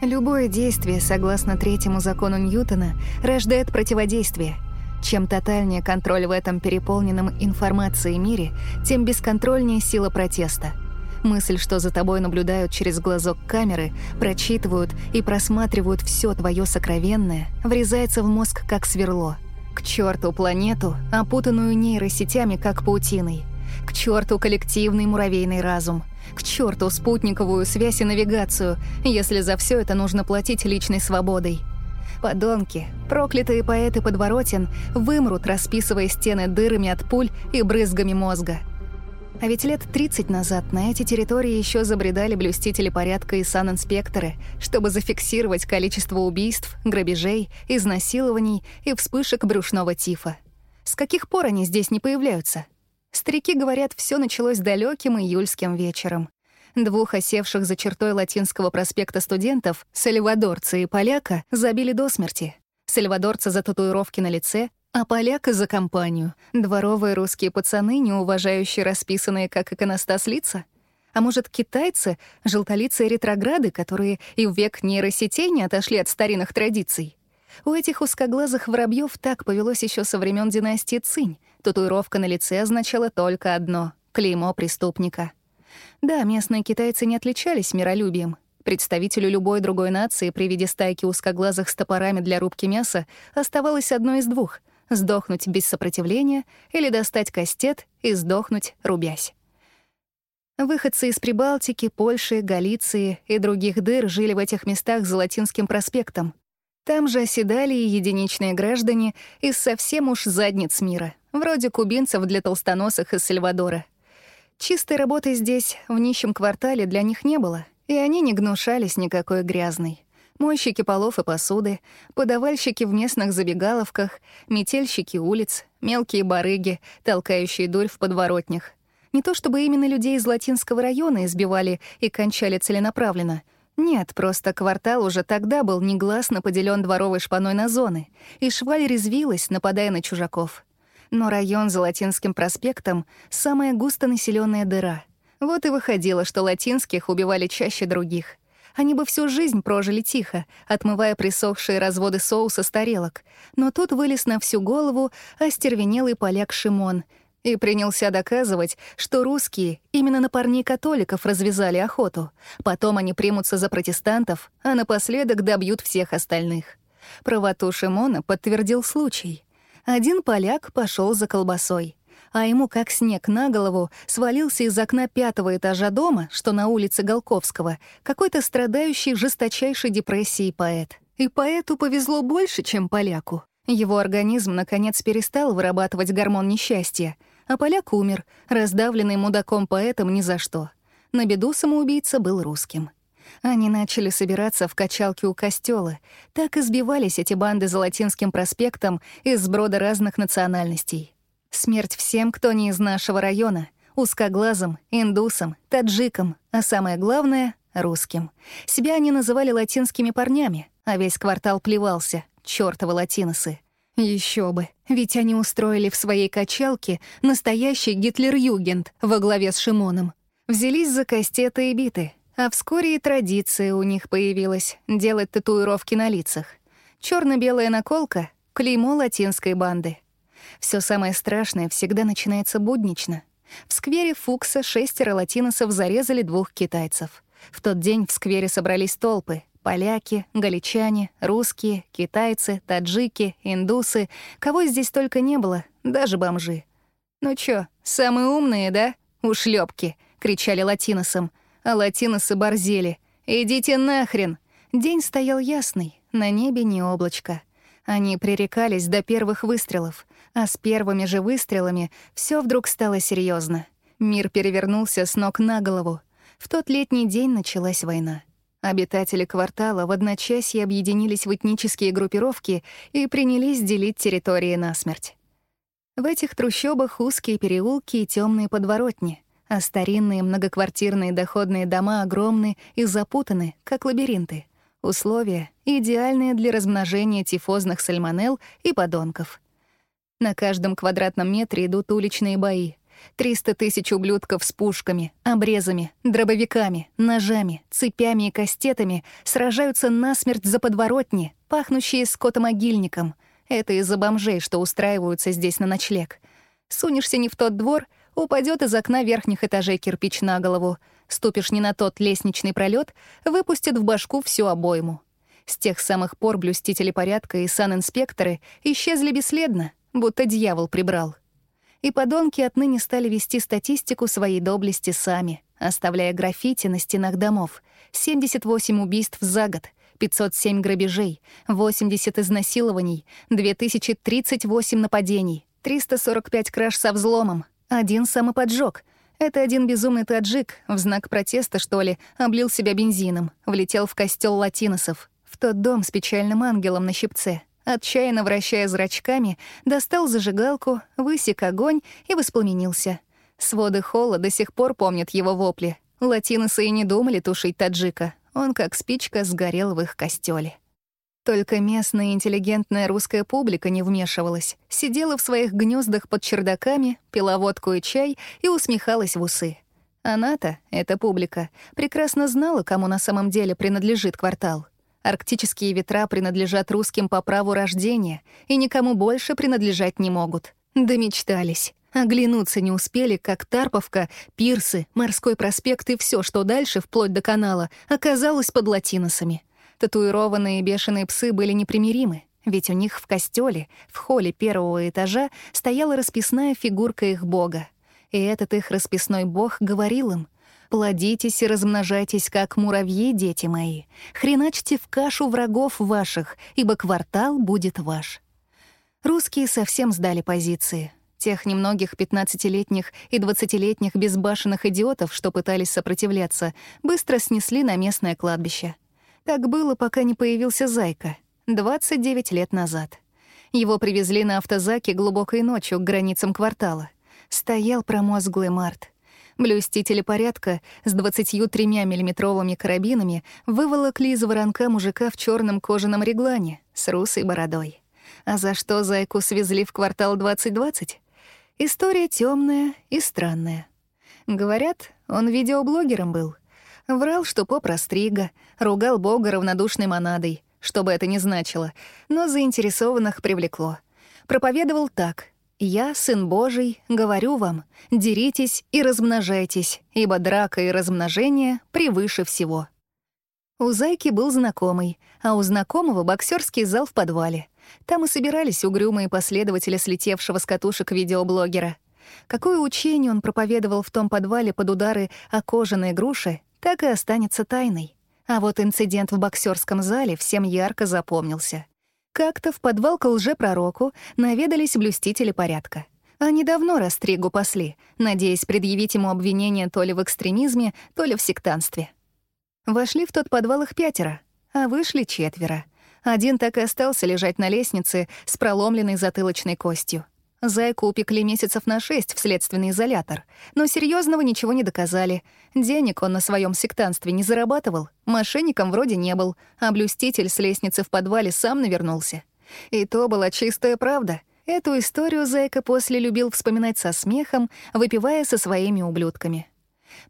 Любое действие, согласно третьему закону Ньютона, рождает противодействие. Чем тотальнее контроль в этом переполненном информацией мире, тем бесконтрольнее сила протеста. Мысль, что за тобой наблюдают через глазок камеры, прочитывают и просматривают все твое сокровенное, врезается в мозг как сверло. К черту планету, опутанную нейросетями как паутиной. К черту коллективный муравейный разум. К черту спутниковую связь и навигацию, если за все это нужно платить личной свободой. Подонки, проклятые поэты подворотен, вымрут, расписывая стены дырами от пуль и брызгами мозга. А ведь лет 30 назад на эти территории еще забредали блюстители порядка и санинспекторы, чтобы зафиксировать количество убийств, грабежей, изнасилований и вспышек брюшного тифа. С каких пор они здесь не появляются? Старики говорят, все началось далеким июльским вечером. Двух осевших за чертой Латинского проспекта студентов, сальвадорца и поляка, забили до смерти. Сальвадорца за татуировки на лице, а поляка за компанию. Дворовые русские пацаны, не уважающие расписанные как иконостас лица. А может, китайцы, желтолицые ретрограды, которые и в век нейросетей не отошли от старинных традиций? У этих узкоглазых воробьев так повелось еще со времен династии Цинь. Татуировка на лице означала только одно — клеймо преступника. Да, местные китайцы не отличались миролюбием. Представителю любой другой нации при виде стайки узкоглазых с топорами для рубки мяса оставалось одно из двух — сдохнуть без сопротивления или достать кастет и сдохнуть, рубясь. Выходцы из Прибалтики, Польши, Галиции и других дыр жили в этих местах за Латинским проспектом. Там же оседали и единичные граждане из совсем уж задниц мира, вроде кубинцев для толстоносых из Сальвадора — Чистой работы здесь, в нищем квартале, для них не было, и они не гнушались никакой грязной. Мойщики полов и посуды, подавальщики в местных забегаловках, метельщики улиц, мелкие барыги, толкающие дурь в подворотнях. Не то чтобы именно людей из Латинского района избивали и кончали целенаправленно. Нет, просто квартал уже тогда был негласно поделен дворовой шпаной на зоны, и шваль резвилась, нападая на чужаков но район за Латинским проспектом — самая густонаселенная дыра. Вот и выходило, что латинских убивали чаще других. Они бы всю жизнь прожили тихо, отмывая присохшие разводы соуса с тарелок. Но тут вылез на всю голову остервенелый поляк Шимон и принялся доказывать, что русские именно на парней католиков развязали охоту. Потом они примутся за протестантов, а напоследок добьют всех остальных. Правоту Шимона подтвердил случай — один поляк пошел за колбасой, а ему, как снег на голову, свалился из окна пятого этажа дома, что на улице Голковского, какой-то страдающий жесточайшей депрессией поэт. И поэту повезло больше, чем поляку. Его организм, наконец, перестал вырабатывать гормон несчастья, а поляк умер, раздавленный мудаком-поэтом ни за что. На беду самоубийца был русским. Они начали собираться в качалке у костела. Так избивались эти банды за Латинским проспектом из сброда разных национальностей. Смерть всем, кто не из нашего района. Узкоглазым, индусам, таджикам, а самое главное — русским. Себя они называли латинскими парнями, а весь квартал плевался. Чёртовы латиносы. Еще бы, ведь они устроили в своей качалке настоящий Гитлер-Югент во главе с Шимоном. Взялись за кастеты и биты, а вскоре и традиция у них появилась — делать татуировки на лицах. черно белая наколка — клеймо латинской банды. Все самое страшное всегда начинается буднично. В сквере Фукса шестеро латиносов зарезали двух китайцев. В тот день в сквере собрались толпы — поляки, галичане, русские, китайцы, таджики, индусы. Кого здесь только не было, даже бомжи. «Ну чё, самые умные, да? Ушлёпки!» — кричали латиносам — а латиносы борзели. «Идите нахрен!» День стоял ясный, на небе не облачко. Они пререкались до первых выстрелов, а с первыми же выстрелами все вдруг стало серьезно. Мир перевернулся с ног на голову. В тот летний день началась война. Обитатели квартала в одночасье объединились в этнические группировки и принялись делить территории насмерть. В этих трущобах узкие переулки и темные подворотни — а старинные многоквартирные доходные дома огромны и запутаны, как лабиринты. Условия, идеальные для размножения тифозных сальмонелл и подонков. На каждом квадратном метре идут уличные бои. 300 тысяч ублюдков с пушками, обрезами, дробовиками, ножами, цепями и кастетами сражаются насмерть за подворотни, пахнущие скотомогильником. Это из-за бомжей, что устраиваются здесь на ночлег. Сунешься не в тот двор, упадет из окна верхних этажей кирпич на голову. Ступишь не на тот лестничный пролет, выпустят в башку всю обойму. С тех самых пор блюстители порядка и санинспекторы исчезли бесследно, будто дьявол прибрал. И подонки отныне стали вести статистику своей доблести сами, оставляя граффити на стенах домов. 78 убийств за год, 507 грабежей, 80 изнасилований, 2038 нападений, 345 краж со взломом, один самоподжог. Это один безумный таджик, в знак протеста, что ли, облил себя бензином, влетел в костел латиносов, в тот дом с печальным ангелом на щипце. Отчаянно вращая зрачками, достал зажигалку, высек огонь и воспламенился. Своды холла до сих пор помнят его вопли. Латиносы и не думали тушить таджика. Он, как спичка, сгорел в их костеле. Только местная интеллигентная русская публика не вмешивалась, сидела в своих гнездах под чердаками, пила водку и чай и усмехалась в усы. Она-то, эта публика, прекрасно знала, кому на самом деле принадлежит квартал — Арктические ветра принадлежат русским по праву рождения и никому больше принадлежать не могут. Да мечтались. Оглянуться не успели, как Тарповка, пирсы, морской проспект и все, что дальше, вплоть до канала, оказалось под латиносами. Татуированные бешеные псы были непримиримы, ведь у них в костеле, в холле первого этажа, стояла расписная фигурка их бога. И этот их расписной бог говорил им — Плодитесь и размножайтесь, как муравьи, дети мои. Хреначьте в кашу врагов ваших, ибо квартал будет ваш». Русские совсем сдали позиции. Тех немногих 15-летних и 20-летних безбашенных идиотов, что пытались сопротивляться, быстро снесли на местное кладбище. Так было, пока не появился Зайка, 29 лет назад. Его привезли на автозаке глубокой ночью к границам квартала. Стоял промозглый март — Блюстители порядка с 23-миллиметровыми карабинами выволокли из воронка мужика в черном кожаном реглане с русой бородой. А за что зайку свезли в квартал 2020? История темная и странная. Говорят, он видеоблогером был. Врал, что поп растрига, ругал бога равнодушной монадой, что бы это ни значило, но заинтересованных привлекло. Проповедовал так — «Я, Сын Божий, говорю вам, деритесь и размножайтесь, ибо драка и размножение превыше всего». У Зайки был знакомый, а у знакомого боксерский зал в подвале. Там и собирались угрюмые последователи слетевшего с катушек видеоблогера. Какое учение он проповедовал в том подвале под удары о кожаные груши, так и останется тайной. А вот инцидент в боксерском зале всем ярко запомнился. Как-то в подвал к лжепророку наведались блюстители порядка. Они давно Растригу пасли, надеясь предъявить ему обвинение то ли в экстремизме, то ли в сектанстве. Вошли в тот подвал их пятеро, а вышли четверо. Один так и остался лежать на лестнице с проломленной затылочной костью. Зайку упекли месяцев на шесть в следственный изолятор, но серьезного ничего не доказали. Денег он на своем сектанстве не зарабатывал, мошенником вроде не был, а блюститель с лестницы в подвале сам навернулся. И то была чистая правда. Эту историю Зайка после любил вспоминать со смехом, выпивая со своими ублюдками.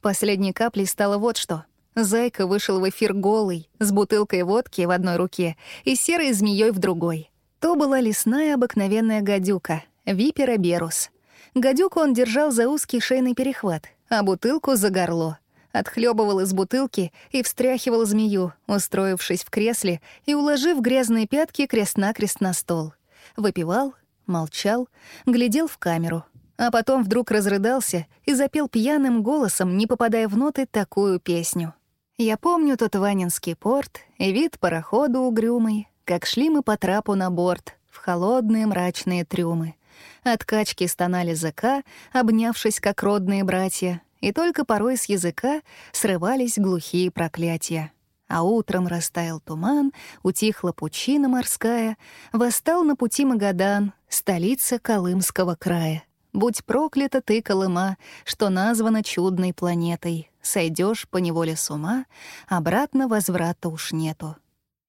Последней каплей стало вот что. Зайка вышел в эфир голый, с бутылкой водки в одной руке и серой змеей в другой. То была лесная обыкновенная гадюка, Випера берус. Гадюку он держал за узкий шейный перехват, а бутылку — за горло. Отхлебывал из бутылки и встряхивал змею, устроившись в кресле и уложив грязные пятки крест-накрест на стол. Выпивал, молчал, глядел в камеру, а потом вдруг разрыдался и запел пьяным голосом, не попадая в ноты, такую песню. Я помню тот Ванинский порт и вид парохода угрюмый, как шли мы по трапу на борт в холодные мрачные трюмы. От качки стонали языка, обнявшись как родные братья, и только порой с языка срывались глухие проклятия. А утром растаял туман, утихла пучина морская, восстал на пути Магадан, столица Колымского края. Будь проклята ты, Колыма, что названа чудной планетой. Сойдешь по неволе с ума, обратно возврата уж нету.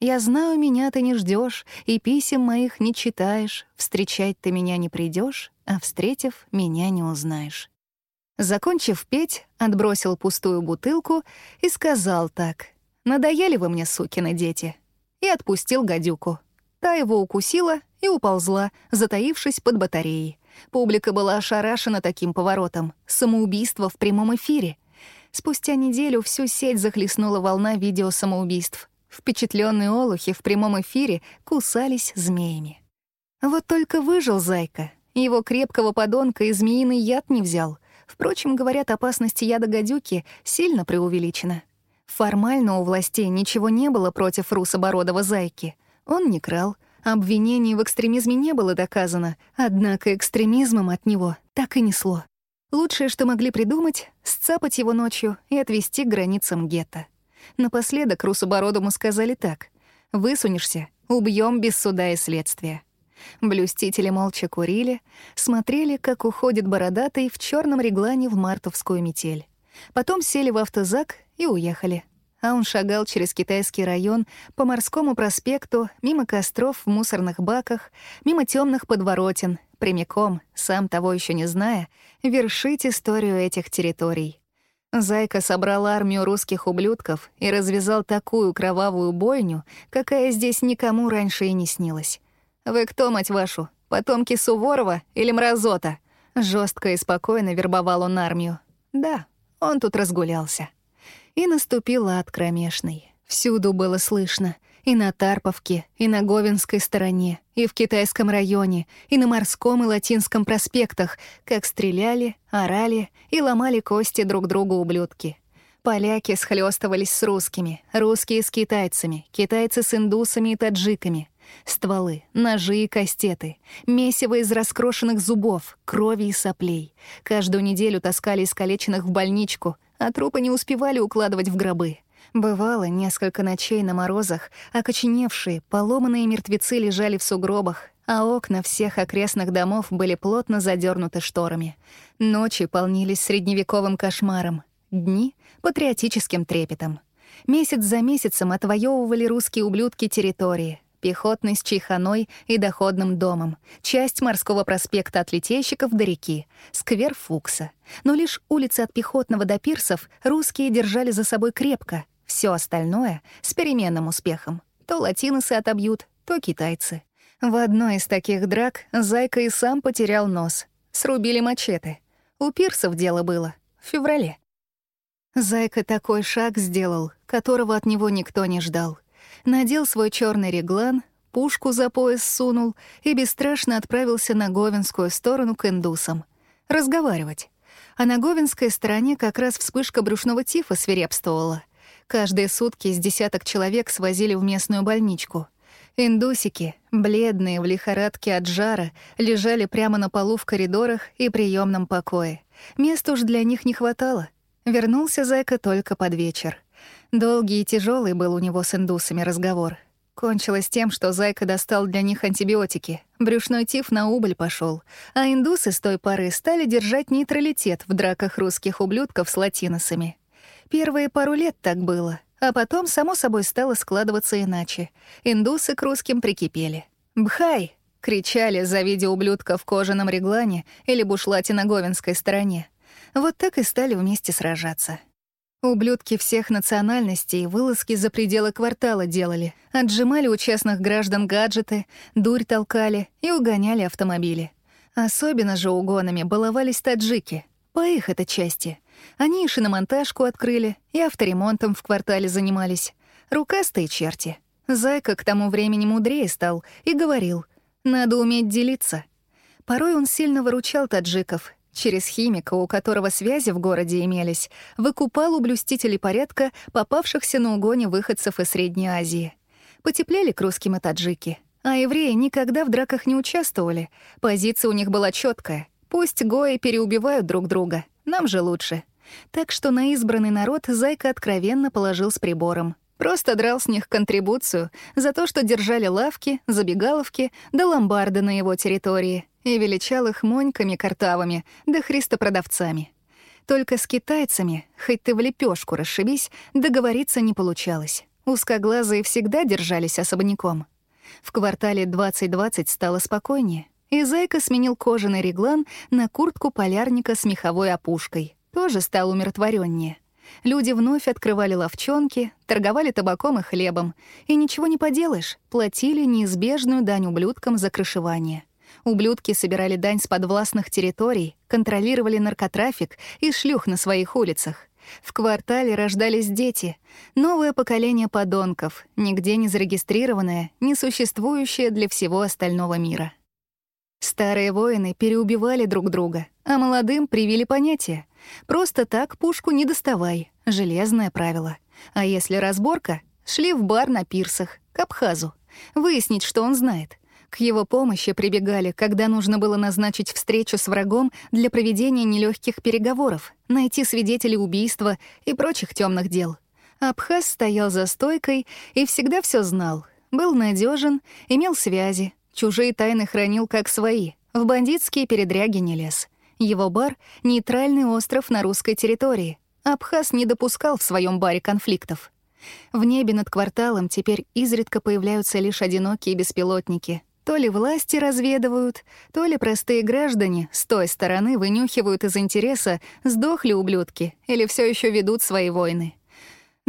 Я знаю, меня ты не ждешь, и писем моих не читаешь. Встречать ты меня не придешь, а встретив, меня не узнаешь. Закончив петь, отбросил пустую бутылку и сказал так. «Надоели вы мне, сукины дети?» И отпустил гадюку. Та его укусила и уползла, затаившись под батареей. Публика была ошарашена таким поворотом. Самоубийство в прямом эфире. Спустя неделю всю сеть захлестнула волна видео самоубийств. Впечатленные олухи в прямом эфире кусались змеями. Вот только выжил Зайка. Его крепкого подонка и змеиный яд не взял. Впрочем, говорят, опасность яда гадюки сильно преувеличена. Формально у властей ничего не было против русобородого Зайки. Он не крал, обвинений в экстремизме не было доказано, однако экстремизмом от него так и несло. Лучшее, что могли придумать — сцапать его ночью и отвезти к границам гетто. Напоследок Русобородому сказали так. «Высунешься — убьем без суда и следствия». Блюстители молча курили, смотрели, как уходит бородатый в черном реглане в мартовскую метель. Потом сели в автозак и уехали. А он шагал через китайский район по морскому проспекту, мимо костров в мусорных баках, мимо темных подворотен, прямиком, сам того еще не зная, вершить историю этих территорий. Зайка собрал армию русских ублюдков и развязал такую кровавую бойню, какая здесь никому раньше и не снилась. «Вы кто, мать вашу, потомки Суворова или Мразота?» Жестко и спокойно вербовал он армию. Да, он тут разгулялся. И наступил ад. Всюду было слышно. И на Тарповке, и на Говенской стороне, и в Китайском районе, и на Морском и Латинском проспектах, как стреляли, орали и ломали кости друг другу ублюдки. Поляки схлёстывались с русскими, русские с китайцами, китайцы с индусами и таджиками. Стволы, ножи и кастеты, месиво из раскрошенных зубов, крови и соплей. Каждую неделю таскали искалеченных в больничку, а трупы не успевали укладывать в гробы. Бывало, несколько ночей на морозах, окоченевшие, поломанные мертвецы лежали в сугробах, а окна всех окрестных домов были плотно задернуты шторами. Ночи полнились средневековым кошмаром, дни — патриотическим трепетом. Месяц за месяцем отвоевывали русские ублюдки территории, пехотный с Чайханой и доходным домом, часть морского проспекта от Литейщиков до реки, сквер Фукса. Но лишь улицы от Пехотного до Пирсов русские держали за собой крепко, все остальное — с переменным успехом. То латиносы отобьют, то китайцы. В одной из таких драк Зайка и сам потерял нос. Срубили мачете. У пирсов дело было. В феврале. Зайка такой шаг сделал, которого от него никто не ждал — надел свой черный реглан, пушку за пояс сунул и бесстрашно отправился на Говенскую сторону к индусам. Разговаривать. А на Говенской стороне как раз вспышка брюшного тифа свирепствовала. Каждые сутки с десяток человек свозили в местную больничку. Индусики, бледные в лихорадке от жара, лежали прямо на полу в коридорах и приемном покое. Места уж для них не хватало. Вернулся Зайка только под вечер. Долгий и тяжелый был у него с индусами разговор. Кончилось тем, что Зайка достал для них антибиотики. Брюшной тиф на убыль пошел, а индусы с той поры стали держать нейтралитет в драках русских ублюдков с латиносами. Первые пару лет так было, а потом, само собой, стало складываться иначе. Индусы к русским прикипели. «Бхай!» — кричали, завидя ублюдка в кожаном реглане или бушлате на Говенской стороне. Вот так и стали вместе сражаться. Ублюдки всех национальностей вылазки за пределы квартала делали, отжимали у частных граждан гаджеты, дурь толкали и угоняли автомобили. Особенно же угонами баловались таджики, по их это части. Они и шиномонтажку открыли, и авторемонтом в квартале занимались. Рукастые черти. Зайка к тому времени мудрее стал и говорил, надо уметь делиться. Порой он сильно выручал таджиков, через химика, у которого связи в городе имелись, выкупал у блюстителей порядка попавшихся на угоне выходцев из Средней Азии. Потеплели к русским и таджики. А евреи никогда в драках не участвовали. Позиция у них была четкая. Пусть гои переубивают друг друга, нам же лучше. Так что на избранный народ Зайка откровенно положил с прибором. Просто драл с них контрибуцию за то, что держали лавки, забегаловки да ломбарды на его территории и величал их моньками картавыми да христопродавцами. Только с китайцами, хоть ты в лепешку расшибись, договориться не получалось. Узкоглазые всегда держались особняком. В квартале 2020 стало спокойнее. И Зайка сменил кожаный реглан на куртку полярника с меховой опушкой. Тоже стал умиротвореннее. Люди вновь открывали ловчонки, торговали табаком и хлебом. И ничего не поделаешь, платили неизбежную дань ублюдкам за крышевание. Ублюдки собирали дань с подвластных территорий, контролировали наркотрафик и шлюх на своих улицах. В квартале рождались дети, новое поколение подонков, нигде не зарегистрированное, не существующее для всего остального мира. Старые воины переубивали друг друга, а молодым привили понятие. Просто так пушку не доставай, железное правило. А если разборка, шли в бар на пирсах, к Абхазу, выяснить, что он знает. К его помощи прибегали, когда нужно было назначить встречу с врагом для проведения нелегких переговоров, найти свидетелей убийства и прочих темных дел. Абхаз стоял за стойкой и всегда все знал. Был надежен, имел связи, чужие тайны хранил как свои, в бандитские передряги не лез. Его бар — нейтральный остров на русской территории. Абхаз не допускал в своем баре конфликтов. В небе над кварталом теперь изредка появляются лишь одинокие беспилотники — то ли власти разведывают, то ли простые граждане с той стороны вынюхивают из интереса, сдохли ублюдки или все еще ведут свои войны.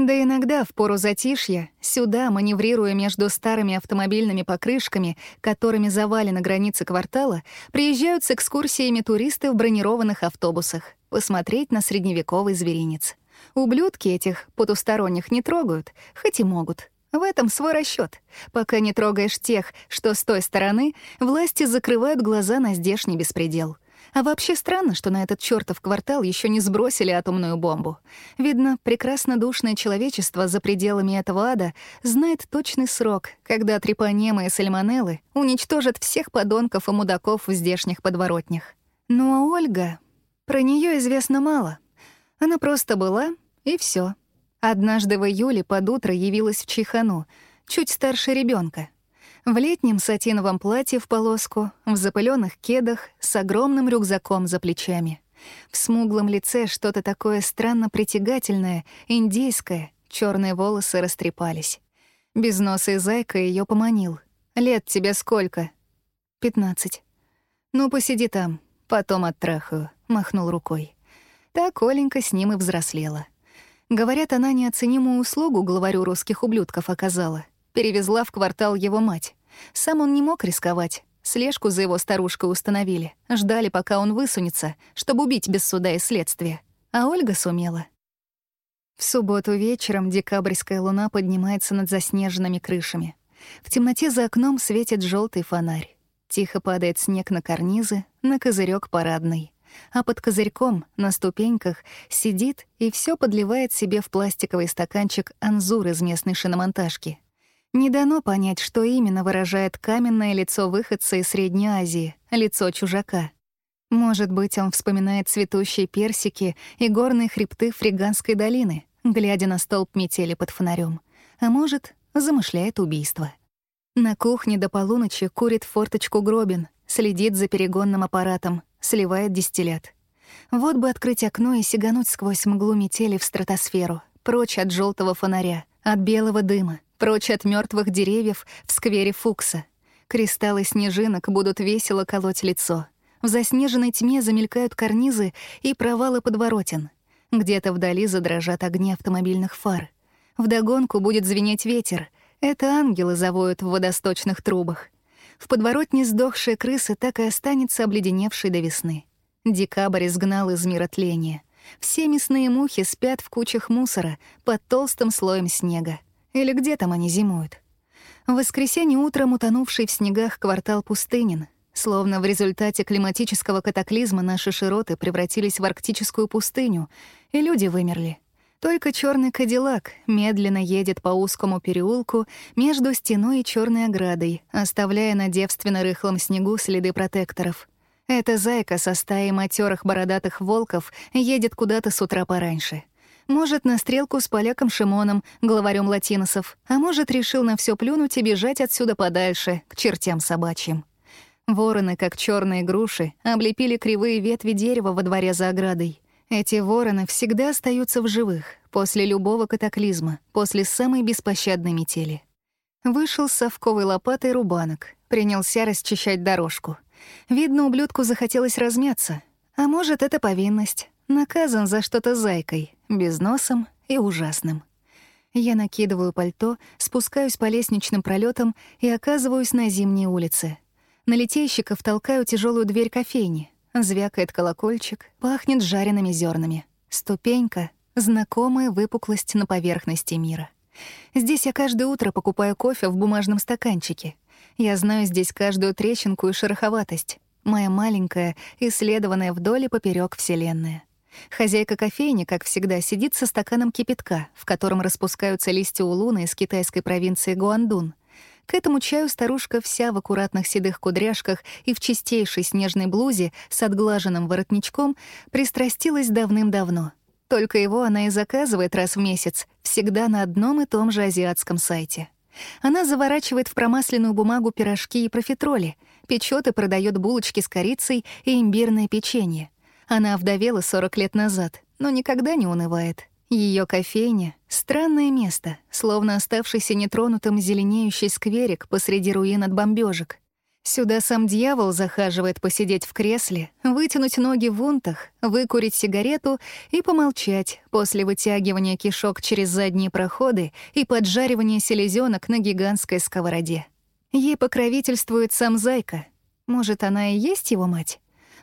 Да иногда в пору затишья сюда, маневрируя между старыми автомобильными покрышками, которыми завалены границы квартала, приезжают с экскурсиями туристы в бронированных автобусах посмотреть на средневековый зверинец. Ублюдки этих потусторонних не трогают, хоть и могут. В этом свой расчет. Пока не трогаешь тех, что с той стороны, власти закрывают глаза на здешний беспредел. А вообще странно, что на этот чертов квартал еще не сбросили атомную бомбу. Видно, прекрасно душное человечество за пределами этого ада знает точный срок, когда трепанемы и сальмонеллы уничтожат всех подонков и мудаков в здешних подворотнях. Ну а Ольга... Про нее известно мало. Она просто была, и все. Однажды в июле под утро явилась в Чайхану, чуть старше ребенка, В летнем сатиновом платье в полоску, в запыленных кедах, с огромным рюкзаком за плечами. В смуглом лице что-то такое странно притягательное, индейское, черные волосы растрепались. Безносый зайка ее поманил. «Лет тебе сколько?» «Пятнадцать». «Ну, посиди там, потом оттрахаю», — махнул рукой. Так Оленька с ним и взрослела. Говорят, она неоценимую услугу главарю русских ублюдков оказала. Перевезла в квартал его мать. Сам он не мог рисковать. Слежку за его старушкой установили. Ждали, пока он высунется, чтобы убить без суда и следствия. А Ольга сумела. В субботу вечером декабрьская луна поднимается над заснеженными крышами. В темноте за окном светит желтый фонарь. Тихо падает снег на карнизы, на козырек парадный а под козырьком, на ступеньках, сидит и все подливает себе в пластиковый стаканчик анзур из местной шиномонтажки. Не дано понять, что именно выражает каменное лицо выходца из Средней Азии, лицо чужака. Может быть, он вспоминает цветущие персики и горные хребты Фриганской долины, глядя на столб метели под фонарем, а может, замышляет убийство. На кухне до полуночи курит форточку Гробин, следит за перегонным аппаратом, сливает дистиллят. Вот бы открыть окно и сигануть сквозь мглу метели в стратосферу, прочь от желтого фонаря, от белого дыма, прочь от мертвых деревьев в сквере Фукса. Кристаллы снежинок будут весело колоть лицо. В заснеженной тьме замелькают карнизы и провалы подворотен. Где-то вдали задрожат огни автомобильных фар. Вдогонку будет звенеть ветер. Это ангелы завоют в водосточных трубах. В подворотне сдохшая крыса так и останется обледеневшей до весны. Декабрь изгнал из мира тления. Все мясные мухи спят в кучах мусора под толстым слоем снега. Или где там они зимуют? В воскресенье утром утонувший в снегах квартал пустынен. Словно в результате климатического катаклизма наши широты превратились в арктическую пустыню, и люди вымерли. Только черный кадиллак медленно едет по узкому переулку между стеной и черной оградой, оставляя на девственно-рыхлом снегу следы протекторов. Эта зайка со стаей матерых бородатых волков едет куда-то с утра пораньше. Может, на стрелку с поляком Шимоном, главарем латиносов, а может, решил на все плюнуть и бежать отсюда подальше, к чертям собачьим. Вороны, как черные груши, облепили кривые ветви дерева во дворе за оградой. Эти вороны всегда остаются в живых после любого катаклизма, после самой беспощадной метели. Вышел с совковой лопатой рубанок, принялся расчищать дорожку. Видно, ублюдку захотелось размяться. А может, это повинность. Наказан за что-то зайкой, без носом и ужасным. Я накидываю пальто, спускаюсь по лестничным пролетам и оказываюсь на зимней улице. На литейщиков толкаю тяжелую дверь кофейни. Звякает колокольчик, пахнет жареными зернами. Ступенька — знакомая выпуклость на поверхности мира. Здесь я каждое утро покупаю кофе в бумажном стаканчике. Я знаю здесь каждую трещинку и шероховатость. Моя маленькая, исследованная вдоль и поперёк Вселенная. Хозяйка кофейни, как всегда, сидит со стаканом кипятка, в котором распускаются листья улуна из китайской провинции Гуандун. К этому чаю старушка вся в аккуратных седых кудряшках и в чистейшей снежной блузе с отглаженным воротничком пристрастилась давным-давно. Только его она и заказывает раз в месяц, всегда на одном и том же азиатском сайте. Она заворачивает в промасленную бумагу пирожки и профитроли, печет и продает булочки с корицей и имбирное печенье — она овдовела 40 лет назад, но никогда не унывает. Ее кофейня — странное место, словно оставшийся нетронутым зеленеющий скверик посреди руин от бомбежек. Сюда сам дьявол захаживает посидеть в кресле, вытянуть ноги в унтах, выкурить сигарету и помолчать после вытягивания кишок через задние проходы и поджаривания селезенок на гигантской сковороде. Ей покровительствует сам Зайка. Может, она и есть его мать?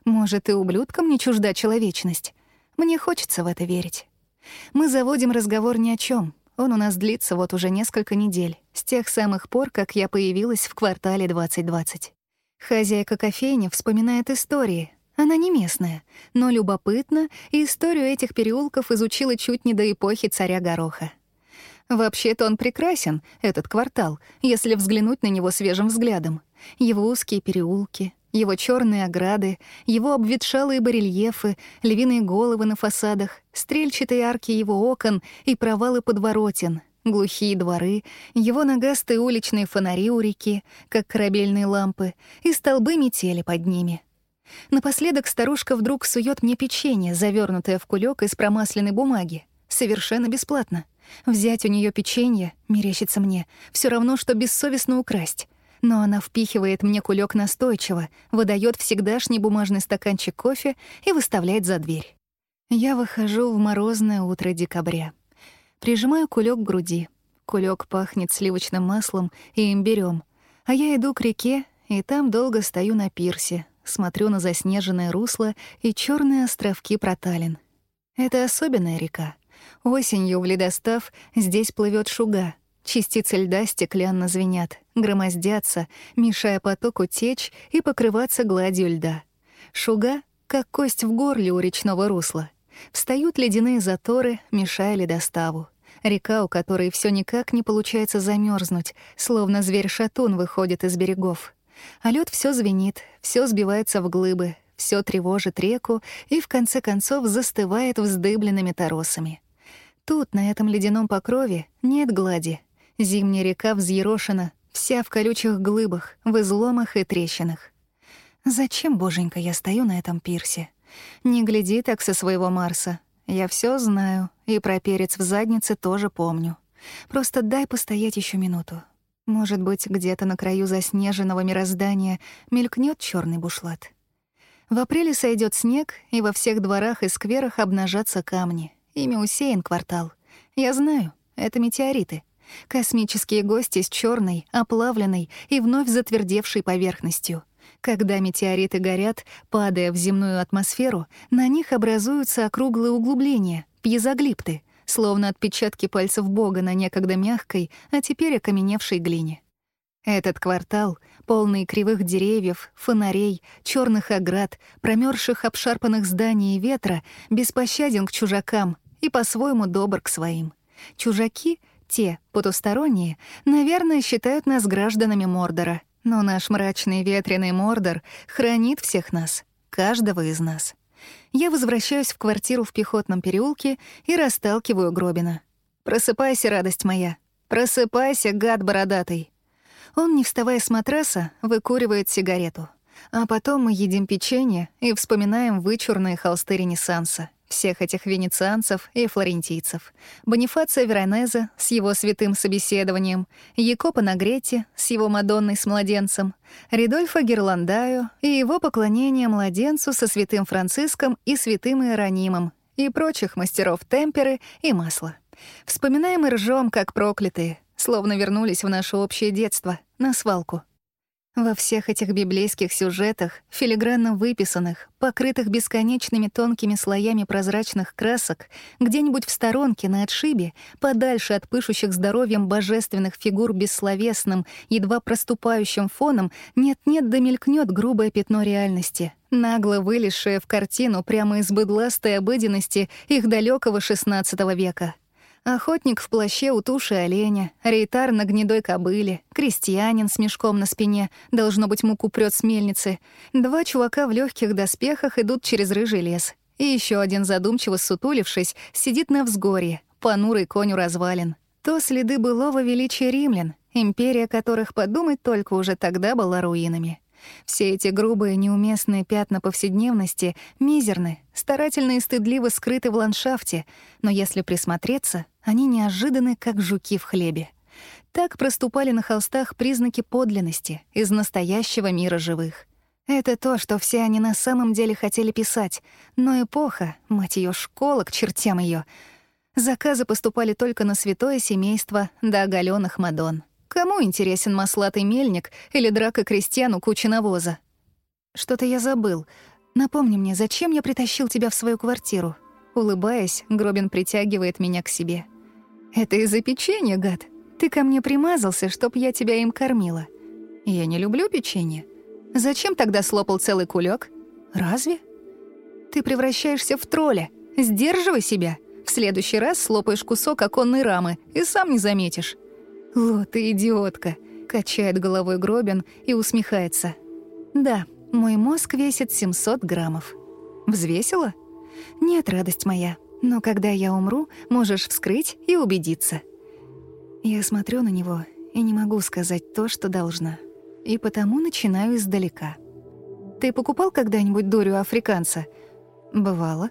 Может, и ублюдкам не чужда человечность. Мне хочется в это верить. Мы заводим разговор ни о чем. Он у нас длится вот уже несколько недель, с тех самых пор, как я появилась в квартале 2020. Хозяйка кофейни вспоминает истории. Она не местная, но любопытна, и историю этих переулков изучила чуть не до эпохи царя Гороха. Вообще-то он прекрасен, этот квартал, если взглянуть на него свежим взглядом. Его узкие переулки, его черные ограды, его обветшалые барельефы, львиные головы на фасадах, стрельчатые арки его окон и провалы подворотен, глухие дворы, его нагастые уличные фонари у реки, как корабельные лампы, и столбы метели под ними. Напоследок старушка вдруг сует мне печенье, завернутое в кулек из промасленной бумаги. Совершенно бесплатно. Взять у нее печенье, мерещится мне, все равно, что бессовестно украсть. Но она впихивает мне кулек настойчиво, выдает всегдашний бумажный стаканчик кофе и выставляет за дверь. Я выхожу в морозное утро декабря. Прижимаю кулек к груди. Кулек пахнет сливочным маслом и имбирем. А я иду к реке, и там долго стою на пирсе, смотрю на заснеженное русло и черные островки проталин. Это особенная река. Осенью в ледостав здесь плывет шуга — Частицы льда стеклянно звенят, громоздятся, мешая потоку течь и покрываться гладью льда. Шуга — как кость в горле у речного русла. Встают ледяные заторы, мешая ледоставу. Река, у которой все никак не получается замерзнуть, словно зверь-шатун выходит из берегов. А лед все звенит, все сбивается в глыбы, все тревожит реку и в конце концов застывает вздыбленными торосами. Тут, на этом ледяном покрове, нет глади, Зимняя река взъерошена, вся в колючих глыбах, в изломах и трещинах. Зачем, боженька, я стою на этом пирсе? Не гляди так со своего Марса. Я все знаю, и про перец в заднице тоже помню. Просто дай постоять еще минуту. Может быть, где-то на краю заснеженного мироздания мелькнет черный бушлат. В апреле сойдет снег, и во всех дворах и скверах обнажатся камни. Ими усеян квартал. Я знаю, это метеориты. Космические гости с черной, оплавленной и вновь затвердевшей поверхностью. Когда метеориты горят, падая в земную атмосферу, на них образуются округлые углубления, пьезоглипты, словно отпечатки пальцев Бога на некогда мягкой, а теперь окаменевшей глине. Этот квартал, полный кривых деревьев, фонарей, черных оград, промерзших обшарпанных зданий и ветра, беспощаден к чужакам и по-своему добр к своим. Чужаки те, потусторонние, наверное, считают нас гражданами Мордора, но наш мрачный ветреный Мордор хранит всех нас, каждого из нас. Я возвращаюсь в квартиру в Пехотном переулке и расталкиваю Гробина. «Просыпайся, радость моя! Просыпайся, гад бородатый!» Он, не вставая с матраса, выкуривает сигарету. А потом мы едим печенье и вспоминаем вычурные холсты Ренессанса, всех этих венецианцев и флорентийцев, Бонифация Веронезе с его святым собеседованием, Якопа Нагретти с его Мадонной с младенцем, Ридольфа Герландаю и его поклонение младенцу со святым Франциском и святым Иеронимом и прочих мастеров темперы и масла. Вспоминаем и ржем, как проклятые, словно вернулись в наше общее детство, на свалку. Во всех этих библейских сюжетах, филигранно выписанных, покрытых бесконечными тонкими слоями прозрачных красок, где-нибудь в сторонке на отшибе, подальше от пышущих здоровьем божественных фигур бессловесным, едва проступающим фоном, нет-нет да мелькнет грубое пятно реальности, нагло вылезшее в картину прямо из быдластой обыденности их далекого XVI века. Охотник в плаще у туши оленя, рейтар на гнедой кобыле, крестьянин с мешком на спине, должно быть, муку прёт с мельницы. Два чувака в легких доспехах идут через рыжий лес. И еще один, задумчиво сутулившись, сидит на взгорье, понурый конь у развалин. То следы былого величия римлян, империя которых, подумать только, уже тогда была руинами. Все эти грубые, неуместные пятна повседневности мизерны, старательно и стыдливо скрыты в ландшафте, но если присмотреться, они неожиданны, как жуки в хлебе. Так проступали на холстах признаки подлинности из настоящего мира живых. Это то, что все они на самом деле хотели писать, но эпоха, мать ее, школа, к чертям ее. Заказы поступали только на святое семейство до оголённых Мадон. Кому интересен маслатый мельник или драка крестьян у кучи навоза? Что-то я забыл. Напомни мне, зачем я притащил тебя в свою квартиру? Улыбаясь, Гробин притягивает меня к себе. Это из-за печенья, гад. Ты ко мне примазался, чтоб я тебя им кормила. Я не люблю печенье. Зачем тогда слопал целый кулек? Разве? Ты превращаешься в тролля. Сдерживай себя. В следующий раз слопаешь кусок оконной рамы и сам не заметишь. «Ло, ты идиотка!» — качает головой Гробин и усмехается. «Да, мой мозг весит 700 граммов». «Взвесила?» «Нет, радость моя, но когда я умру, можешь вскрыть и убедиться». Я смотрю на него и не могу сказать то, что должна. И потому начинаю издалека. «Ты покупал когда-нибудь дурю африканца?» «Бывало».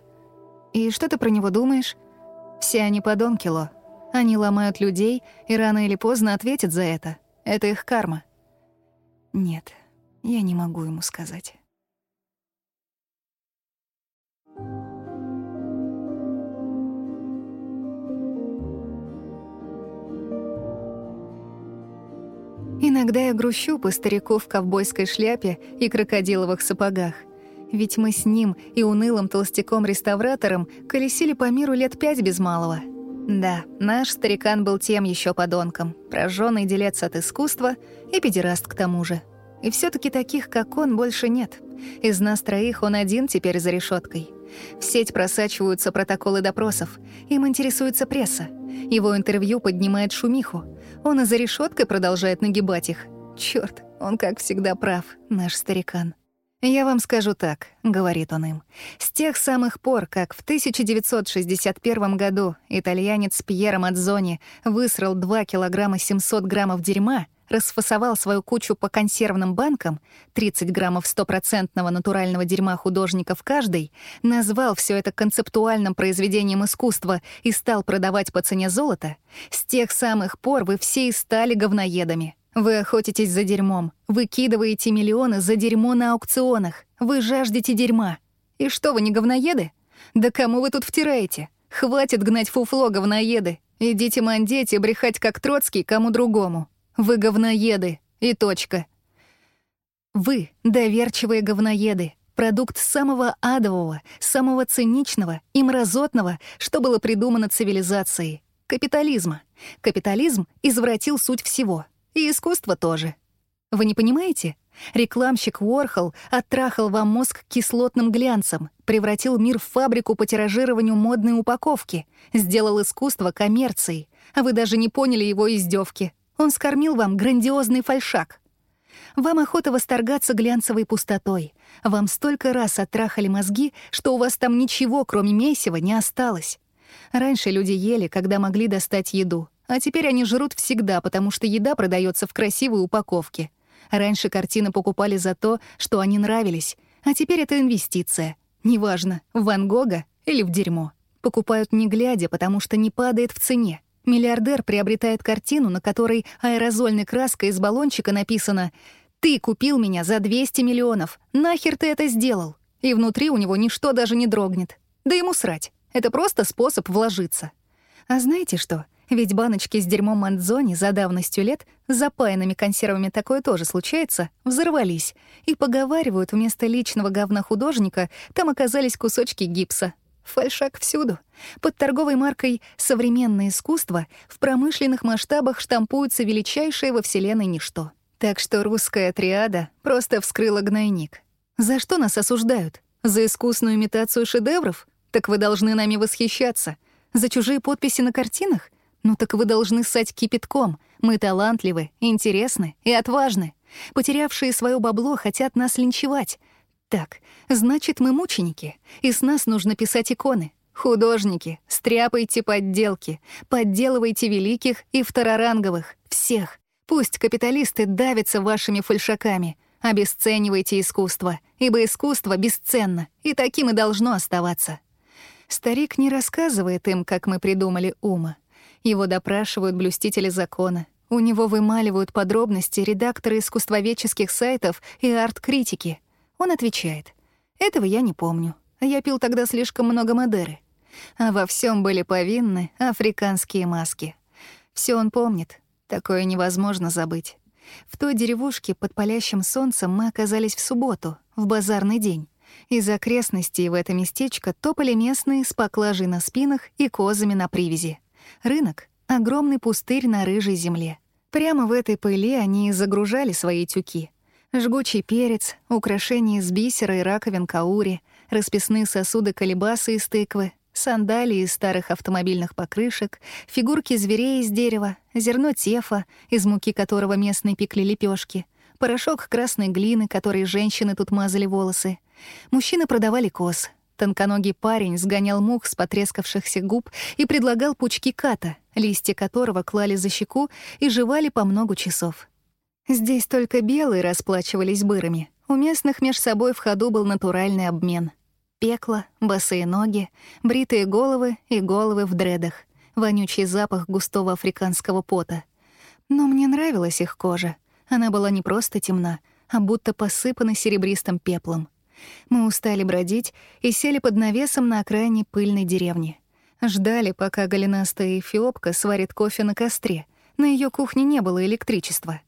«И что ты про него думаешь?» «Все они подонки, Ло. Они ломают людей и рано или поздно ответят за это. Это их карма. Нет, я не могу ему сказать. Иногда я грущу по старику в ковбойской шляпе и крокодиловых сапогах. Ведь мы с ним и унылым толстяком-реставратором колесили по миру лет пять без малого — да, наш старикан был тем еще подонком, прожженный делец от искусства и педераст к тому же. И все таки таких, как он, больше нет. Из нас троих он один теперь за решеткой. В сеть просачиваются протоколы допросов. Им интересуется пресса. Его интервью поднимает шумиху. Он и за решеткой продолжает нагибать их. Черт, он, как всегда, прав, наш старикан. «Я вам скажу так», — говорит он им. «С тех самых пор, как в 1961 году итальянец Пьеро Мадзони высрал 2 килограмма 700 граммов дерьма, расфасовал свою кучу по консервным банкам, 30 граммов стопроцентного натурального дерьма художников каждый, назвал все это концептуальным произведением искусства и стал продавать по цене золота, с тех самых пор вы все и стали говноедами. Вы охотитесь за дерьмом, выкидываете миллионы за дерьмо на аукционах, вы жаждете дерьма. И что, вы не говноеды? Да кому вы тут втираете? Хватит гнать фуфло, говноеды. Идите мандеть и брехать, как Троцкий, кому другому. Вы говноеды. И точка. Вы — доверчивые говноеды, продукт самого адового, самого циничного и мразотного, что было придумано цивилизацией — капитализма. Капитализм извратил суть всего — и искусство тоже. Вы не понимаете? Рекламщик Уорхол оттрахал вам мозг кислотным глянцем, превратил мир в фабрику по тиражированию модной упаковки, сделал искусство коммерцией, а вы даже не поняли его издевки. Он скормил вам грандиозный фальшак. Вам охота восторгаться глянцевой пустотой. Вам столько раз оттрахали мозги, что у вас там ничего, кроме месива, не осталось. Раньше люди ели, когда могли достать еду. А теперь они жрут всегда, потому что еда продается в красивой упаковке. Раньше картины покупали за то, что они нравились, а теперь это инвестиция. Неважно, Ван Гога или в дерьмо. Покупают не глядя, потому что не падает в цене. Миллиардер приобретает картину, на которой аэрозольной краской из баллончика написано «Ты купил меня за 200 миллионов. Нахер ты это сделал?» И внутри у него ничто даже не дрогнет. Да ему срать. Это просто способ вложиться. А знаете что? Ведь баночки с дерьмом Мандзони за давностью лет, с запаянными консервами такое тоже случается, взорвались. И поговаривают, вместо личного говна художника там оказались кусочки гипса. Фальшак всюду. Под торговой маркой «Современное искусство» в промышленных масштабах штампуется величайшее во Вселенной ничто. Так что русская триада просто вскрыла гнойник. За что нас осуждают? За искусную имитацию шедевров? Так вы должны нами восхищаться. За чужие подписи на картинах? Ну так вы должны ссать кипятком. Мы талантливы, интересны и отважны. Потерявшие свое бабло хотят нас линчевать. Так, значит, мы мученики, и с нас нужно писать иконы. Художники, стряпайте подделки, подделывайте великих и второранговых, всех. Пусть капиталисты давятся вашими фальшаками. Обесценивайте искусство, ибо искусство бесценно, и таким и должно оставаться. Старик не рассказывает им, как мы придумали ума. Его допрашивают блюстители закона. У него вымаливают подробности редакторы искусствоведческих сайтов и арт-критики — он отвечает, «Этого я не помню. Я пил тогда слишком много Мадеры». А во всем были повинны африканские маски. Все он помнит. Такое невозможно забыть. В той деревушке под палящим солнцем мы оказались в субботу, в базарный день. Из окрестностей в это местечко топали местные с поклажей на спинах и козами на привязи. Рынок — огромный пустырь на рыжей земле. Прямо в этой пыли они и загружали свои тюки — Жгучий перец, украшения из бисера и раковин каури, расписные сосуды колебасы из тыквы, сандалии из старых автомобильных покрышек, фигурки зверей из дерева, зерно тефа, из муки которого местные пекли лепешки, порошок красной глины, которой женщины тут мазали волосы. Мужчины продавали коз. Тонконогий парень сгонял мух с потрескавшихся губ и предлагал пучки ката, листья которого клали за щеку и жевали по много часов. Здесь только белые расплачивались бырами. У местных меж собой в ходу был натуральный обмен. Пекло, босые ноги, бритые головы и головы в дредах, вонючий запах густого африканского пота. Но мне нравилась их кожа. Она была не просто темна, а будто посыпана серебристым пеплом. Мы устали бродить и сели под навесом на окраине пыльной деревни. Ждали, пока голенастая эфиопка сварит кофе на костре. На ее кухне не было электричества.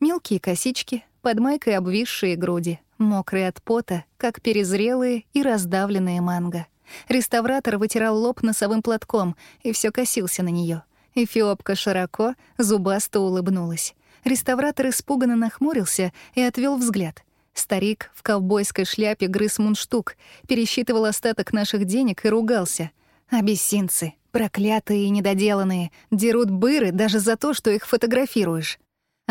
Мелкие косички, под майкой обвисшие груди, мокрые от пота, как перезрелые и раздавленные манго. Реставратор вытирал лоб носовым платком и все косился на нее. Эфиопка широко, зубасто улыбнулась. Реставратор испуганно нахмурился и отвел взгляд. Старик в ковбойской шляпе грыз мундштук, пересчитывал остаток наших денег и ругался. Абиссинцы, проклятые и недоделанные, дерут быры даже за то, что их фотографируешь.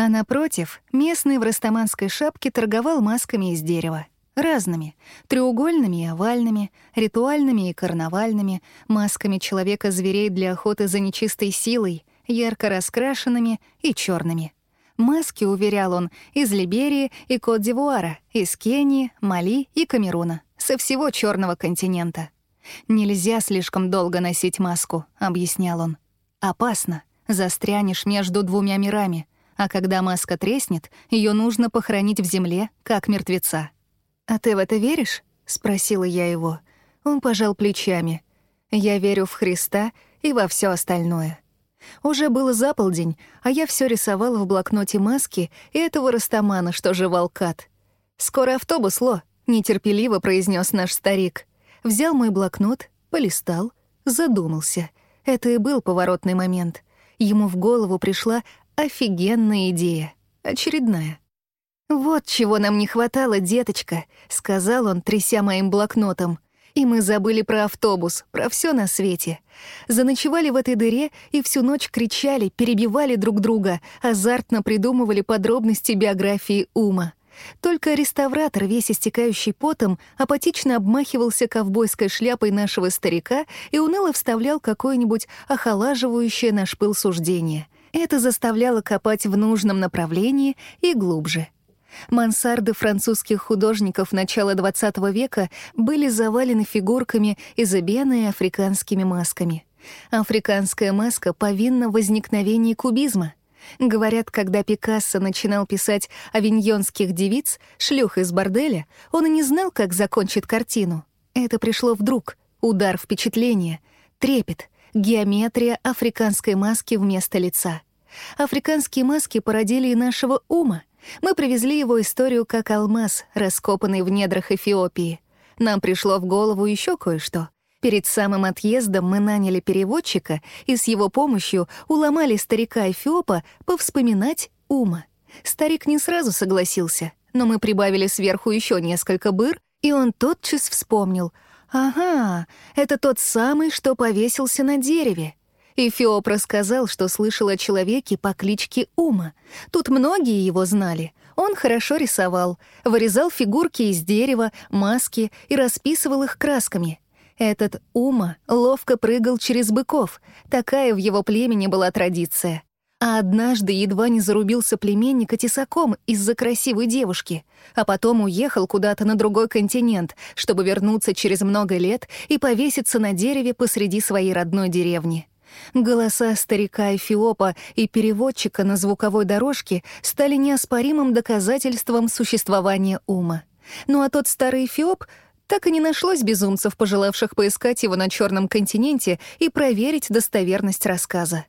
А напротив, местный в растаманской шапке торговал масками из дерева. Разными — треугольными и овальными, ритуальными и карнавальными, масками человека-зверей для охоты за нечистой силой, ярко раскрашенными и черными. Маски, уверял он, из Либерии и Кот-д'Ивуара, из Кении, Мали и Камеруна, со всего черного континента. «Нельзя слишком долго носить маску», — объяснял он. «Опасно. Застрянешь между двумя мирами а когда маска треснет, ее нужно похоронить в земле, как мертвеца. «А ты в это веришь?» — спросила я его. Он пожал плечами. «Я верю в Христа и во все остальное». Уже было за полдень, а я все рисовала в блокноте маски и этого растамана, что жевал кат. «Скоро автобус, Ло», — нетерпеливо произнес наш старик. Взял мой блокнот, полистал, задумался. Это и был поворотный момент. Ему в голову пришла Офигенная идея. Очередная. «Вот чего нам не хватало, деточка», — сказал он, тряся моим блокнотом. И мы забыли про автобус, про все на свете. Заночевали в этой дыре и всю ночь кричали, перебивали друг друга, азартно придумывали подробности биографии Ума. Только реставратор, весь истекающий потом, апатично обмахивался ковбойской шляпой нашего старика и уныло вставлял какое-нибудь охолаживающее наш пыл суждение — это заставляло копать в нужном направлении и глубже. Мансарды французских художников начала XX века были завалены фигурками из эбена и африканскими масками. Африканская маска повинна в возникновении кубизма. Говорят, когда Пикассо начинал писать авиньонских девиц, шлюх из борделя, он и не знал, как закончит картину. Это пришло вдруг, удар впечатления, трепет, геометрия африканской маски вместо лица. Африканские маски породили и нашего ума — мы привезли его историю как алмаз, раскопанный в недрах Эфиопии. Нам пришло в голову еще кое-что. Перед самым отъездом мы наняли переводчика и с его помощью уломали старика Эфиопа повспоминать Ума. Старик не сразу согласился, но мы прибавили сверху еще несколько быр, и он тотчас вспомнил. «Ага, это тот самый, что повесился на дереве». Эфиоп рассказал, что слышал о человеке по кличке Ума. Тут многие его знали. Он хорошо рисовал, вырезал фигурки из дерева, маски и расписывал их красками. Этот Ума ловко прыгал через быков. Такая в его племени была традиция. А однажды едва не зарубился племенника тесаком из-за красивой девушки, а потом уехал куда-то на другой континент, чтобы вернуться через много лет и повеситься на дереве посреди своей родной деревни. Голоса старика Эфиопа и переводчика на звуковой дорожке стали неоспоримым доказательством существования ума. Ну а тот старый Эфиоп так и не нашлось безумцев, пожелавших поискать его на Черном континенте и проверить достоверность рассказа.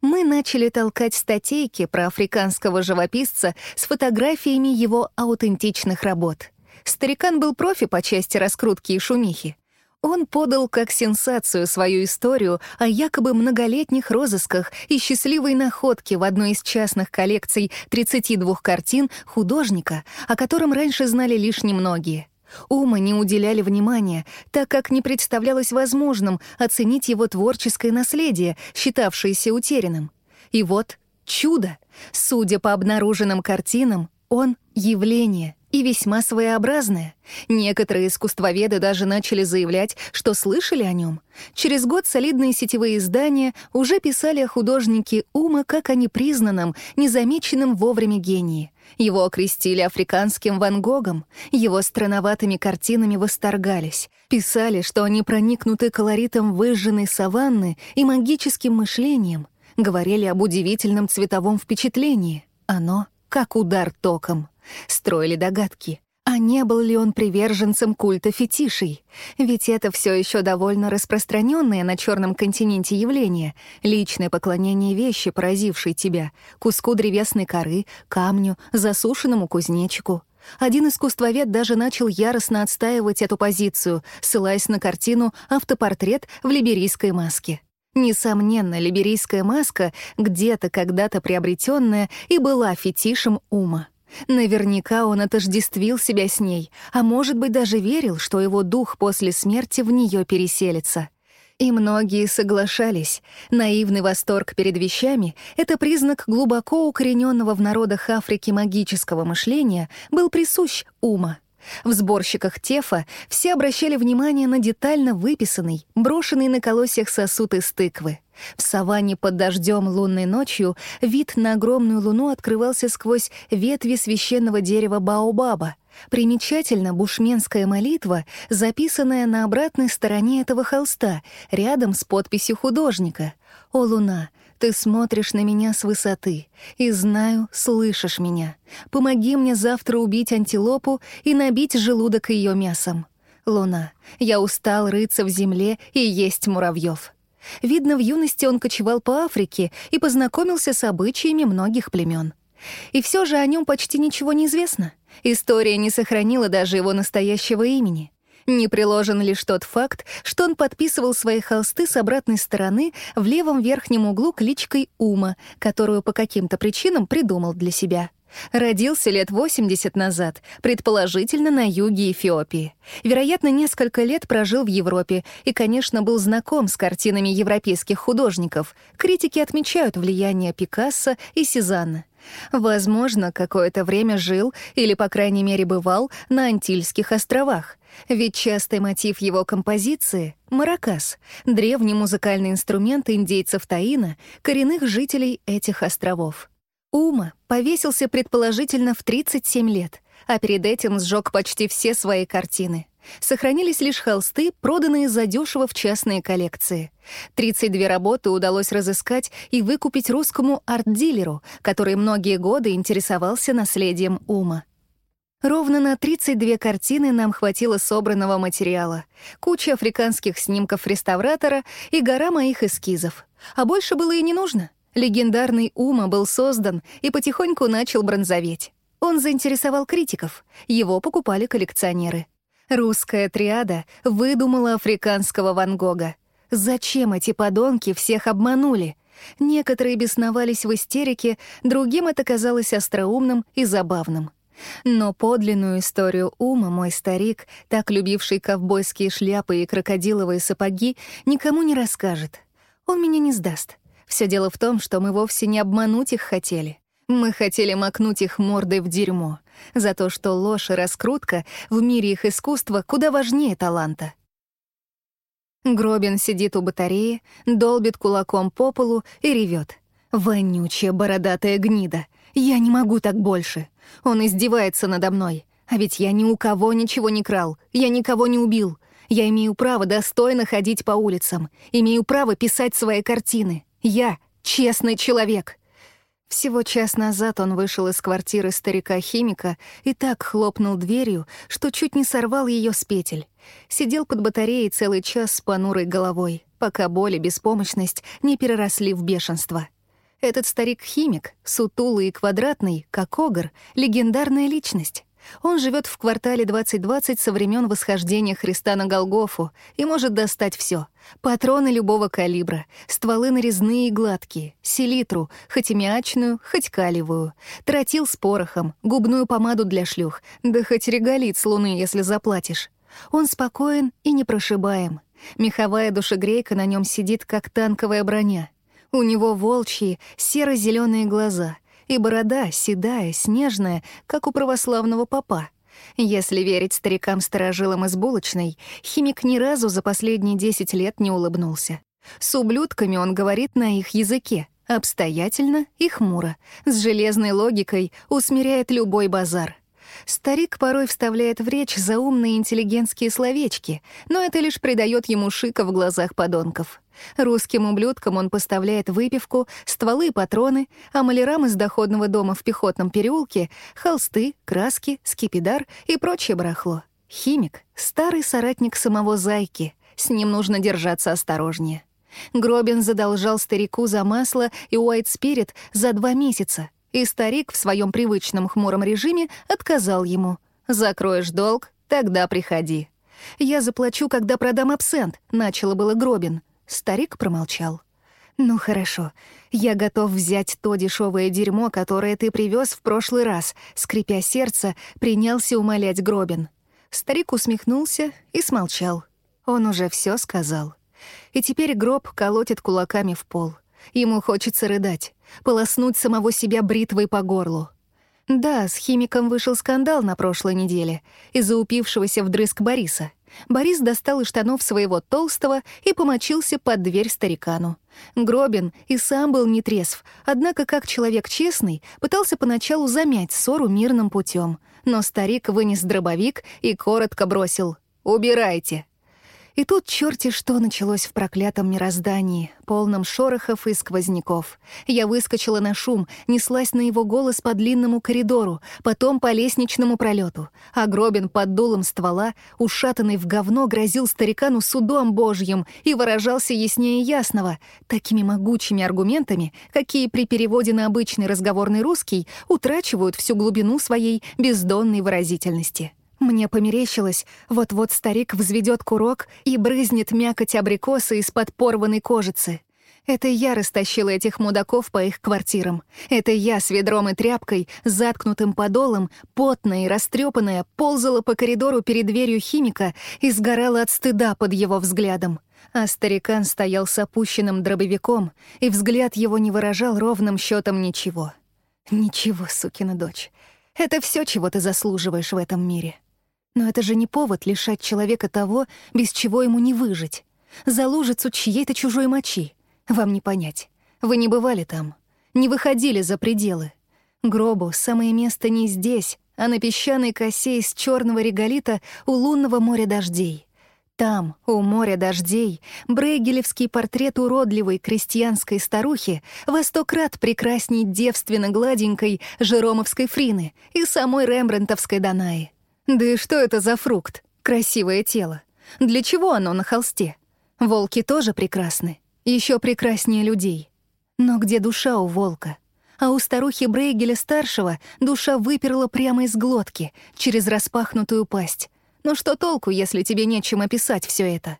Мы начали толкать статейки про африканского живописца с фотографиями его аутентичных работ. Старикан был профи по части раскрутки и шумихи. Он подал как сенсацию свою историю о якобы многолетних розысках и счастливой находке в одной из частных коллекций 32 картин художника, о котором раньше знали лишь немногие. Ума не уделяли внимания, так как не представлялось возможным оценить его творческое наследие, считавшееся утерянным. И вот чудо! Судя по обнаруженным картинам, он — явление — и весьма своеобразное. Некоторые искусствоведы даже начали заявлять, что слышали о нем. Через год солидные сетевые издания уже писали о художнике Ума как о непризнанном, незамеченном вовремя гении. Его окрестили африканским Ван Гогом, его странноватыми картинами восторгались, писали, что они проникнуты колоритом выжженной саванны и магическим мышлением, говорили об удивительном цветовом впечатлении. Оно как удар током. Строили догадки. А не был ли он приверженцем культа фетишей? Ведь это все еще довольно распространенное на Черном континенте явление — личное поклонение вещи, поразившей тебя, куску древесной коры, камню, засушенному кузнечику. Один искусствовед даже начал яростно отстаивать эту позицию, ссылаясь на картину «Автопортрет в либерийской маске». Несомненно, либерийская маска, где-то когда-то приобретенная, и была фетишем ума. Наверняка он отождествил себя с ней, а может быть даже верил, что его дух после смерти в нее переселится. И многие соглашались. Наивный восторг перед вещами — это признак глубоко укорененного в народах Африки магического мышления, был присущ ума. В сборщиках Тефа все обращали внимание на детально выписанный, брошенный на колосьях сосуд из тыквы. В саванне под дождем лунной ночью вид на огромную луну открывался сквозь ветви священного дерева Баобаба. Примечательно бушменская молитва, записанная на обратной стороне этого холста, рядом с подписью художника. «О, луна, ты смотришь на меня с высоты, и знаю, слышишь меня. Помоги мне завтра убить антилопу и набить желудок ее мясом. Луна, я устал рыться в земле и есть муравьев. Видно, в юности он кочевал по Африке и познакомился с обычаями многих племен. И все же о нем почти ничего не известно. История не сохранила даже его настоящего имени. Не приложен лишь тот факт, что он подписывал свои холсты с обратной стороны в левом верхнем углу кличкой Ума, которую по каким-то причинам придумал для себя. Родился лет 80 назад, предположительно на юге Эфиопии. Вероятно, несколько лет прожил в Европе и, конечно, был знаком с картинами европейских художников. Критики отмечают влияние Пикассо и Сезанна. Возможно, какое-то время жил или, по крайней мере, бывал на Антильских островах. Ведь частый мотив его композиции — маракас, древний музыкальный инструмент индейцев Таина, коренных жителей этих островов. Ума повесился предположительно в 37 лет, а перед этим сжег почти все свои картины. Сохранились лишь холсты, проданные задешево в частные коллекции. 32 работы удалось разыскать и выкупить русскому арт-дилеру, который многие годы интересовался наследием Ума. Ровно на 32 картины нам хватило собранного материала. Куча африканских снимков реставратора и гора моих эскизов. А больше было и не нужно. Легендарный Ума был создан и потихоньку начал бронзоветь. Он заинтересовал критиков. Его покупали коллекционеры. Русская триада выдумала африканского Ван Гога. Зачем эти подонки всех обманули? Некоторые бесновались в истерике, другим это казалось остроумным и забавным. Но подлинную историю ума мой старик, так любивший ковбойские шляпы и крокодиловые сапоги, никому не расскажет. Он меня не сдаст. Все дело в том, что мы вовсе не обмануть их хотели. Мы хотели макнуть их мордой в дерьмо, за то, что ложь и раскрутка в мире их искусства куда важнее таланта. Гробин сидит у батареи, долбит кулаком по полу и ревет. «Вонючая бородатая гнида! Я не могу так больше! Он издевается надо мной. А ведь я ни у кого ничего не крал, я никого не убил. Я имею право достойно ходить по улицам, имею право писать свои картины. Я — честный человек. Всего час назад он вышел из квартиры старика-химика и так хлопнул дверью, что чуть не сорвал ее с петель. Сидел под батареей целый час с понурой головой, пока боль и беспомощность не переросли в бешенство. Этот старик-химик, сутулый и квадратный, как огр, легендарная личность. Он живет в квартале 2020 со времен восхождения Христа на Голгофу и может достать все: Патроны любого калибра, стволы нарезные и гладкие, селитру, хоть аммиачную, хоть калевую, тротил с порохом, губную помаду для шлюх, да хоть реголит с луны, если заплатишь. Он спокоен и непрошибаем. Меховая душегрейка на нем сидит, как танковая броня — у него волчьи, серо зеленые глаза и борода седая, снежная, как у православного попа. Если верить старикам-старожилам из булочной, химик ни разу за последние десять лет не улыбнулся. С ублюдками он говорит на их языке, обстоятельно и хмуро, с железной логикой усмиряет любой базар. Старик порой вставляет в речь заумные интеллигентские словечки, но это лишь придает ему шика в глазах подонков. Русским ублюдкам он поставляет выпивку, стволы и патроны, а малярам из доходного дома в Пехотном переулке — холсты, краски, скипидар и прочее барахло. Химик — старый соратник самого Зайки. С ним нужно держаться осторожнее. Гробин задолжал старику за масло и Уайт Спирит за два месяца, и старик в своем привычном хмуром режиме отказал ему. «Закроешь долг, тогда приходи». «Я заплачу, когда продам абсент», — начало было Гробин. Старик промолчал. «Ну хорошо, я готов взять то дешевое дерьмо, которое ты привез в прошлый раз», скрипя сердце, принялся умолять Гробин. Старик усмехнулся и смолчал. Он уже все сказал. И теперь гроб колотит кулаками в пол. Ему хочется рыдать, полоснуть самого себя бритвой по горлу. Да, с химиком вышел скандал на прошлой неделе из-за упившегося вдрызг Бориса — Борис достал из штанов своего толстого и помочился под дверь старикану. Гробин и сам был нетрезв, однако, как человек честный, пытался поначалу замять ссору мирным путем. Но старик вынес дробовик и коротко бросил «Убирайте!» И тут черти что началось в проклятом мироздании, полном шорохов и сквозняков. Я выскочила на шум, неслась на его голос по длинному коридору, потом по лестничному пролету. А Гробин под дулом ствола, ушатанный в говно, грозил старикану судом божьим и выражался яснее ясного, такими могучими аргументами, какие при переводе на обычный разговорный русский утрачивают всю глубину своей бездонной выразительности. Мне померещилось, вот-вот старик взведет курок и брызнет мякоть абрикоса из-под порванной кожицы. Это я растащила этих мудаков по их квартирам. Это я с ведром и тряпкой, заткнутым подолом, потная и растрепанная, ползала по коридору перед дверью химика и сгорала от стыда под его взглядом. А старикан стоял с опущенным дробовиком, и взгляд его не выражал ровным счетом ничего. Ничего, сукина дочь. Это все, чего ты заслуживаешь в этом мире. Но это же не повод лишать человека того, без чего ему не выжить. За лужицу чьей-то чужой мочи. Вам не понять. Вы не бывали там. Не выходили за пределы. Гробу самое место не здесь, а на песчаной косе из черного реголита у лунного моря дождей. Там, у моря дождей, брейгелевский портрет уродливой крестьянской старухи во сто крат прекрасней девственно гладенькой жеромовской фрины и самой рембрандтовской Данаи. Да и что это за фрукт? Красивое тело. Для чего оно на холсте? Волки тоже прекрасны. еще прекраснее людей. Но где душа у волка? А у старухи Брейгеля-старшего душа выперла прямо из глотки, через распахнутую пасть. Но что толку, если тебе нечем описать все это?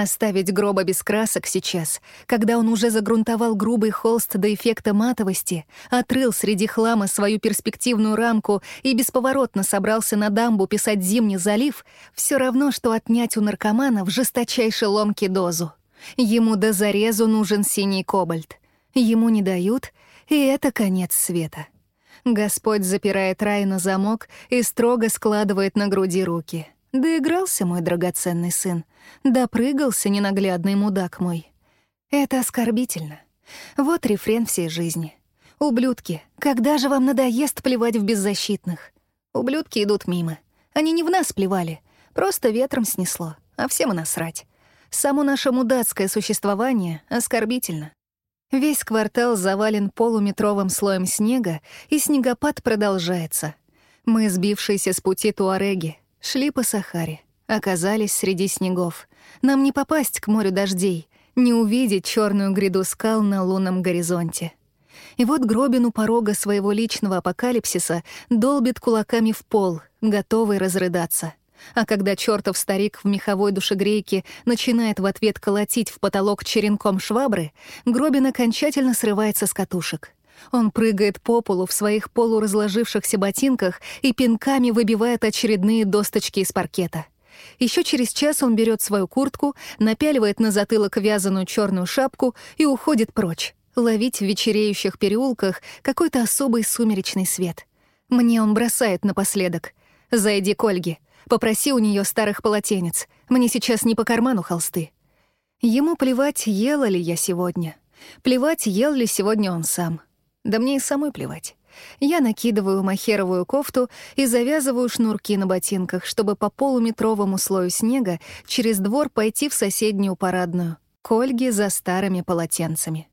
Оставить гроба без красок сейчас, когда он уже загрунтовал грубый холст до эффекта матовости, отрыл среди хлама свою перспективную рамку и бесповоротно собрался на дамбу писать «Зимний залив», все равно, что отнять у наркомана в жесточайшей ломке дозу. Ему до зарезу нужен синий кобальт. Ему не дают, и это конец света. Господь запирает рай на замок и строго складывает на груди руки. Доигрался мой драгоценный сын, допрыгался ненаглядный мудак мой. Это оскорбительно. Вот рефрен всей жизни. Ублюдки, когда же вам надоест плевать в беззащитных? Ублюдки идут мимо. Они не в нас плевали, просто ветром снесло, а всем и насрать. Само наше мудацкое существование оскорбительно. Весь квартал завален полуметровым слоем снега, и снегопад продолжается. Мы, сбившиеся с пути туареги, шли по Сахаре, оказались среди снегов. Нам не попасть к морю дождей, не увидеть черную гряду скал на лунном горизонте. И вот Гробин у порога своего личного апокалипсиса долбит кулаками в пол, готовый разрыдаться. А когда чертов старик в меховой душегрейке начинает в ответ колотить в потолок черенком швабры, Гробин окончательно срывается с катушек. Он прыгает по полу в своих полуразложившихся ботинках и пинками выбивает очередные досточки из паркета. Еще через час он берет свою куртку, напяливает на затылок вязаную черную шапку и уходит прочь, ловить в вечереющих переулках какой-то особый сумеречный свет. Мне он бросает напоследок. «Зайди к Ольге. Попроси у нее старых полотенец. Мне сейчас не по карману холсты. Ему плевать, ела ли я сегодня. Плевать, ел ли сегодня он сам. Да мне и самой плевать. Я накидываю махеровую кофту и завязываю шнурки на ботинках, чтобы по полуметровому слою снега через двор пойти в соседнюю парадную, к Ольге за старыми полотенцами.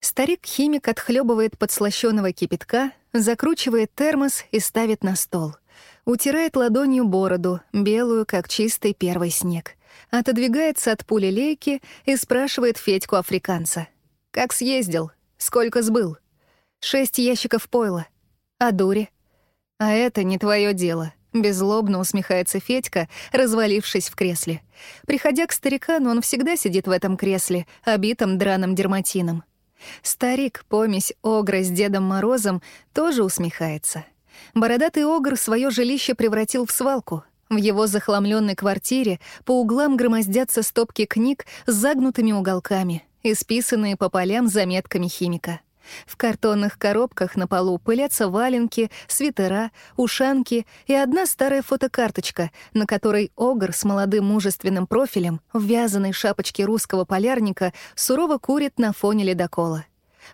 Старик-химик отхлебывает подслащённого кипятка, закручивает термос и ставит на стол — утирает ладонью бороду, белую, как чистый первый снег, отодвигается от пули лейки и спрашивает Федьку-африканца. «Как съездил? Сколько сбыл?» «Шесть ящиков пойла. А дури?» «А это не твое дело», — беззлобно усмехается Федька, развалившись в кресле. Приходя к старикану, он всегда сидит в этом кресле, обитом драным дерматином. Старик, помесь Огра с Дедом Морозом, тоже усмехается — Бородатый огр свое жилище превратил в свалку. В его захламленной квартире по углам громоздятся стопки книг с загнутыми уголками, исписанные по полям заметками химика. В картонных коробках на полу пылятся валенки, свитера, ушанки и одна старая фотокарточка, на которой огр с молодым мужественным профилем в вязаной шапочке русского полярника сурово курит на фоне ледокола.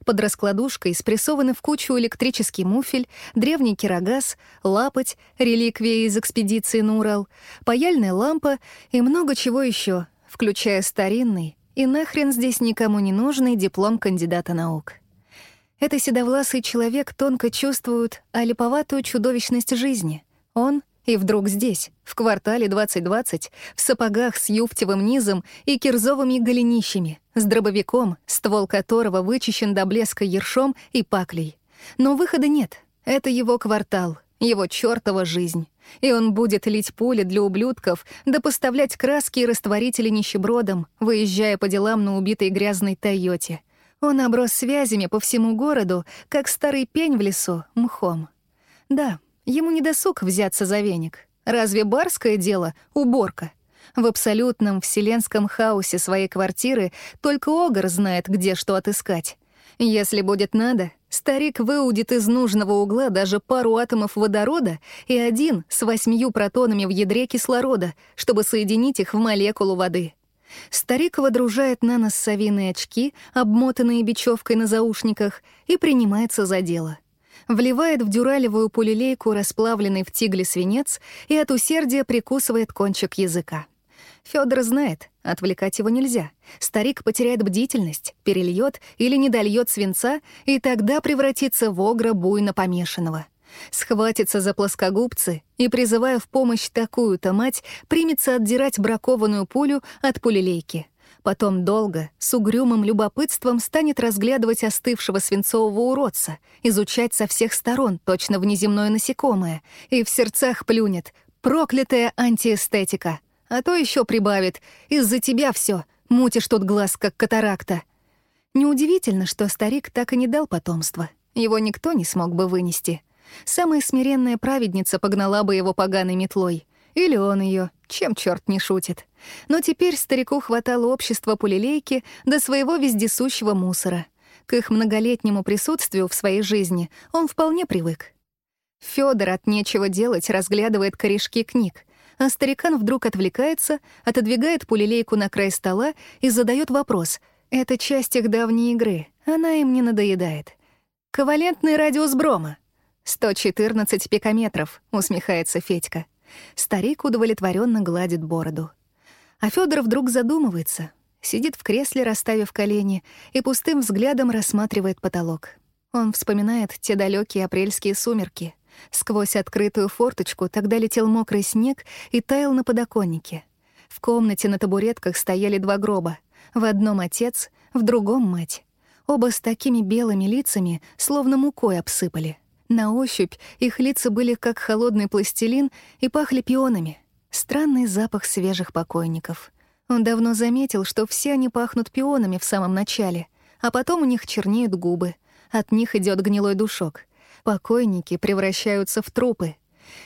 Под раскладушкой спрессованы в кучу электрический муфель, древний кирогаз, лапоть, реликвия из экспедиции на Урал, паяльная лампа и много чего еще, включая старинный и нахрен здесь никому не нужный диплом кандидата наук. Это седовласый человек тонко чувствует олиповатую чудовищность жизни. Он и вдруг здесь, в квартале 2020, в сапогах с юфтевым низом и кирзовыми голенищами, с дробовиком, ствол которого вычищен до блеска ершом и паклей. Но выхода нет. Это его квартал, его чёртова жизнь. И он будет лить пули для ублюдков, да поставлять краски и растворители нищебродам, выезжая по делам на убитой грязной «Тойоте». Он оброс связями по всему городу, как старый пень в лесу, мхом. Да, Ему не досуг взяться за веник. Разве барское дело — уборка? В абсолютном вселенском хаосе своей квартиры только Огр знает, где что отыскать. Если будет надо, старик выудит из нужного угла даже пару атомов водорода и один с восьмию протонами в ядре кислорода, чтобы соединить их в молекулу воды. Старик водружает на нос совиные очки, обмотанные бечевкой на заушниках, и принимается за дело. Вливает в дюралевую полилейку расплавленный в тигле свинец и от усердия прикусывает кончик языка. Федор знает, отвлекать его нельзя. Старик потеряет бдительность, перельет или не дольет свинца, и тогда превратится в огра буйно помешанного. Схватится за плоскогубцы и, призывая в помощь такую-то мать, примется отдирать бракованную пулю от пулелейки. Потом долго, с угрюмым любопытством станет разглядывать остывшего свинцового уродца, изучать со всех сторон точно внеземное насекомое, и в сердцах плюнет «проклятая антиэстетика», а то еще прибавит «из-за тебя все, мутишь тут глаз, как катаракта». Неудивительно, что старик так и не дал потомства. Его никто не смог бы вынести — Самая смиренная праведница погнала бы его поганой метлой. Или он ее, чем черт не шутит. Но теперь старику хватало общества пулелейки до своего вездесущего мусора. К их многолетнему присутствию в своей жизни он вполне привык. Фёдор от нечего делать разглядывает корешки книг, а старикан вдруг отвлекается, отодвигает пулелейку на край стола и задает вопрос. Это часть их давней игры, она им не надоедает. «Ковалентный радиус брома. «114 пикометров», — усмехается Федька. Старик удовлетворенно гладит бороду. А Федор вдруг задумывается, сидит в кресле, расставив колени, и пустым взглядом рассматривает потолок. Он вспоминает те далекие апрельские сумерки. Сквозь открытую форточку тогда летел мокрый снег и таял на подоконнике. В комнате на табуретках стояли два гроба. В одном отец, в другом мать. Оба с такими белыми лицами, словно мукой обсыпали. На ощупь их лица были как холодный пластилин и пахли пионами. Странный запах свежих покойников. Он давно заметил, что все они пахнут пионами в самом начале, а потом у них чернеют губы. От них идет гнилой душок. Покойники превращаются в трупы.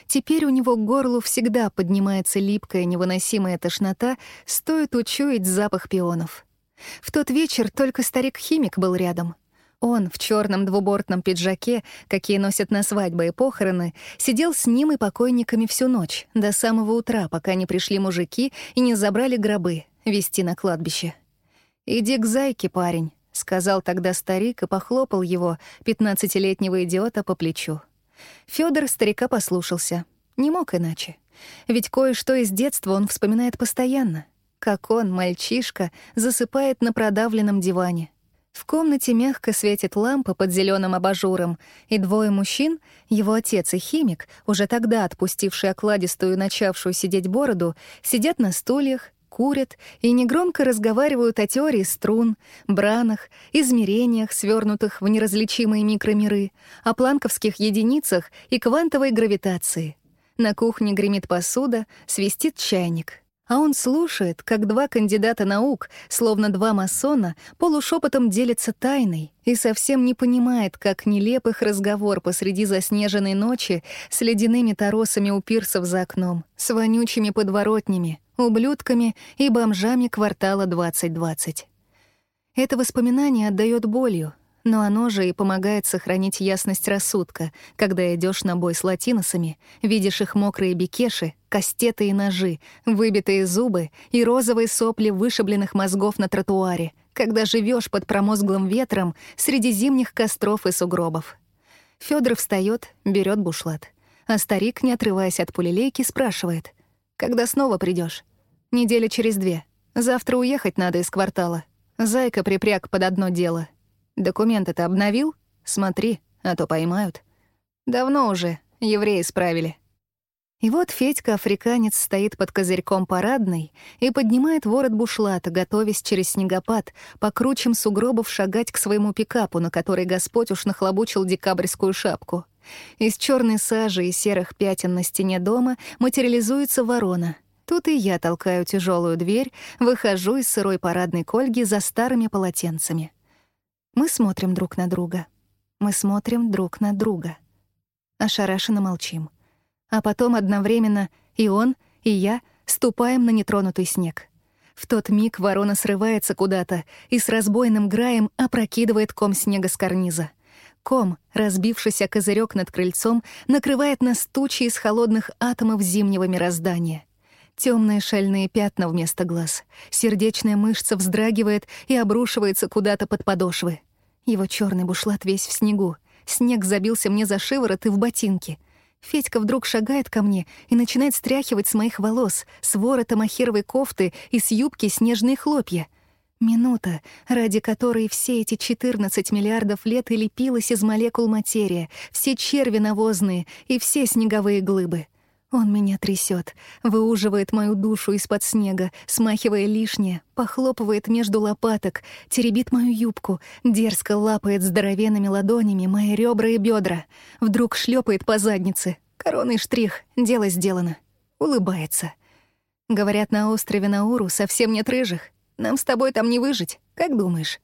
Теперь у него к горлу всегда поднимается липкая невыносимая тошнота, стоит учуять запах пионов. В тот вечер только старик-химик был рядом — он в черном двубортном пиджаке, какие носят на свадьбы и похороны, сидел с ним и покойниками всю ночь, до самого утра, пока не пришли мужики и не забрали гробы, вести на кладбище. «Иди к зайке, парень», — сказал тогда старик и похлопал его, пятнадцатилетнего идиота, по плечу. Фёдор старика послушался. Не мог иначе. Ведь кое-что из детства он вспоминает постоянно. Как он, мальчишка, засыпает на продавленном диване, в комнате мягко светит лампа под зеленым абажуром, и двое мужчин, его отец и химик, уже тогда отпустивший окладистую начавшую сидеть бороду, сидят на стульях, курят и негромко разговаривают о теории струн, бранах, измерениях, свернутых в неразличимые микромиры, о планковских единицах и квантовой гравитации. На кухне гремит посуда, свистит чайник — а он слушает, как два кандидата наук, словно два масона, полушепотом делятся тайной и совсем не понимает, как нелеп их разговор посреди заснеженной ночи с ледяными торосами у пирсов за окном, с вонючими подворотнями, ублюдками и бомжами квартала 2020. Это воспоминание отдает болью, но оно же и помогает сохранить ясность рассудка, когда идешь на бой с латиносами, видишь их мокрые бикеши, кастеты и ножи, выбитые зубы и розовые сопли вышибленных мозгов на тротуаре, когда живешь под промозглым ветром среди зимних костров и сугробов. Федор встает, берет бушлат. А старик, не отрываясь от пулелейки, спрашивает. «Когда снова придешь? Неделя через две. Завтра уехать надо из квартала. Зайка припряг под одно дело. Документы-то обновил? Смотри, а то поймают. Давно уже, евреи справили. И вот Федька-африканец стоит под козырьком парадной и поднимает ворот бушлата, готовясь через снегопад по кручам сугробов шагать к своему пикапу, на который Господь уж нахлобучил декабрьскую шапку. Из черной сажи и серых пятен на стене дома материализуется ворона. Тут и я толкаю тяжелую дверь, выхожу из сырой парадной кольги за старыми полотенцами. Мы смотрим друг на друга. Мы смотрим друг на друга. Ошарашенно молчим. А потом одновременно и он, и я ступаем на нетронутый снег. В тот миг ворона срывается куда-то и с разбойным граем опрокидывает ком снега с карниза. Ком, разбившийся козырек над крыльцом, накрывает нас тучей из холодных атомов зимнего мироздания. Темные шальные пятна вместо глаз. Сердечная мышца вздрагивает и обрушивается куда-то под подошвы. Его черный бушлат весь в снегу. Снег забился мне за шиворот и в ботинки. Федька вдруг шагает ко мне и начинает стряхивать с моих волос, с ворота махеровой кофты и с юбки снежные хлопья. Минута, ради которой все эти 14 миллиардов лет и лепилась из молекул материя, все черви навозные и все снеговые глыбы. Он меня трясет, выуживает мою душу из-под снега, смахивая лишнее, похлопывает между лопаток, теребит мою юбку, дерзко лапает здоровенными ладонями мои ребра и бедра, вдруг шлепает по заднице. Коронный штрих, дело сделано. Улыбается. Говорят, на острове Науру совсем нет рыжих. Нам с тобой там не выжить, как думаешь?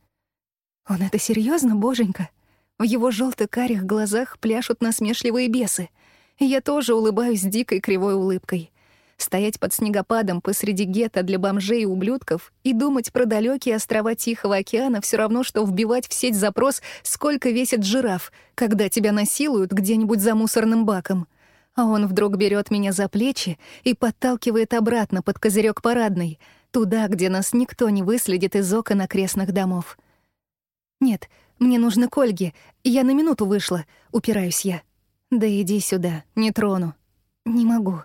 Он это серьезно, боженька? В его желто карих глазах пляшут насмешливые бесы — я тоже улыбаюсь дикой кривой улыбкой. Стоять под снегопадом посреди гетто для бомжей и ублюдков и думать про далекие острова Тихого океана все равно, что вбивать в сеть запрос, сколько весит жираф, когда тебя насилуют где-нибудь за мусорным баком. А он вдруг берет меня за плечи и подталкивает обратно под козырек парадной, туда, где нас никто не выследит из окон окрестных домов. «Нет, мне нужно к Ольге. Я на минуту вышла», — упираюсь я. «Да иди сюда, не трону». «Не могу».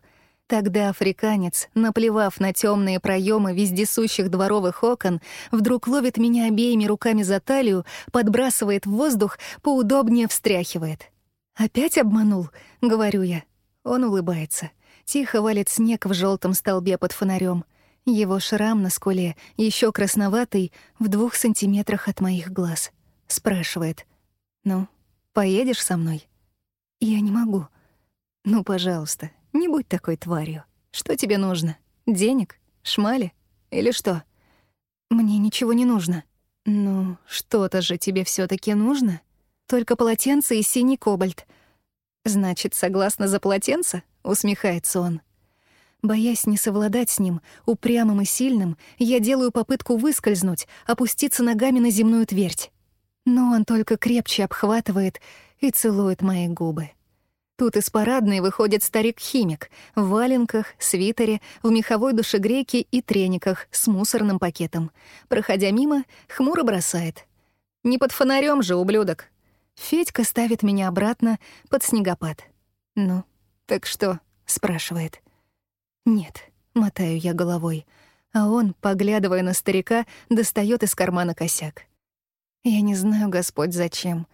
Тогда африканец, наплевав на темные проемы вездесущих дворовых окон, вдруг ловит меня обеими руками за талию, подбрасывает в воздух, поудобнее встряхивает. «Опять обманул?» — говорю я. Он улыбается. Тихо валит снег в желтом столбе под фонарем. Его шрам на скуле, еще красноватый, в двух сантиметрах от моих глаз. Спрашивает. «Ну, поедешь со мной?» «Я не могу». «Ну, пожалуйста, не будь такой тварью. Что тебе нужно? Денег? Шмали? Или что?» «Мне ничего не нужно». «Ну, что-то же тебе все таки нужно? Только полотенце и синий кобальт». «Значит, согласно за полотенце?» — усмехается он. Боясь не совладать с ним, упрямым и сильным, я делаю попытку выскользнуть, опуститься ногами на земную твердь. Но он только крепче обхватывает и целует мои губы. Тут из парадной выходит старик-химик в валенках, свитере, в меховой душегрейке и трениках с мусорным пакетом. Проходя мимо, хмуро бросает. «Не под фонарем же, ублюдок!» Федька ставит меня обратно под снегопад. «Ну, так что?» — спрашивает. «Нет», — мотаю я головой, а он, поглядывая на старика, достает из кармана косяк. «Я не знаю, Господь, зачем.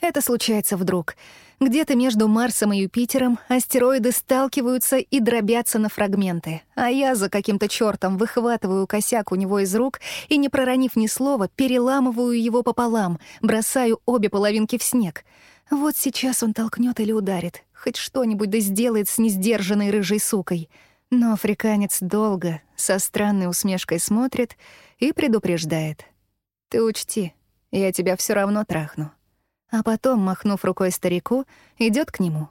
Это случается вдруг. Где-то между Марсом и Юпитером астероиды сталкиваются и дробятся на фрагменты, а я за каким-то чёртом выхватываю косяк у него из рук и, не проронив ни слова, переламываю его пополам, бросаю обе половинки в снег. Вот сейчас он толкнет или ударит, хоть что-нибудь да сделает с несдержанной рыжей сукой. Но африканец долго, со странной усмешкой смотрит и предупреждает. «Ты учти, я тебя все равно трахну» а потом, махнув рукой старику, идет к нему.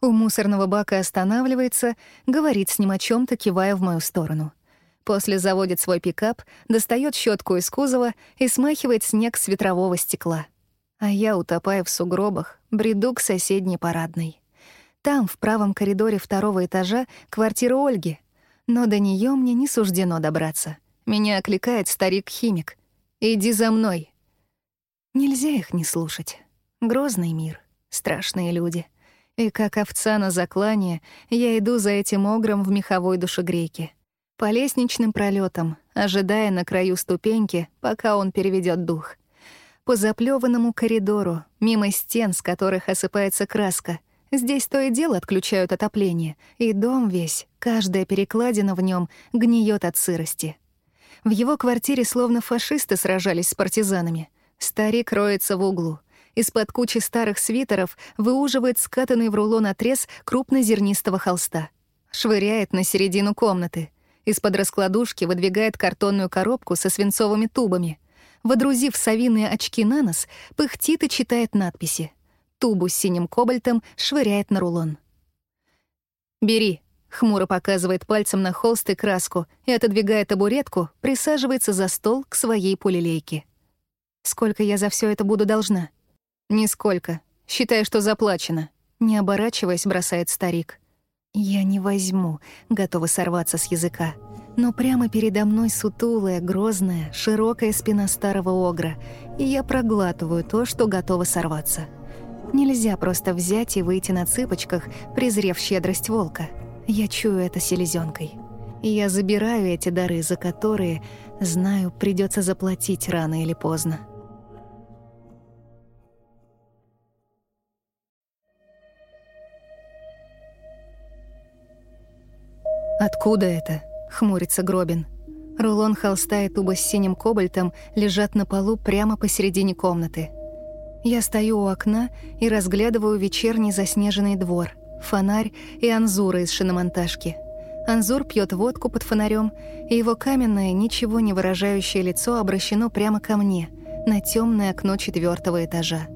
У мусорного бака останавливается, говорит с ним о чем то кивая в мою сторону. После заводит свой пикап, достает щетку из кузова и смахивает снег с ветрового стекла. А я, утопая в сугробах, бреду к соседней парадной. Там, в правом коридоре второго этажа, квартира Ольги. Но до нее мне не суждено добраться. Меня окликает старик-химик. «Иди за мной». Нельзя их не слушать. Грозный мир, страшные люди. И как овца на заклание, я иду за этим огром в меховой душегрейке. По лестничным пролетам, ожидая на краю ступеньки, пока он переведет дух. По заплеванному коридору, мимо стен, с которых осыпается краска. Здесь то и дело отключают отопление, и дом весь, каждая перекладина в нем гниет от сырости. В его квартире словно фашисты сражались с партизанами — Старик роется в углу. Из-под кучи старых свитеров выуживает скатанный в рулон отрез крупнозернистого холста. Швыряет на середину комнаты. Из-под раскладушки выдвигает картонную коробку со свинцовыми тубами. Водрузив совиные очки на нос, пыхтит и читает надписи. Тубу с синим кобальтом швыряет на рулон. «Бери», — хмуро показывает пальцем на холст и краску и, отодвигая табуретку, присаживается за стол к своей пулелейке. Сколько я за все это буду должна? Нисколько. Считай, что заплачено. Не оборачиваясь, бросает старик. Я не возьму, готова сорваться с языка. Но прямо передо мной сутулая, грозная, широкая спина старого огра, и я проглатываю то, что готово сорваться. Нельзя просто взять и выйти на цыпочках, презрев щедрость волка. Я чую это селезенкой. И я забираю эти дары, за которые, знаю, придется заплатить рано или поздно. «Откуда это?» — хмурится Гробин. Рулон холста и туба с синим кобальтом лежат на полу прямо посередине комнаты. Я стою у окна и разглядываю вечерний заснеженный двор, фонарь и Анзура из шиномонтажки. Анзур пьет водку под фонарем, и его каменное, ничего не выражающее лицо обращено прямо ко мне, на темное окно четвертого этажа.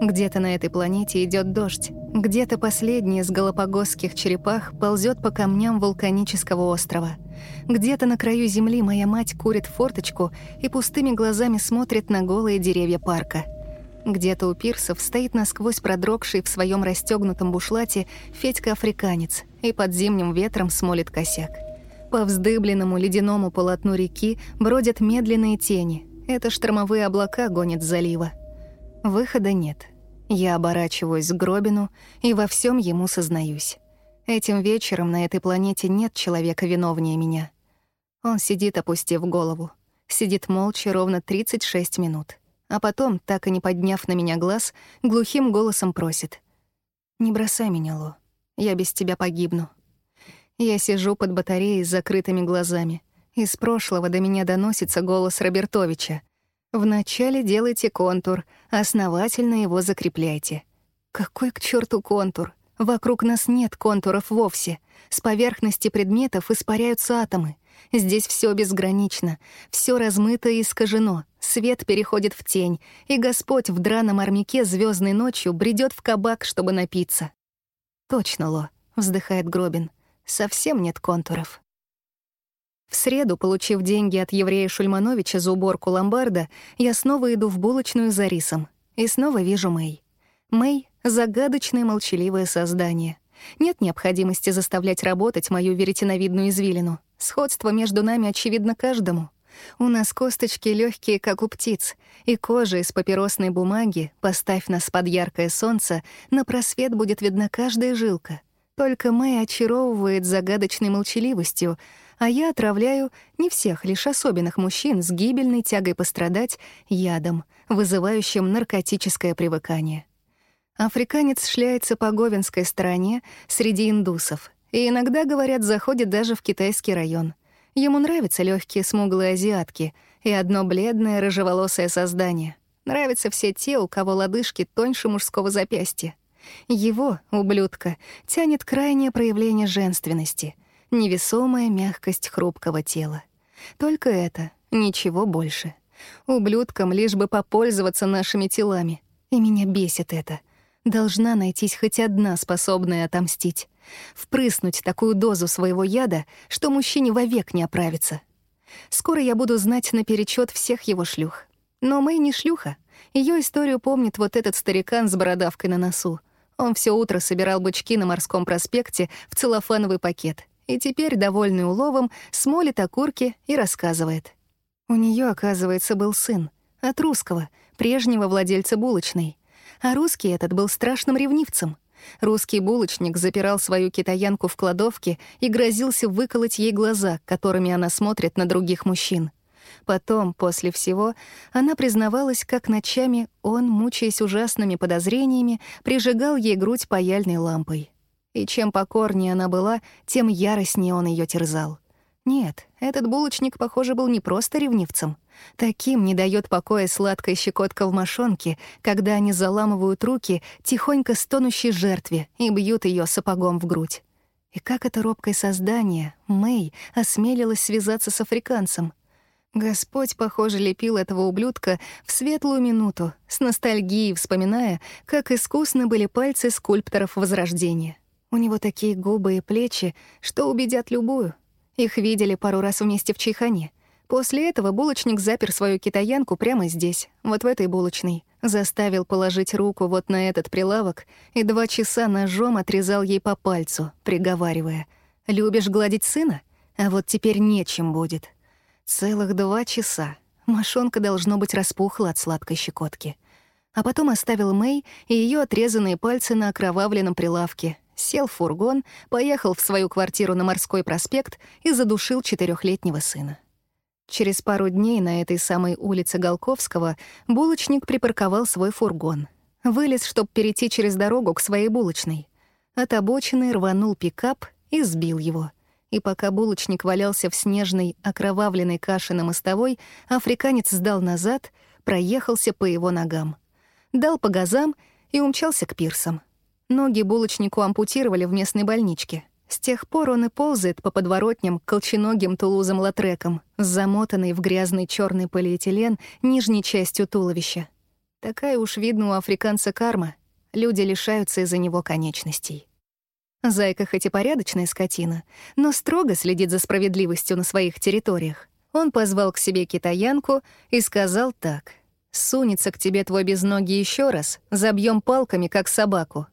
Где-то на этой планете идет дождь, где-то последний из галапагосских черепах ползет по камням вулканического острова. Где-то на краю земли моя мать курит форточку и пустыми глазами смотрит на голые деревья парка. Где-то у пирсов стоит насквозь продрогший в своем расстегнутом бушлате Федька-африканец и под зимним ветром смолит косяк. По вздыбленному ледяному полотну реки бродят медленные тени. Это штормовые облака гонят залива. Выхода нет. Я оборачиваюсь к Гробину и во всем ему сознаюсь. Этим вечером на этой планете нет человека виновнее меня. Он сидит, опустив голову. Сидит молча ровно 36 минут. А потом, так и не подняв на меня глаз, глухим голосом просит. «Не бросай меня, Ло. Я без тебя погибну». Я сижу под батареей с закрытыми глазами. Из прошлого до меня доносится голос Робертовича. Вначале делайте контур, основательно его закрепляйте. Какой к черту контур? Вокруг нас нет контуров вовсе. С поверхности предметов испаряются атомы. Здесь все безгранично, все размыто и искажено. Свет переходит в тень, и Господь в драном армяке звездной ночью бредет в кабак, чтобы напиться. «Точно, Ло», — вздыхает Гробин, — «совсем нет контуров». В среду, получив деньги от еврея Шульмановича за уборку ломбарда, я снова иду в булочную за рисом. И снова вижу Мэй. Мэй — загадочное молчаливое создание. Нет необходимости заставлять работать мою веретеновидную извилину. Сходство между нами очевидно каждому. У нас косточки легкие, как у птиц, и кожа из папиросной бумаги, поставь нас под яркое солнце, на просвет будет видна каждая жилка. Только Мэй очаровывает загадочной молчаливостью, а я отравляю не всех, лишь особенных мужчин с гибельной тягой пострадать ядом, вызывающим наркотическое привыкание. Африканец шляется по говенской стороне среди индусов и иногда, говорят, заходит даже в китайский район. Ему нравятся легкие смуглые азиатки и одно бледное рыжеволосое создание. Нравятся все те, у кого лодыжки тоньше мужского запястья. Его, ублюдка, тянет крайнее проявление женственности — невесомая мягкость хрупкого тела. Только это, ничего больше. Ублюдкам лишь бы попользоваться нашими телами. И меня бесит это. Должна найтись хоть одна, способная отомстить. Впрыснуть такую дозу своего яда, что мужчине вовек не оправится. Скоро я буду знать наперечет всех его шлюх. Но Мэй не шлюха. Ее историю помнит вот этот старикан с бородавкой на носу. Он все утро собирал бычки на морском проспекте в целлофановый пакет и теперь, довольный уловом, смолит окурки и рассказывает. У нее, оказывается, был сын. От русского, прежнего владельца булочной. А русский этот был страшным ревнивцем. Русский булочник запирал свою китаянку в кладовке и грозился выколоть ей глаза, которыми она смотрит на других мужчин. Потом, после всего, она признавалась, как ночами он, мучаясь ужасными подозрениями, прижигал ей грудь паяльной лампой. И чем покорнее она была, тем яростнее он ее терзал. Нет, этот булочник, похоже, был не просто ревнивцем. Таким не дает покоя сладкая щекотка в мошонке, когда они заламывают руки тихонько стонущей жертве и бьют ее сапогом в грудь. И как это робкое создание, Мэй, осмелилась связаться с африканцем. Господь, похоже, лепил этого ублюдка в светлую минуту, с ностальгией вспоминая, как искусно были пальцы скульпторов Возрождения. У него такие губы и плечи, что убедят любую. Их видели пару раз вместе в чайхане. После этого булочник запер свою китаянку прямо здесь, вот в этой булочной, заставил положить руку вот на этот прилавок и два часа ножом отрезал ей по пальцу, приговаривая «Любишь гладить сына? А вот теперь нечем будет». Целых два часа. Машонка должно быть распухла от сладкой щекотки. А потом оставил Мэй и ее отрезанные пальцы на окровавленном прилавке, сел в фургон, поехал в свою квартиру на Морской проспект и задушил четырехлетнего сына. Через пару дней на этой самой улице Голковского булочник припарковал свой фургон. Вылез, чтобы перейти через дорогу к своей булочной. От обочины рванул пикап и сбил его. И пока булочник валялся в снежной, окровавленной каше на мостовой, африканец сдал назад, проехался по его ногам. Дал по газам и умчался к пирсам. Ноги булочнику ампутировали в местной больничке. С тех пор он и ползает по подворотням колченогим тулузом-латреком, замотанный в грязный черный полиэтилен нижней частью туловища. Такая уж видно у африканца карма. Люди лишаются из-за него конечностей. Зайка хоть и порядочная скотина, но строго следит за справедливостью на своих территориях. Он позвал к себе китаянку и сказал так. «Сунется к тебе твой безногий еще раз, забьем палками, как собаку».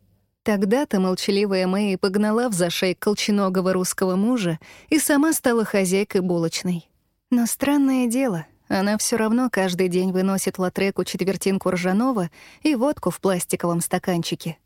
Тогда-то молчаливая Мэй погнала в зашей колченогого русского мужа и сама стала хозяйкой булочной. Но странное дело, она все равно каждый день выносит латреку четвертинку ржаного и водку в пластиковом стаканчике.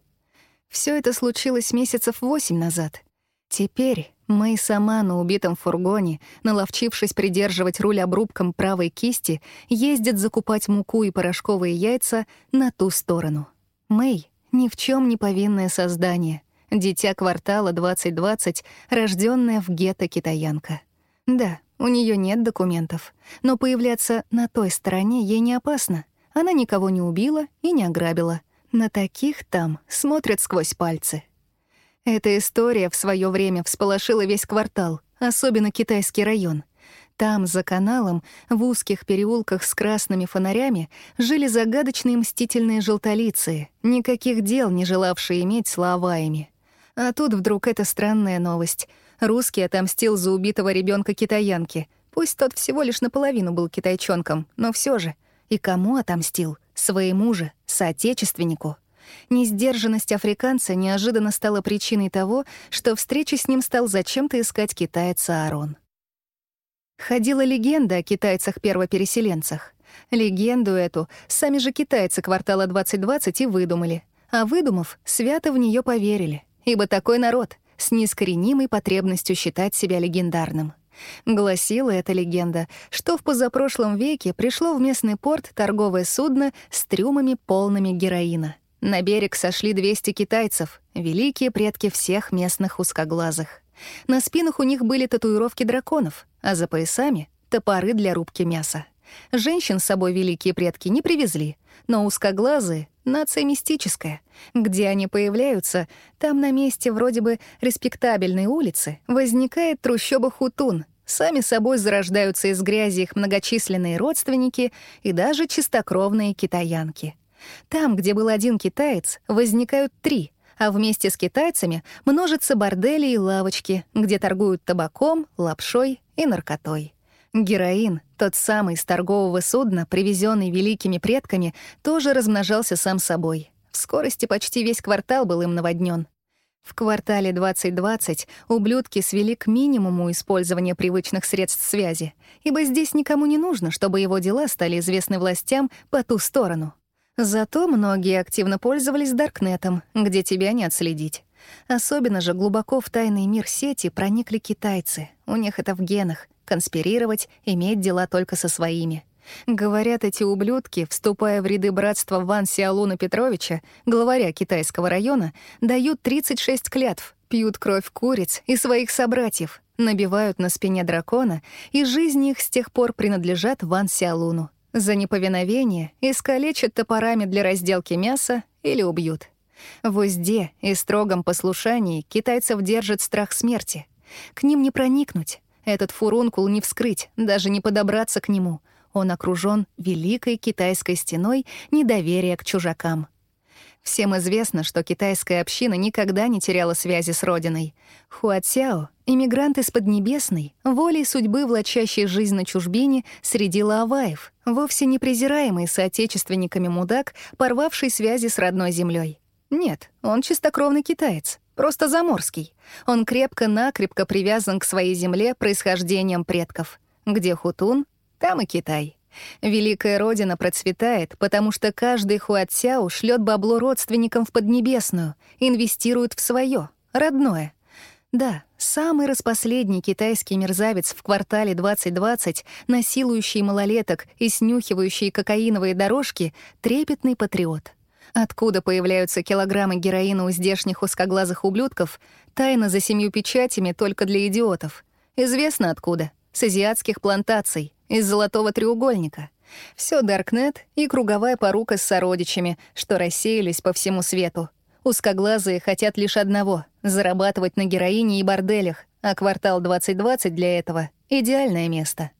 Все это случилось месяцев восемь назад. Теперь Мэй сама на убитом фургоне, наловчившись придерживать руль обрубком правой кисти, ездит закупать муку и порошковые яйца на ту сторону. Мэй ни в чем не повинное создание. Дитя квартала 2020, рожденная в гетто китаянка. Да, у нее нет документов, но появляться на той стороне ей не опасно. Она никого не убила и не ограбила. На таких там смотрят сквозь пальцы. Эта история в свое время всполошила весь квартал, особенно китайский район. Там, за каналом, в узких переулках с красными фонарями, жили загадочные мстительные желтолицы, никаких дел не желавшие иметь с лаваями. А тут вдруг эта странная новость. Русский отомстил за убитого ребенка китаянки. Пусть тот всего лишь наполовину был китайчонком, но все же. И кому отомстил? Своему же, соотечественнику. Несдержанность африканца неожиданно стала причиной того, что встречу с ним стал зачем-то искать китаец Аарон. Ходила легенда о китайцах-первопереселенцах. Легенду эту сами же китайцы квартала 2020 и выдумали. А выдумав, свято в нее поверили. Ибо такой народ с неискоренимой потребностью считать себя легендарным. Гласила эта легенда, что в позапрошлом веке пришло в местный порт торговое судно с трюмами полными героина. На берег сошли 200 китайцев, великие предки всех местных узкоглазых. На спинах у них были татуировки драконов, а за поясами — топоры для рубки мяса. Женщин с собой великие предки не привезли, но узкоглазые — нация мистическая. Где они появляются, там на месте вроде бы респектабельной улицы возникает трущоба Хутун, сами собой зарождаются из грязи их многочисленные родственники и даже чистокровные китаянки. Там, где был один китаец, возникают три — а вместе с китайцами множатся бордели и лавочки, где торгуют табаком, лапшой и наркотой. Героин, тот самый с торгового судна, привезенный великими предками, тоже размножался сам собой. В скорости почти весь квартал был им наводнен. В квартале 2020 ублюдки свели к минимуму использование привычных средств связи, ибо здесь никому не нужно, чтобы его дела стали известны властям по ту сторону. Зато многие активно пользовались Даркнетом, где тебя не отследить. Особенно же глубоко в тайный мир сети проникли китайцы. У них это в генах — конспирировать, иметь дела только со своими. Говорят, эти ублюдки, вступая в ряды братства Ван Сиалуна Петровича, главаря китайского района, дают 36 клятв, пьют кровь куриц и своих собратьев, набивают на спине дракона, и жизни их с тех пор принадлежат Ван Сиалуну. За неповиновение искалечат топорами для разделки мяса или убьют. В узде и строгом послушании китайцев держит страх смерти. К ним не проникнуть, этот фурункул не вскрыть, даже не подобраться к нему. Он окружен великой китайской стеной недоверия к чужакам. Всем известно, что китайская община никогда не теряла связи с родиной. Хуатсяо Иммигрант из Поднебесной, волей судьбы влачащий жизнь на чужбине среди лааваев, вовсе не презираемый соотечественниками мудак, порвавший связи с родной землей. Нет, он чистокровный китаец, просто заморский. Он крепко-накрепко привязан к своей земле происхождением предков. Где хутун, там и Китай. Великая Родина процветает, потому что каждый хуатсяо шлет бабло родственникам в Поднебесную, инвестирует в свое, родное — да, самый распоследний китайский мерзавец в квартале 2020, насилующий малолеток и снюхивающий кокаиновые дорожки — трепетный патриот. Откуда появляются килограммы героина у здешних узкоглазых ублюдков — тайна за семью печатями только для идиотов. Известно откуда — с азиатских плантаций, из золотого треугольника. Все Даркнет и круговая порука с сородичами, что рассеялись по всему свету — Узкоглазые хотят лишь одного — зарабатывать на героине и борделях, а квартал 2020 для этого — идеальное место.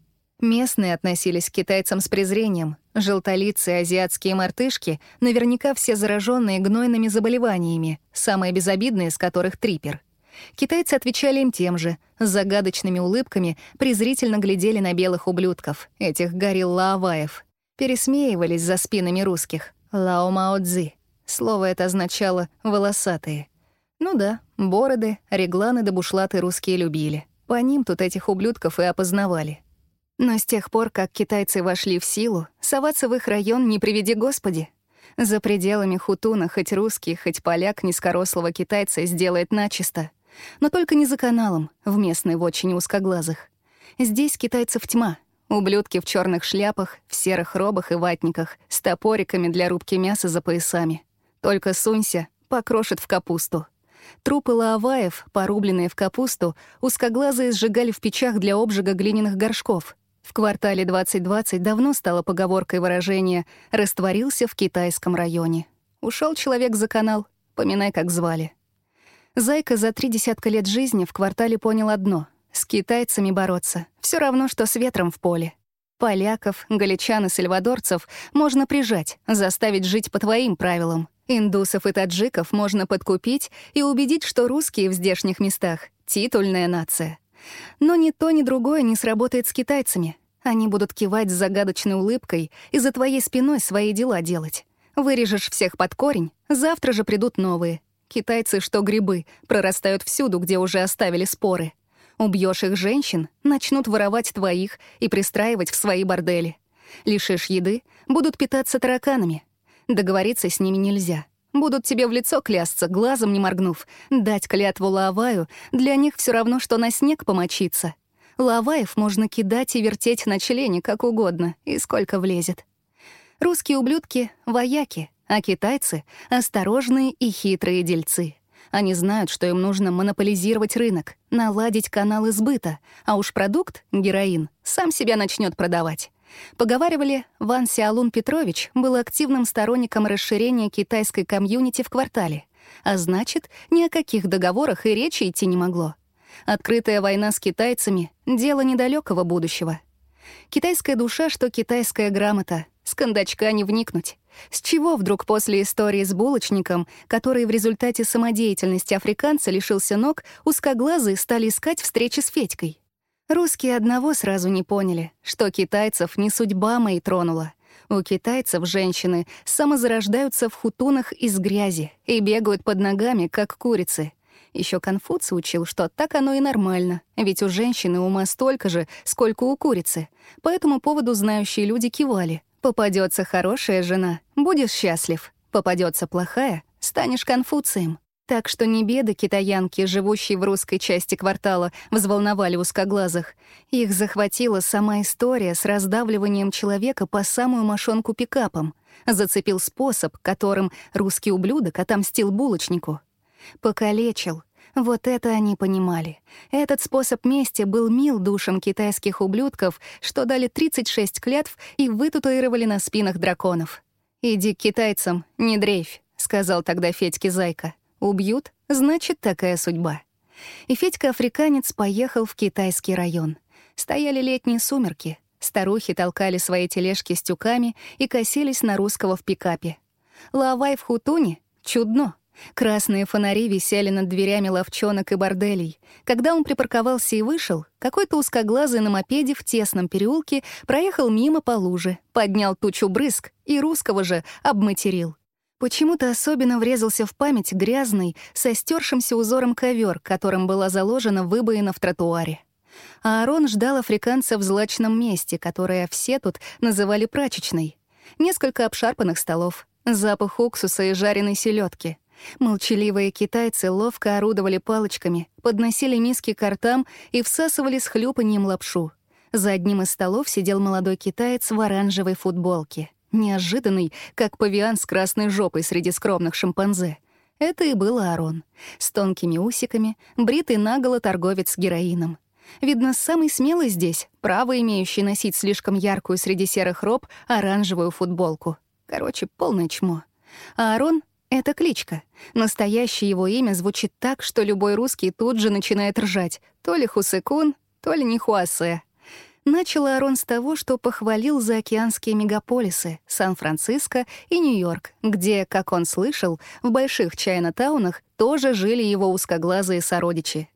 Местные относились к китайцам с презрением. Желтолицые азиатские мартышки, наверняка все зараженные гнойными заболеваниями, самые безобидные из которых — трипер. Китайцы отвечали им тем же, с загадочными улыбками презрительно глядели на белых ублюдков, этих горилла-аваев. Пересмеивались за спинами русских. Лао Мао Цзи. Слово это означало «волосатые». Ну да, бороды, регланы да бушлаты русские любили. По ним тут этих ублюдков и опознавали. Но с тех пор, как китайцы вошли в силу, соваться в их район не приведи Господи. За пределами Хутуна хоть русский, хоть поляк низкорослого китайца сделает начисто. Но только не за каналом, в местной вотчине узкоглазых. Здесь китайцев тьма. Ублюдки в черных шляпах, в серых робах и ватниках, с топориками для рубки мяса за поясами. Только сунься, покрошит в капусту. Трупы лаоваев, порубленные в капусту, узкоглазые сжигали в печах для обжига глиняных горшков. В квартале 2020 давно стало поговоркой выражение «растворился в китайском районе». Ушел человек за канал, поминай, как звали. Зайка за три десятка лет жизни в квартале понял одно — с китайцами бороться все равно, что с ветром в поле. Поляков, галичан и сальвадорцев можно прижать, заставить жить по твоим правилам — Индусов и таджиков можно подкупить и убедить, что русские в здешних местах — титульная нация. Но ни то, ни другое не сработает с китайцами. Они будут кивать с загадочной улыбкой и за твоей спиной свои дела делать. Вырежешь всех под корень, завтра же придут новые. Китайцы, что грибы, прорастают всюду, где уже оставили споры. Убьешь их женщин, начнут воровать твоих и пристраивать в свои бордели. Лишишь еды, будут питаться тараканами — Договориться с ними нельзя. Будут тебе в лицо клясться, глазом не моргнув. Дать клятву Лаваю для них все равно, что на снег помочиться. Лаваев можно кидать и вертеть на члене как угодно, и сколько влезет. Русские ублюдки — вояки, а китайцы — осторожные и хитрые дельцы. Они знают, что им нужно монополизировать рынок, наладить канал избыта, а уж продукт, героин, сам себя начнет продавать. Поговаривали, Ван Сиалун Петрович был активным сторонником расширения китайской комьюнити в квартале, а значит, ни о каких договорах и речи идти не могло. Открытая война с китайцами — дело недалекого будущего. Китайская душа, что китайская грамота, с кондачка не вникнуть. С чего вдруг после истории с булочником, который в результате самодеятельности африканца лишился ног, узкоглазые стали искать встречи с Федькой? Русские одного сразу не поняли, что китайцев не судьба моей тронула. У китайцев женщины самозарождаются в хутунах из грязи и бегают под ногами, как курицы. Еще Конфуций учил, что так оно и нормально, ведь у женщины ума столько же, сколько у курицы. По этому поводу знающие люди кивали. Попадется хорошая жена — будешь счастлив. Попадется плохая — станешь Конфуцием. Так что не беды китаянки, живущие в русской части квартала, взволновали узкоглазых. Их захватила сама история с раздавливанием человека по самую мошонку пикапом. Зацепил способ, которым русский ублюдок отомстил булочнику. Покалечил. Вот это они понимали. Этот способ мести был мил душам китайских ублюдков, что дали 36 клятв и вытатуировали на спинах драконов. «Иди к китайцам, не дрейфь», — сказал тогда Федьке Зайка. Убьют, значит, такая судьба. И Федька-африканец поехал в китайский район. Стояли летние сумерки. Старухи толкали свои тележки с тюками и косились на русского в пикапе. Лавай в хутуне — чудно. Красные фонари висели над дверями ловчонок и борделей. Когда он припарковался и вышел, какой-то узкоглазый на мопеде в тесном переулке проехал мимо по луже, поднял тучу брызг и русского же обматерил. Почему-то особенно врезался в память грязный, со стершимся узором ковер, которым была заложена выбоина в тротуаре. А Аарон ждал африканца в злачном месте, которое все тут называли прачечной. Несколько обшарпанных столов, запах уксуса и жареной селедки — Молчаливые китайцы ловко орудовали палочками, подносили миски к ртам и всасывали с хлюпаньем лапшу. За одним из столов сидел молодой китаец в оранжевой футболке. Неожиданный, как павиан с красной жопой среди скромных шимпанзе. Это и был Аарон. С тонкими усиками, бритый наголо торговец с героином. Видно, самый смелый здесь, право имеющий носить слишком яркую среди серых роб оранжевую футболку. Короче, полное чмо. А Аарон это кличка. Настоящее его имя звучит так, что любой русский тут же начинает ржать. То ли Хусекун, то ли Нихуасе. Начал Арон с того, что похвалил заокеанские мегаполисы — Сан-Франциско и Нью-Йорк, где, как он слышал, в больших чайно-таунах тоже жили его узкоглазые сородичи.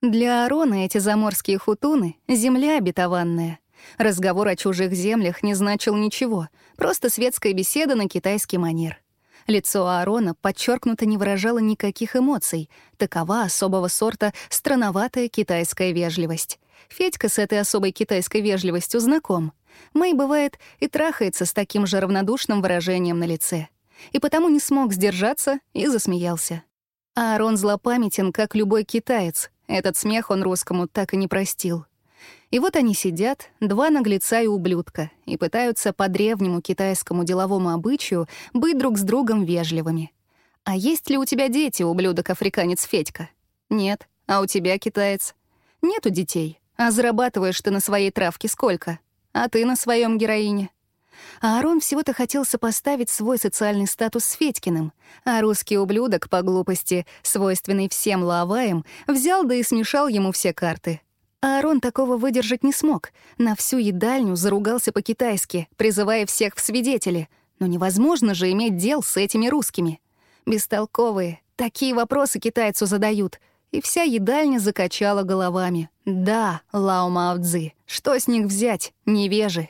Для Арона эти заморские хутуны — земля обетованная. Разговор о чужих землях не значил ничего, просто светская беседа на китайский манер. Лицо Аарона подчеркнуто не выражало никаких эмоций. Такова особого сорта странноватая китайская вежливость. Федька с этой особой китайской вежливостью знаком. Мэй, бывает, и трахается с таким же равнодушным выражением на лице. И потому не смог сдержаться и засмеялся. Аарон злопамятен, как любой китаец. Этот смех он русскому так и не простил. И вот они сидят, два наглеца и ублюдка, и пытаются по древнему китайскому деловому обычаю быть друг с другом вежливыми. А есть ли у тебя дети, ублюдок-африканец Федька? Нет. А у тебя, китаец? Нету детей. А зарабатываешь ты на своей травке сколько? А ты на своем героине? А Арон всего-то хотел сопоставить свой социальный статус с Федькиным, а русский ублюдок, по глупости, свойственный всем лаваем, взял да и смешал ему все карты. Аарон такого выдержать не смог. На всю едальню заругался по-китайски, призывая всех в свидетели. Но невозможно же иметь дел с этими русскими. Бестолковые, такие вопросы китайцу задают. И вся едальня закачала головами. Да, Лао Мао что с них взять, невежи.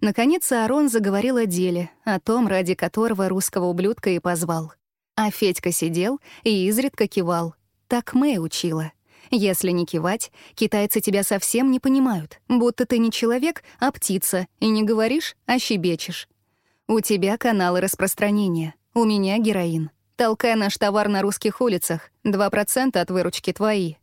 Наконец Аарон заговорил о деле, о том, ради которого русского ублюдка и позвал. А Федька сидел и изредка кивал. Так Мэй учила. Если не кивать, китайцы тебя совсем не понимают, будто ты не человек, а птица, и не говоришь, а щебечешь. У тебя каналы распространения, у меня героин. Толкай наш товар на русских улицах, 2% от выручки твои.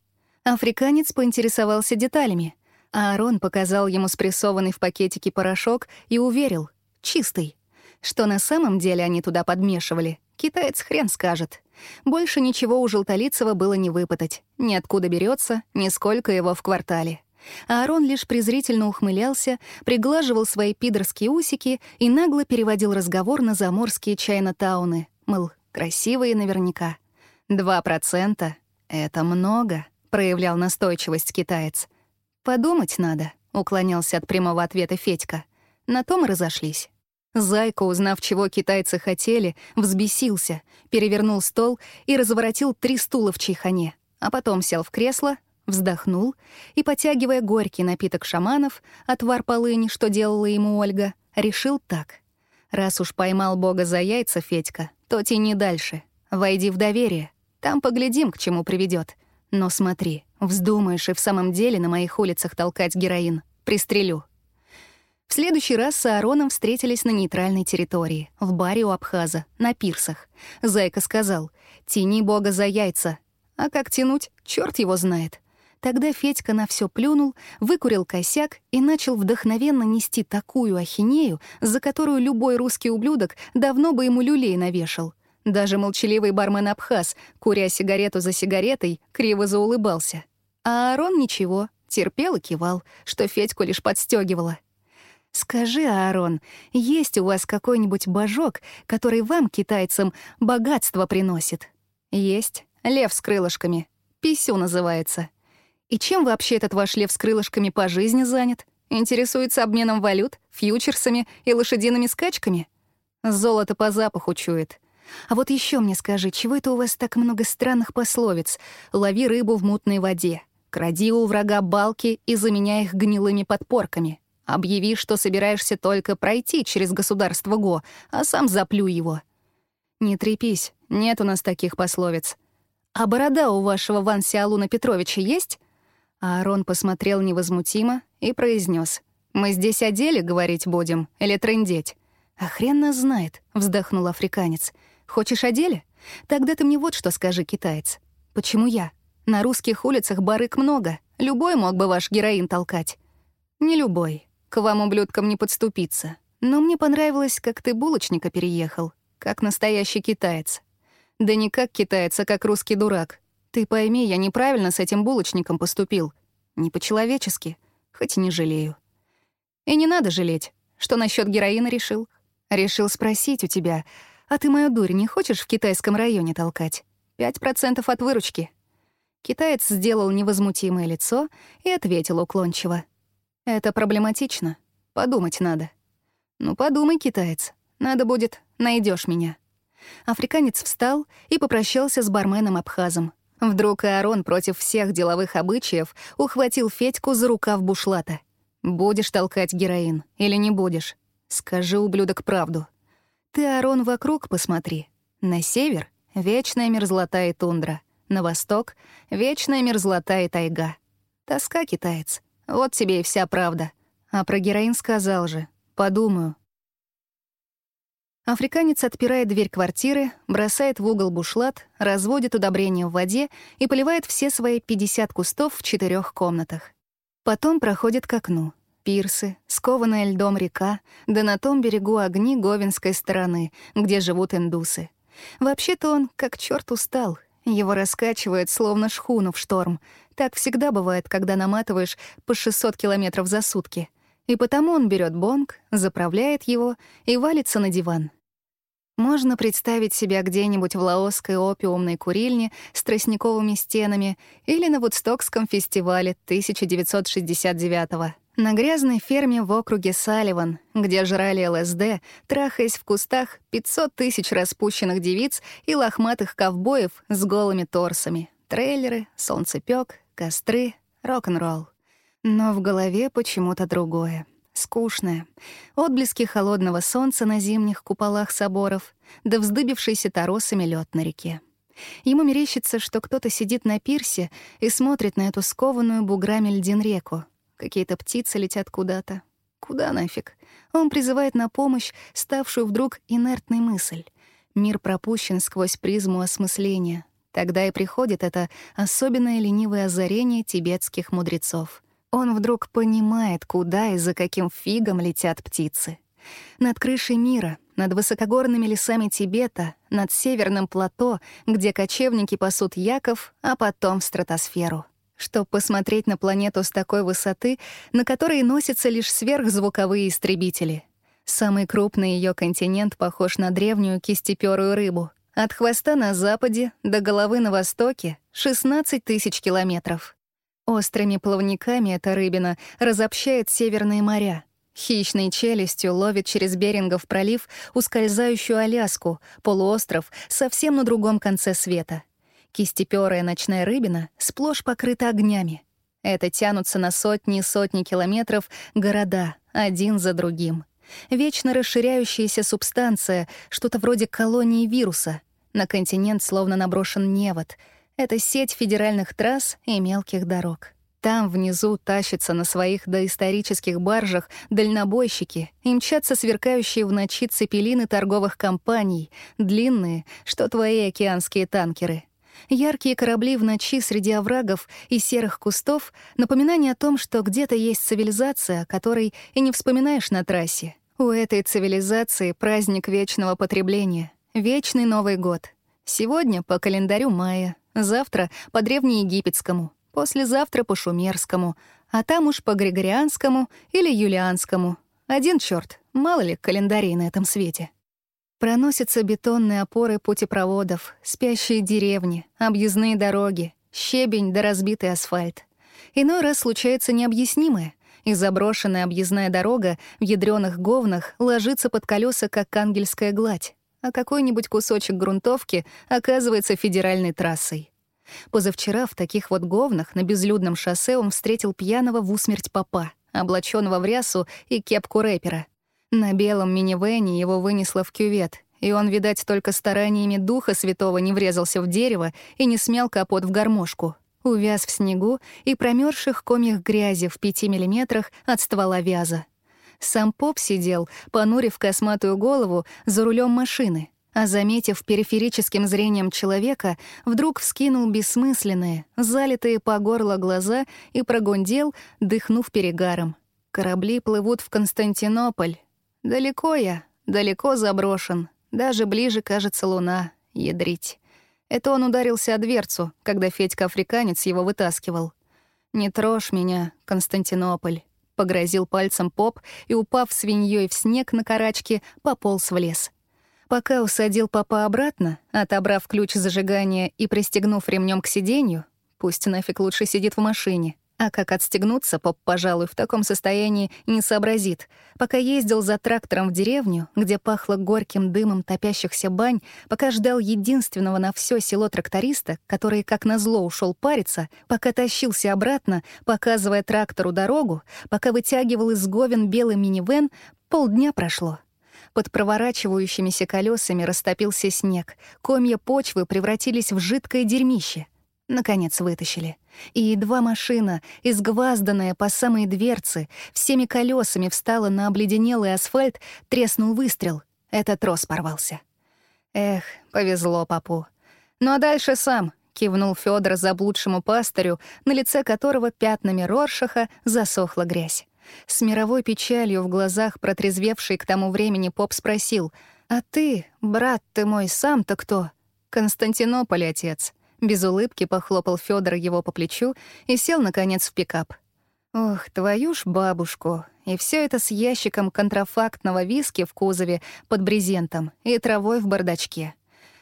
Африканец поинтересовался деталями, а Арон показал ему спрессованный в пакетике порошок и уверил — чистый. Что на самом деле они туда подмешивали, китаец хрен скажет. Больше ничего у Желтолицева было не выпытать. Ни откуда берется, ни сколько его в квартале. А Арон лишь презрительно ухмылялся, приглаживал свои пидорские усики и нагло переводил разговор на заморские чайно-тауны. Мыл, красивые наверняка. «Два процента — это много», — проявлял настойчивость китаец. «Подумать надо», — уклонялся от прямого ответа Федька. На том и разошлись. Зайка, узнав, чего китайцы хотели, взбесился, перевернул стол и разворотил три стула в чайхане, а потом сел в кресло, вздохнул и, потягивая горький напиток шаманов, отвар полыни, что делала ему Ольга, решил так. «Раз уж поймал Бога за яйца, Федька, то тяни дальше. Войди в доверие. Там поглядим, к чему приведет. Но смотри, вздумаешь и в самом деле на моих улицах толкать героин. Пристрелю». В следующий раз с Аароном встретились на нейтральной территории, в баре у Абхаза, на пирсах. Зайка сказал, «Тяни бога за яйца». А как тянуть, черт его знает. Тогда Федька на все плюнул, выкурил косяк и начал вдохновенно нести такую ахинею, за которую любой русский ублюдок давно бы ему люлей навешал. Даже молчаливый бармен Абхаз, куря сигарету за сигаретой, криво заулыбался. А Аарон ничего, терпел и кивал, что Федьку лишь подстегивало. «Скажи, Аарон, есть у вас какой-нибудь божок, который вам, китайцам, богатство приносит?» «Есть. Лев с крылышками. Писю называется. И чем вообще этот ваш лев с крылышками по жизни занят? Интересуется обменом валют, фьючерсами и лошадиными скачками? Золото по запаху чует. А вот еще мне скажи, чего это у вас так много странных пословиц? «Лови рыбу в мутной воде», «Кради у врага балки и заменяй их гнилыми подпорками», «Объяви, что собираешься только пройти через государство Го, а сам заплю его». Не трепись, нет у нас таких пословиц. А борода у вашего Ван Сиалуна Петровича есть? Аарон посмотрел невозмутимо и произнес: «Мы здесь о деле говорить будем или трындеть?» «А хрен нас знает», — вздохнул африканец. «Хочешь о деле? Тогда ты мне вот что скажи, китаец. Почему я? На русских улицах барык много. Любой мог бы ваш героин толкать». «Не любой. К вам, ублюдкам, не подступиться. Но мне понравилось, как ты булочника переехал. Как настоящий китаец. Да не как китаец, а как русский дурак. Ты пойми, я неправильно с этим булочником поступил. Не по-человечески, хоть и не жалею. И не надо жалеть. Что насчет героина решил? Решил спросить у тебя, а ты мою дурь не хочешь в китайском районе толкать? Пять процентов от выручки. Китаец сделал невозмутимое лицо и ответил уклончиво. «Это проблематично. Подумать надо». «Ну, подумай, китаец. Надо будет, найдешь меня». Африканец встал и попрощался с барменом-абхазом. Вдруг Аарон против всех деловых обычаев ухватил Федьку за рукав бушлата. «Будешь толкать героин или не будешь? Скажи, ублюдок, правду. Ты, Арон, вокруг посмотри. На север — вечная мерзлота и тундра. На восток — вечная мерзлота и тайга. Тоска, китаец. Вот тебе и вся правда. А про героин сказал же. Подумаю. Африканец отпирает дверь квартиры, бросает в угол бушлат, разводит удобрения в воде и поливает все свои 50 кустов в четырех комнатах. Потом проходит к окну пирсы, скованная льдом река, да на том берегу огни Говинской стороны, где живут индусы. Вообще-то он как черт устал, его раскачивает, словно шхуну в шторм. Так всегда бывает, когда наматываешь по 600 километров за сутки. И потому он берет бонг, заправляет его и валится на диван. Можно представить себя где-нибудь в лаосской опиумной курильне с тростниковыми стенами или на Вудстокском фестивале 1969 -го. На грязной ферме в округе Салливан, где жрали ЛСД, трахаясь в кустах 500 тысяч распущенных девиц и лохматых ковбоев с голыми торсами. Трейлеры, солнцепёк, костры, рок-н-ролл. Но в голове почему-то другое. Скучное. Отблески холодного солнца на зимних куполах соборов, да вздыбившийся торосами лед на реке. Ему мерещится, что кто-то сидит на пирсе и смотрит на эту скованную буграми льдин реку, Какие-то птицы летят куда-то. Куда нафиг? Он призывает на помощь ставшую вдруг инертной мысль. Мир пропущен сквозь призму осмысления. Тогда и приходит это особенное ленивое озарение тибетских мудрецов. Он вдруг понимает, куда и за каким фигом летят птицы. Над крышей мира, над высокогорными лесами Тибета, над северным плато, где кочевники пасут яков, а потом в стратосферу чтобы посмотреть на планету с такой высоты, на которой носятся лишь сверхзвуковые истребители. Самый крупный ее континент похож на древнюю кистеперую рыбу. От хвоста на западе до головы на востоке — 16 тысяч километров. Острыми плавниками эта рыбина разобщает северные моря. Хищной челюстью ловит через Берингов пролив ускользающую Аляску, полуостров совсем на другом конце света — Кистепёрая ночная рыбина сплошь покрыта огнями. Это тянутся на сотни и сотни километров города, один за другим. Вечно расширяющаяся субстанция, что-то вроде колонии вируса. На континент словно наброшен невод. Это сеть федеральных трасс и мелких дорог. Там внизу тащатся на своих доисторических баржах дальнобойщики и мчатся сверкающие в ночи цепелины торговых компаний, длинные, что твои океанские танкеры — Яркие корабли в ночи среди оврагов и серых кустов — напоминание о том, что где-то есть цивилизация, о которой и не вспоминаешь на трассе. У этой цивилизации праздник вечного потребления, вечный Новый год. Сегодня по календарю мая, завтра — по древнеегипетскому, послезавтра — по шумерскому, а там уж по григорианскому или юлианскому. Один черт, мало ли календарей на этом свете. Проносятся бетонные опоры путепроводов, спящие деревни, объездные дороги, щебень да разбитый асфальт. Иной раз случается необъяснимое, и заброшенная объездная дорога в ядрёных говнах ложится под колеса, как ангельская гладь. а какой-нибудь кусочек грунтовки оказывается федеральной трассой. Позавчера в таких вот говнах на безлюдном шоссе он встретил пьяного в усмерть папа, облаченного в рясу и кепку рэпера. На белом минивэне его вынесло в кювет, и он, видать, только стараниями духа святого не врезался в дерево и не смял капот в гармошку. Увяз в снегу и промерзших комьях грязи в пяти миллиметрах от ствола вяза. Сам поп сидел, понурив косматую голову, за рулем машины, а, заметив периферическим зрением человека, вдруг вскинул бессмысленные, залитые по горло глаза и прогундел, дыхнув перегаром. «Корабли плывут в Константинополь. Далеко я, далеко заброшен. Даже ближе, кажется, луна. Ядрить». Это он ударился о дверцу, когда Федька-африканец его вытаскивал. «Не трожь меня, Константинополь», — погрозил пальцем поп и, упав свиньей в снег на карачке, пополз в лес. Пока усадил папа обратно, отобрав ключ зажигания и пристегнув ремнем к сиденью, пусть нафиг лучше сидит в машине, а как отстегнуться, поп, пожалуй, в таком состоянии не сообразит. Пока ездил за трактором в деревню, где пахло горьким дымом топящихся бань, пока ждал единственного на все село тракториста, который, как назло, ушел париться, пока тащился обратно, показывая трактору дорогу, пока вытягивал из говен белый минивэн, полдня прошло. Под проворачивающимися колесами растопился снег, комья почвы превратились в жидкое дерьмище. Наконец вытащили. И едва машина, изгвазданная по самой дверцы, всеми колесами встала на обледенелый асфальт, треснул выстрел. Этот трос порвался. Эх, повезло папу. Ну а дальше сам, кивнул Федор заблудшему пастырю, на лице которого пятнами Роршаха засохла грязь. С мировой печалью в глазах протрезвевший к тому времени поп спросил, «А ты, брат ты мой, сам-то кто?» «Константинополь, отец», без улыбки похлопал Федор его по плечу и сел, наконец, в пикап. Ох, твою ж бабушку. И все это с ящиком контрафактного виски в кузове под брезентом и травой в бардачке.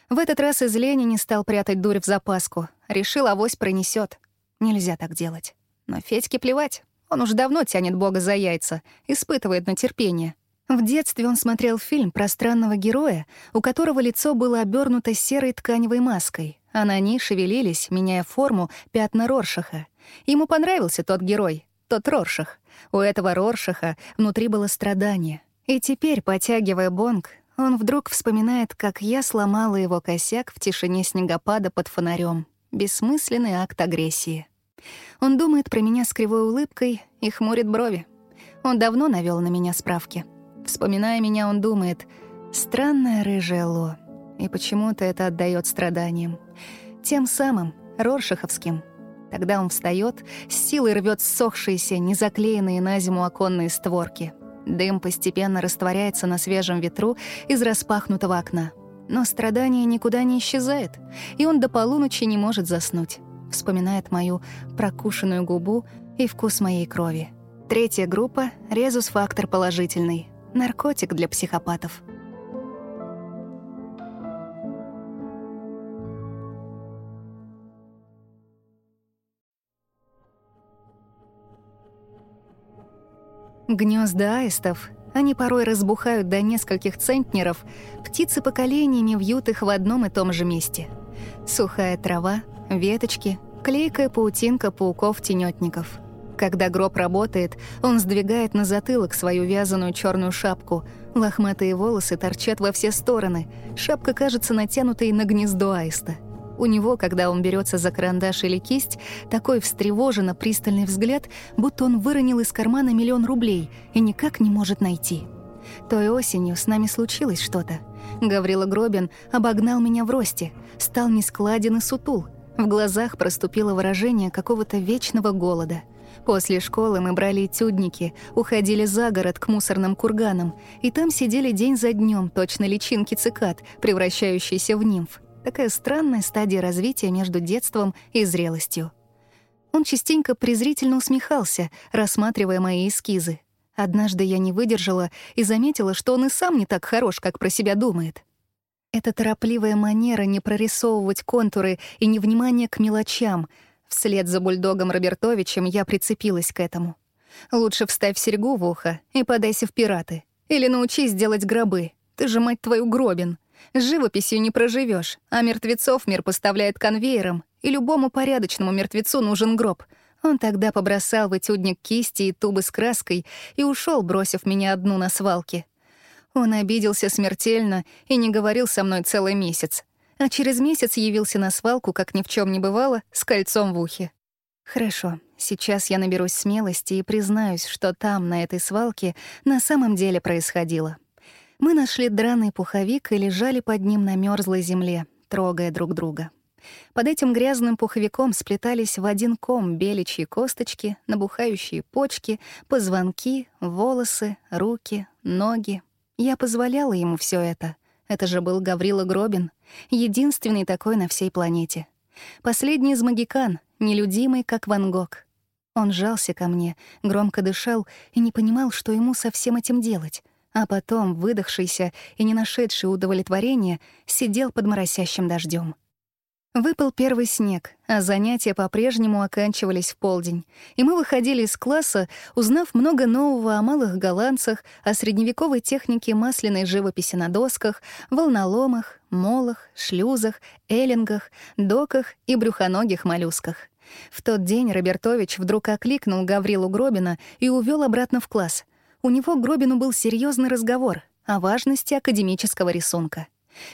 В этот раз из лени не стал прятать дурь в запаску. Решил, авось пронесет. Нельзя так делать. Но Федьке плевать. Он уж давно тянет Бога за яйца, испытывает на терпение. В детстве он смотрел фильм про странного героя, у которого лицо было обернуто серой тканевой маской, а на ней шевелились, меняя форму, пятна Роршаха. Ему понравился тот герой, тот Роршах. У этого Роршаха внутри было страдание. И теперь, потягивая бонг, он вдруг вспоминает, как я сломала его косяк в тишине снегопада под фонарем. Бессмысленный акт агрессии. Он думает про меня с кривой улыбкой и хмурит брови. Он давно навел на меня справки. Вспоминая меня, он думает, странная рыжая Ло. И почему-то это отдает страданиям. Тем самым, Роршаховским. Тогда он встает, с силой рвет ссохшиеся, незаклеенные на зиму оконные створки. Дым постепенно растворяется на свежем ветру из распахнутого окна. Но страдание никуда не исчезает, и он до полуночи не может заснуть. Вспоминает мою прокушенную губу и вкус моей крови. Третья группа — резус-фактор положительный. Наркотик для психопатов. Гнезда аистов, они порой разбухают до нескольких центнеров, птицы поколениями вьют их в одном и том же месте. Сухая трава, веточки, клейкая паутинка пауков-тенетников — когда гроб работает, он сдвигает на затылок свою вязаную черную шапку. Лохматые волосы торчат во все стороны. Шапка кажется натянутой на гнездо аиста. У него, когда он берется за карандаш или кисть, такой встревоженно пристальный взгляд, будто он выронил из кармана миллион рублей и никак не может найти. Той осенью с нами случилось что-то. Гаврила Гробин обогнал меня в росте, стал нескладен и сутул. В глазах проступило выражение какого-то вечного голода — После школы мы брали этюдники, уходили за город к мусорным курганам, и там сидели день за днем, точно личинки цикад, превращающиеся в нимф. Такая странная стадия развития между детством и зрелостью. Он частенько презрительно усмехался, рассматривая мои эскизы. Однажды я не выдержала и заметила, что он и сам не так хорош, как про себя думает. Эта торопливая манера не прорисовывать контуры и невнимание к мелочам — Вслед за бульдогом Робертовичем я прицепилась к этому. Лучше вставь серьгу в ухо и подайся в пираты. Или научись делать гробы. Ты же, мать твою, гробин. Живописью не проживешь, а мертвецов мир поставляет конвейером, и любому порядочному мертвецу нужен гроб. Он тогда побросал в этюдник кисти и тубы с краской и ушел, бросив меня одну на свалке. Он обиделся смертельно и не говорил со мной целый месяц. А через месяц явился на свалку, как ни в чем не бывало, с кольцом в ухе. Хорошо, сейчас я наберусь смелости и признаюсь, что там, на этой свалке, на самом деле происходило. Мы нашли драный пуховик и лежали под ним на мерзлой земле, трогая друг друга. Под этим грязным пуховиком сплетались в один ком беличьи косточки, набухающие почки, позвонки, волосы, руки, ноги, я позволяла ему все это. Это же был Гаврила Гробин, единственный такой на всей планете. Последний из магикан, нелюдимый, как Ван Гог. Он жался ко мне, громко дышал и не понимал, что ему со всем этим делать. А потом, выдохшийся и не нашедший удовлетворения, сидел под моросящим дождем. Выпал первый снег, а занятия по-прежнему оканчивались в полдень, и мы выходили из класса, узнав много нового о малых голландцах, о средневековой технике масляной живописи на досках, волноломах, молах, шлюзах, эллингах, доках и брюхоногих моллюсках. В тот день Робертович вдруг окликнул Гаврилу Гробина и увел обратно в класс. У него Гробину был серьезный разговор о важности академического рисунка.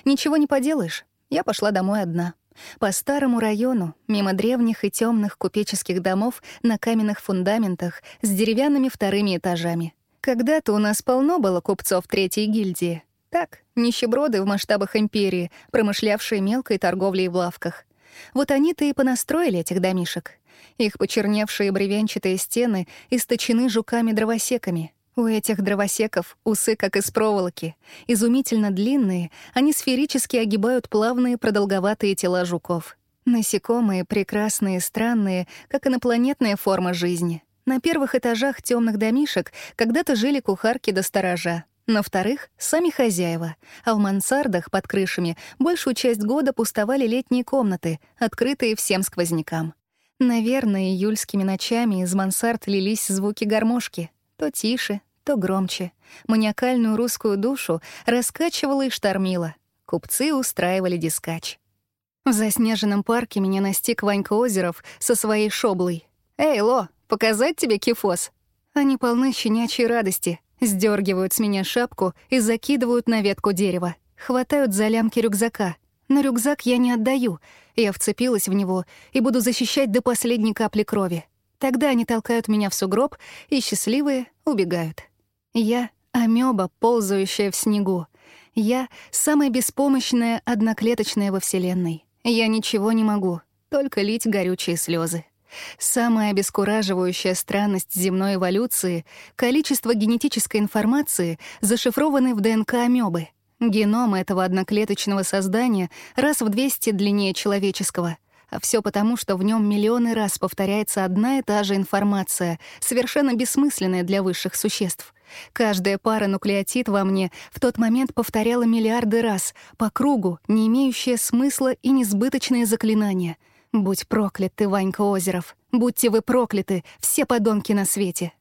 Ничего не поделаешь, я пошла домой одна. По старому району, мимо древних и темных купеческих домов на каменных фундаментах с деревянными вторыми этажами. Когда-то у нас полно было купцов третьей гильдии. Так, нищеброды в масштабах империи, промышлявшие мелкой торговлей в лавках. Вот они-то и понастроили этих домишек. Их почерневшие бревенчатые стены источены жуками-дровосеками, у этих дровосеков усы как из проволоки. Изумительно длинные, они сферически огибают плавные продолговатые тела жуков. Насекомые прекрасные, странные, как инопланетная форма жизни. На первых этажах темных домишек когда-то жили кухарки до сторожа. На вторых — сами хозяева, а в мансардах под крышами большую часть года пустовали летние комнаты, открытые всем сквознякам. Наверное, июльскими ночами из мансард лились звуки гармошки, то тише, то громче. Маниакальную русскую душу раскачивала и штормила. Купцы устраивали дискач. В заснеженном парке меня настиг Ванька Озеров со своей шоблой. «Эй, Ло, показать тебе кифос?» Они полны щенячьей радости, сдергивают с меня шапку и закидывают на ветку дерева, хватают за лямки рюкзака. Но рюкзак я не отдаю, я вцепилась в него и буду защищать до последней капли крови. Тогда они толкают меня в сугроб и, счастливые, убегают. Я — амеба, ползающая в снегу. Я — самая беспомощная одноклеточная во Вселенной. Я ничего не могу, только лить горючие слезы. Самая обескураживающая странность земной эволюции — количество генетической информации, зашифрованной в ДНК амебы. Геном этого одноклеточного создания раз в 200 длиннее человеческого — а все потому, что в нем миллионы раз повторяется одна и та же информация, совершенно бессмысленная для высших существ. Каждая пара нуклеотид во мне в тот момент повторяла миллиарды раз, по кругу, не имеющее смысла и несбыточные заклинания. «Будь проклят ты, Ванька Озеров! Будьте вы прокляты, все подонки на свете!»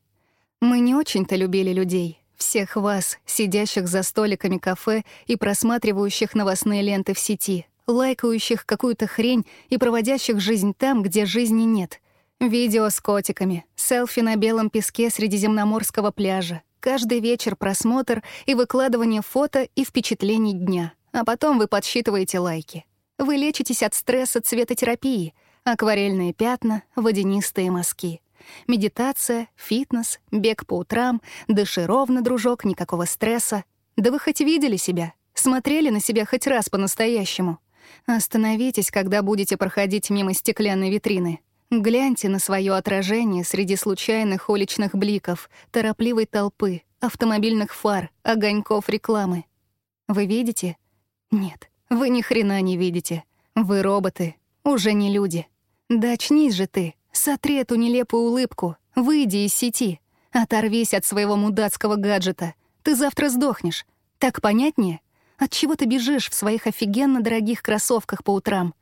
Мы не очень-то любили людей, всех вас, сидящих за столиками кафе и просматривающих новостные ленты в сети — лайкающих какую-то хрень и проводящих жизнь там, где жизни нет. Видео с котиками, селфи на белом песке средиземноморского пляжа, каждый вечер просмотр и выкладывание фото и впечатлений дня. А потом вы подсчитываете лайки. Вы лечитесь от стресса цветотерапии, акварельные пятна, водянистые мазки. Медитация, фитнес, бег по утрам, дыши ровно, дружок, никакого стресса. Да вы хоть видели себя? Смотрели на себя хоть раз по-настоящему? Остановитесь, когда будете проходить мимо стеклянной витрины. Гляньте на свое отражение среди случайных уличных бликов, торопливой толпы, автомобильных фар, огоньков рекламы. Вы видите? Нет, вы ни хрена не видите. Вы роботы, уже не люди. Да очнись же ты, сотри эту нелепую улыбку, выйди из сети, оторвись от своего мудацкого гаджета. Ты завтра сдохнешь. Так понятнее? От чего ты бежишь в своих офигенно дорогих кроссовках по утрам?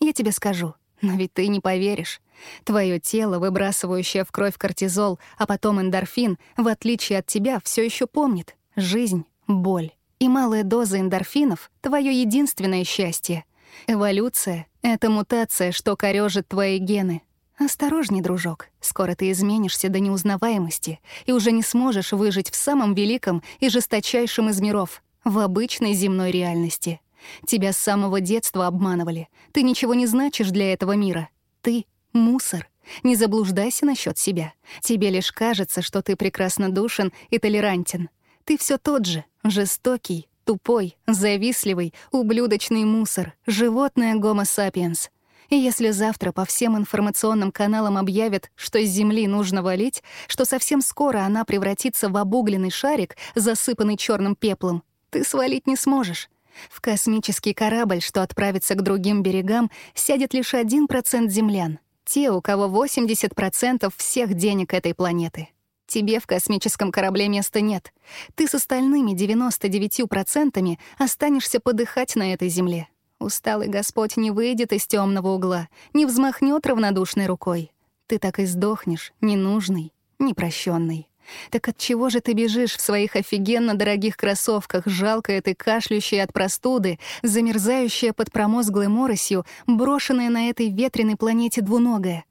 Я тебе скажу, но ведь ты не поверишь. Твое тело, выбрасывающее в кровь кортизол, а потом эндорфин, в отличие от тебя, все еще помнит жизнь, боль, И малая доза эндорфинов — твое единственное счастье. Эволюция — это мутация, что корёжит твои гены. Осторожней, дружок, скоро ты изменишься до неузнаваемости и уже не сможешь выжить в самом великом и жесточайшем из миров, в обычной земной реальности. Тебя с самого детства обманывали. Ты ничего не значишь для этого мира. Ты — мусор. Не заблуждайся насчет себя. Тебе лишь кажется, что ты прекрасно душен и толерантен. Ты все тот же, жестокий, тупой, завистливый, ублюдочный мусор, животное гомо сапиенс. И если завтра по всем информационным каналам объявят, что с Земли нужно валить, что совсем скоро она превратится в обугленный шарик, засыпанный черным пеплом, ты свалить не сможешь. В космический корабль, что отправится к другим берегам, сядет лишь 1% землян. Те, у кого 80% всех денег этой планеты. Тебе в космическом корабле места нет. Ты с остальными 99% останешься подыхать на этой земле. Усталый Господь не выйдет из темного угла, не взмахнет равнодушной рукой. Ты так и сдохнешь, ненужный, непрощенный. Так от чего же ты бежишь в своих офигенно дорогих кроссовках, жалкая ты кашляющая от простуды, замерзающая под промозглой моросью, брошенная на этой ветреной планете двуногая?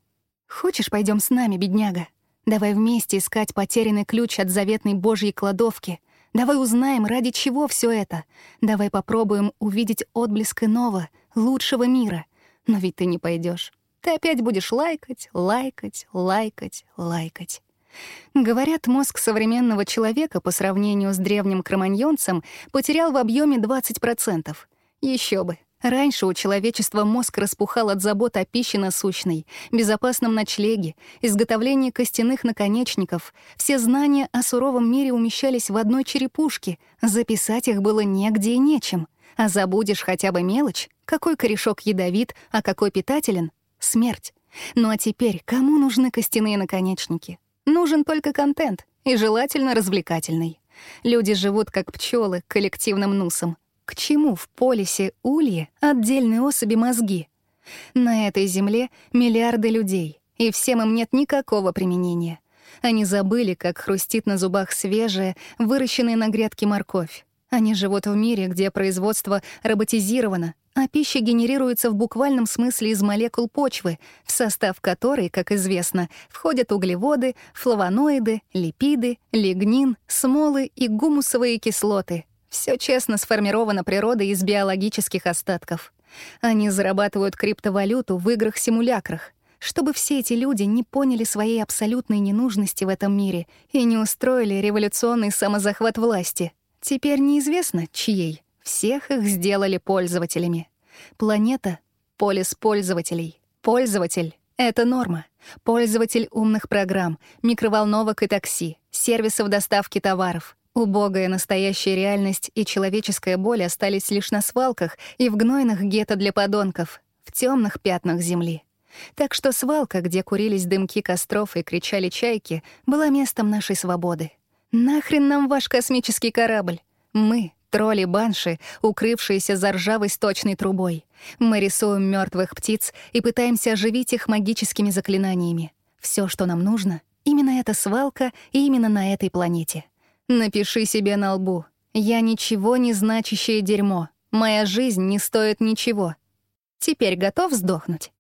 Хочешь, пойдем с нами, бедняга? Давай вместе искать потерянный ключ от заветной Божьей кладовки. Давай узнаем, ради чего все это. Давай попробуем увидеть отблеск иного, лучшего мира. Но ведь ты не пойдешь. Ты опять будешь лайкать, лайкать, лайкать, лайкать. Говорят, мозг современного человека по сравнению с древним кроманьонцем потерял в объеме 20%. Еще бы. Раньше у человечества мозг распухал от забот о пище насущной, безопасном ночлеге, изготовлении костяных наконечников. Все знания о суровом мире умещались в одной черепушке, записать их было негде и нечем. А забудешь хотя бы мелочь, какой корешок ядовит, а какой питателен — смерть. Ну а теперь кому нужны костяные наконечники? Нужен только контент, и желательно развлекательный. Люди живут как пчелы коллективным нусом, к чему в полисе улье отдельные особи мозги? На этой земле миллиарды людей, и всем им нет никакого применения. Они забыли, как хрустит на зубах свежая, выращенная на грядке морковь. Они живут в мире, где производство роботизировано, а пища генерируется в буквальном смысле из молекул почвы, в состав которой, как известно, входят углеводы, флавоноиды, липиды, лигнин, смолы и гумусовые кислоты, все честно сформировано природой из биологических остатков. Они зарабатывают криптовалюту в играх-симулякрах, чтобы все эти люди не поняли своей абсолютной ненужности в этом мире и не устроили революционный самозахват власти. Теперь неизвестно, чьей. Всех их сделали пользователями. Планета — полис пользователей. Пользователь — это норма. Пользователь умных программ, микроволновок и такси, сервисов доставки товаров — Убогая настоящая реальность и человеческая боль остались лишь на свалках и в гнойных гетто для подонков, в темных пятнах земли. Так что свалка, где курились дымки костров и кричали чайки, была местом нашей свободы. Нахрен нам ваш космический корабль? Мы — тролли-банши, укрывшиеся за ржавой сточной трубой. Мы рисуем мертвых птиц и пытаемся оживить их магическими заклинаниями. Все, что нам нужно, именно эта свалка и именно на этой планете — Напиши себе на лбу. Я ничего не значащее дерьмо. Моя жизнь не стоит ничего. Теперь готов сдохнуть?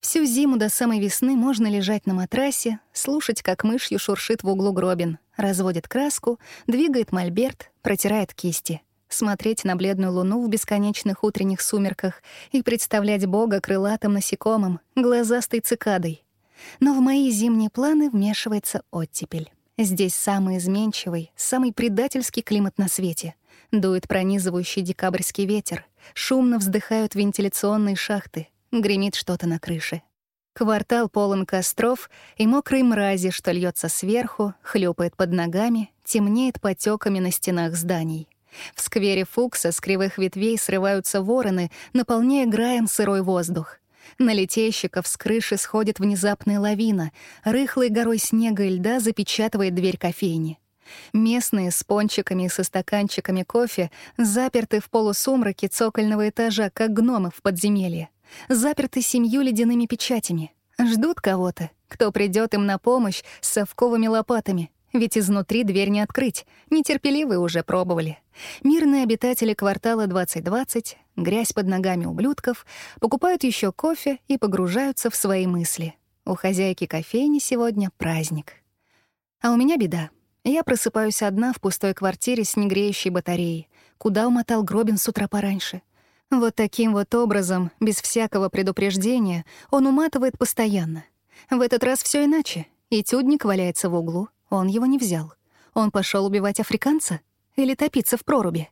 Всю зиму до самой весны можно лежать на матрасе, слушать, как мышью шуршит в углу гробин, разводит краску, двигает мольберт, протирает кисти, смотреть на бледную луну в бесконечных утренних сумерках и представлять Бога крылатым насекомым, глазастой цикадой. Но в мои зимние планы вмешивается оттепель. Здесь самый изменчивый, самый предательский климат на свете. Дует пронизывающий декабрьский ветер, шумно вздыхают вентиляционные шахты, гремит что-то на крыше. Квартал полон костров и мокрой мрази, что льется сверху, хлюпает под ногами, темнеет потеками на стенах зданий. В сквере Фукса с кривых ветвей срываются вороны, наполняя граем сырой воздух. На летейщиков с крыши сходит внезапная лавина, рыхлой горой снега и льда запечатывает дверь кофейни. Местные с пончиками и со стаканчиками кофе заперты в полусумраке цокольного этажа, как гномы в подземелье. Заперты семью ледяными печатями. Ждут кого-то, кто придет им на помощь с совковыми лопатами. ведь изнутри дверь не открыть, нетерпеливые уже пробовали. Мирные обитатели квартала 2020, грязь под ногами ублюдков, покупают еще кофе и погружаются в свои мысли. У хозяйки кофейни сегодня праздник. А у меня беда. Я просыпаюсь одна в пустой квартире с негреющей батареей. Куда умотал Гробин с утра пораньше? Вот таким вот образом, без всякого предупреждения, он уматывает постоянно. В этот раз все иначе. Этюдник валяется в углу, он его не взял. Он пошел убивать африканца? Или топиться в проруби?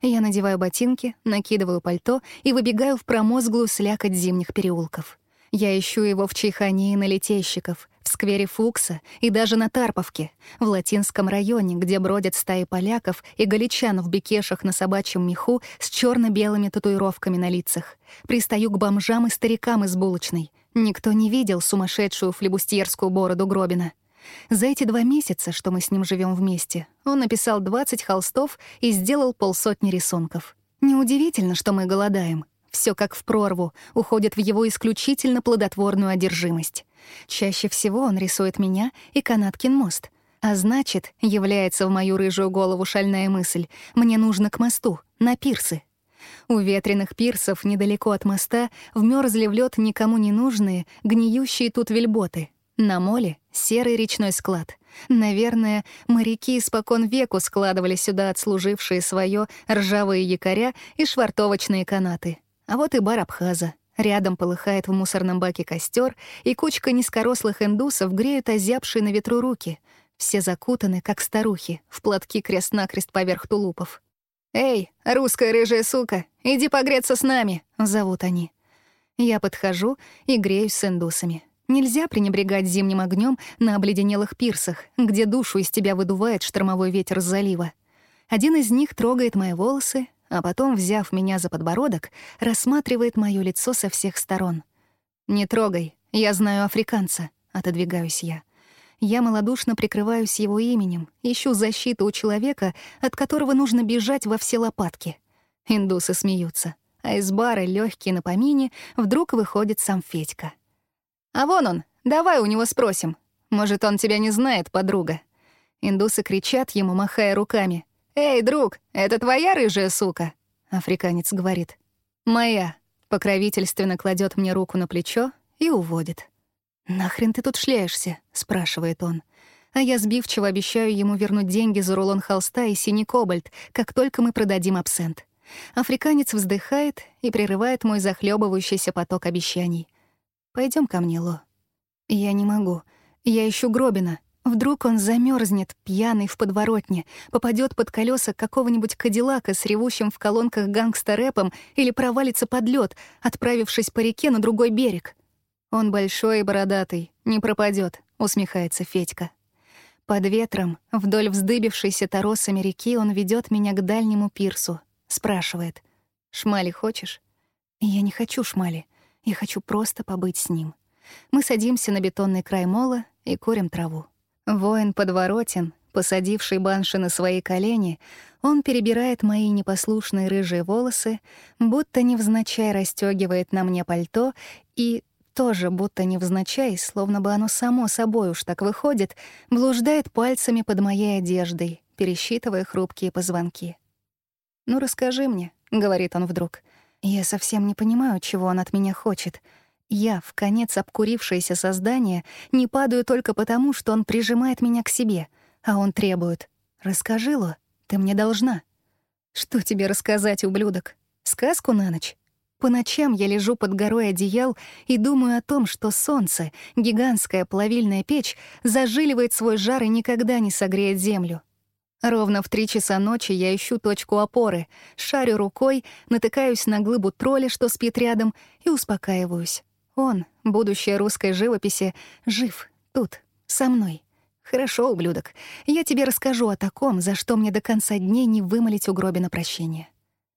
Я надеваю ботинки, накидываю пальто и выбегаю в промозглую слякоть зимних переулков. Я ищу его в чайхании на летейщиков, в сквере Фукса и даже на Тарповке, в латинском районе, где бродят стаи поляков и галичан в бекешах на собачьем меху с черно белыми татуировками на лицах. Пристаю к бомжам и старикам из булочной. Никто не видел сумасшедшую флебустьерскую бороду Гробина. За эти два месяца, что мы с ним живем вместе, он написал 20 холстов и сделал полсотни рисунков. Неудивительно, что мы голодаем. Все как в прорву, уходит в его исключительно плодотворную одержимость. Чаще всего он рисует меня и Канаткин мост. А значит, является в мою рыжую голову шальная мысль, мне нужно к мосту, на пирсы. У ветреных пирсов недалеко от моста вмерзли в лед никому не нужные, гниющие тут вельботы. На моле — серый речной склад. Наверное, моряки испокон веку складывали сюда отслужившие свое ржавые якоря и швартовочные канаты. А вот и бар Абхаза. Рядом полыхает в мусорном баке костер, и кучка низкорослых индусов греют озябшие на ветру руки. Все закутаны, как старухи, в платки крест-накрест поверх тулупов. «Эй, русская рыжая сука, иди погреться с нами!» — зовут они. Я подхожу и греюсь с индусами. Нельзя пренебрегать зимним огнем на обледенелых пирсах, где душу из тебя выдувает штормовой ветер с залива. Один из них трогает мои волосы, а потом, взяв меня за подбородок, рассматривает моё лицо со всех сторон. «Не трогай, я знаю африканца», — отодвигаюсь я. Я малодушно прикрываюсь его именем, ищу защиту у человека, от которого нужно бежать во все лопатки. Индусы смеются, а из бара, легкий на помине, вдруг выходит сам Федька. «А вон он, давай у него спросим. Может, он тебя не знает, подруга». Индусы кричат ему, махая руками. «Эй, друг, это твоя рыжая сука?» Африканец говорит. «Моя». Покровительственно кладет мне руку на плечо и уводит. «Нахрен ты тут шляешься?» — спрашивает он. А я сбивчиво обещаю ему вернуть деньги за рулон холста и синий кобальт, как только мы продадим абсент. Африканец вздыхает и прерывает мой захлебывающийся поток обещаний. Пойдем ко мне, Ло». «Я не могу. Я ищу Гробина. Вдруг он замерзнет, пьяный в подворотне, попадет под колеса какого-нибудь кадиллака с ревущим в колонках гангстер-рэпом или провалится под лед, отправившись по реке на другой берег. «Он большой и бородатый, не пропадет, усмехается Федька. Под ветром, вдоль вздыбившейся торосами реки, он ведет меня к дальнему пирсу. Спрашивает, «Шмали хочешь?» Я не хочу шмали, я хочу просто побыть с ним. Мы садимся на бетонный край мола и курим траву. Воин подворотен, посадивший банши на свои колени, он перебирает мои непослушные рыжие волосы, будто невзначай расстёгивает на мне пальто и тоже будто невзначай, словно бы оно само собой уж так выходит, блуждает пальцами под моей одеждой, пересчитывая хрупкие позвонки. «Ну, расскажи мне», — говорит он вдруг. «Я совсем не понимаю, чего он от меня хочет. Я, в конец обкурившееся создание, не падаю только потому, что он прижимает меня к себе, а он требует. «Расскажи, Ло, ты мне должна». «Что тебе рассказать, ублюдок? Сказку на ночь?» По ночам я лежу под горой одеял и думаю о том, что солнце, гигантская плавильная печь, зажиливает свой жар и никогда не согреет землю. Ровно в три часа ночи я ищу точку опоры, шарю рукой, натыкаюсь на глыбу тролля, что спит рядом, и успокаиваюсь. Он, будущее русской живописи, жив, тут, со мной. Хорошо, ублюдок, я тебе расскажу о таком, за что мне до конца дней не вымолить у Гробина прощения.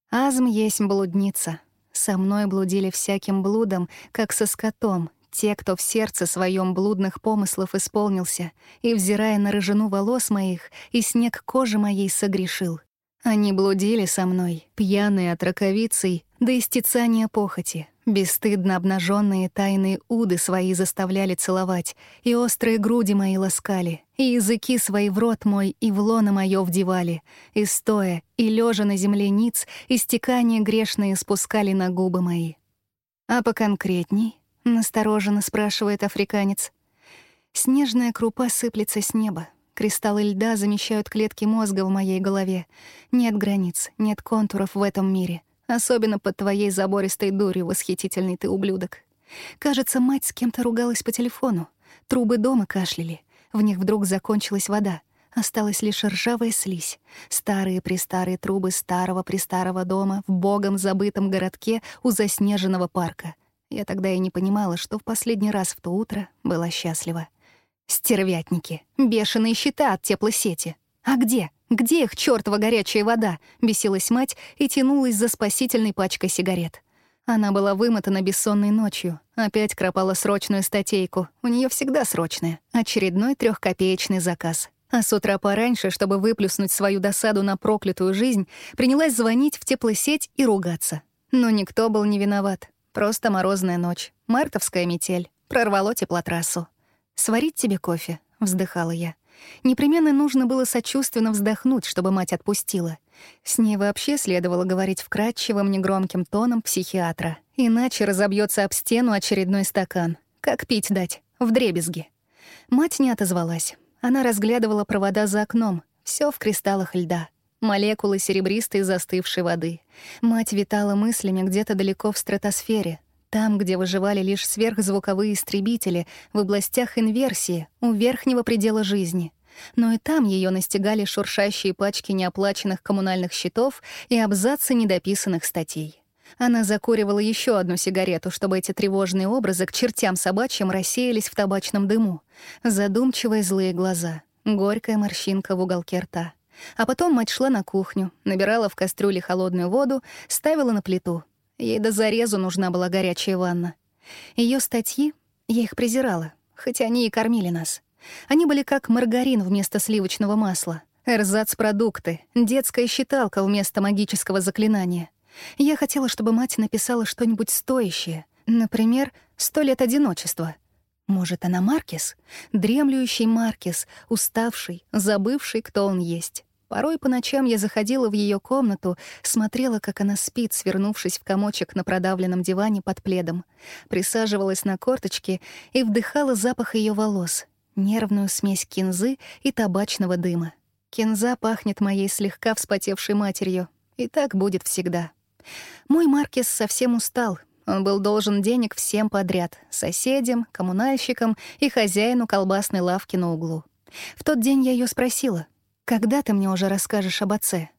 Азм есть блудница, со мной блудили всяким блудом, как со скотом, те, кто в сердце своем блудных помыслов исполнился, и, взирая на рыжину волос моих, и снег кожи моей согрешил. Они блудили со мной, пьяные от раковицей, до истецания похоти, Бесстыдно обнаженные тайные уды свои заставляли целовать, и острые груди мои ласкали, и языки свои в рот мой и в лоно моё вдевали, и стоя, и лежа на земле ниц, истекания грешные спускали на губы мои. «А поконкретней?» — настороженно спрашивает африканец. Снежная крупа сыплется с неба, Кристаллы льда замещают клетки мозга в моей голове. Нет границ, нет контуров в этом мире. Особенно под твоей забористой дурью, восхитительный ты ублюдок. Кажется, мать с кем-то ругалась по телефону. Трубы дома кашляли. В них вдруг закончилась вода. Осталась лишь ржавая слизь. Старые-престарые трубы старого-престарого дома в богом забытом городке у заснеженного парка. Я тогда и не понимала, что в последний раз в то утро была счастлива. Стервятники, бешеные щита от теплосети. А где? «Где их чёртова горячая вода?» — бесилась мать и тянулась за спасительной пачкой сигарет. Она была вымотана бессонной ночью. Опять кропала срочную статейку. У нее всегда срочная. Очередной трехкопеечный заказ. А с утра пораньше, чтобы выплюснуть свою досаду на проклятую жизнь, принялась звонить в теплосеть и ругаться. Но никто был не виноват. Просто морозная ночь. Мартовская метель. Прорвало теплотрассу. «Сварить тебе кофе?» — вздыхала я. Непременно нужно было сочувственно вздохнуть, чтобы мать отпустила. С ней вообще следовало говорить вкрадчивым, негромким тоном психиатра. Иначе разобьется об стену очередной стакан. Как пить дать? В дребезги. Мать не отозвалась. Она разглядывала провода за окном. Все в кристаллах льда. Молекулы серебристой застывшей воды. Мать витала мыслями где-то далеко в стратосфере, там, где выживали лишь сверхзвуковые истребители в областях инверсии, у верхнего предела жизни. Но и там ее настигали шуршащие пачки неоплаченных коммунальных счетов и абзацы недописанных статей. Она закуривала еще одну сигарету, чтобы эти тревожные образы к чертям собачьим рассеялись в табачном дыму. Задумчивые злые глаза, горькая морщинка в уголке рта. А потом мать шла на кухню, набирала в кастрюле холодную воду, ставила на плиту — Ей до зарезу нужна была горячая ванна. Ее статьи, я их презирала, хотя они и кормили нас. Они были как маргарин вместо сливочного масла, эрзац-продукты, детская считалка вместо магического заклинания. Я хотела, чтобы мать написала что-нибудь стоящее, например, «Сто лет одиночества». Может, она Маркес? Дремлющий Маркес, уставший, забывший, кто он есть. Порой по ночам я заходила в ее комнату, смотрела, как она спит, свернувшись в комочек на продавленном диване под пледом, присаживалась на корточки и вдыхала запах ее волос, нервную смесь кинзы и табачного дыма. Кинза пахнет моей слегка вспотевшей матерью, и так будет всегда. Мой Маркес совсем устал. Он был должен денег всем подряд — соседям, коммунальщикам и хозяину колбасной лавки на углу. В тот день я ее спросила — «Когда ты мне уже расскажешь об отце?»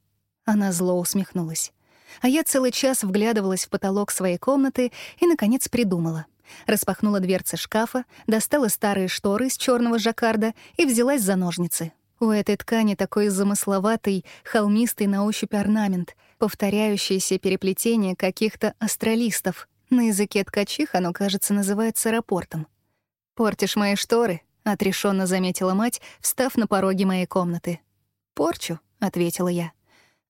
Она зло усмехнулась. А я целый час вглядывалась в потолок своей комнаты и, наконец, придумала. Распахнула дверцы шкафа, достала старые шторы из черного жаккарда и взялась за ножницы. У этой ткани такой замысловатый, холмистый на ощупь орнамент, повторяющееся переплетение каких-то астралистов. На языке ткачих оно, кажется, называется рапортом. «Портишь мои шторы», — отрешенно заметила мать, встав на пороге моей комнаты. «Порчу», — ответила я.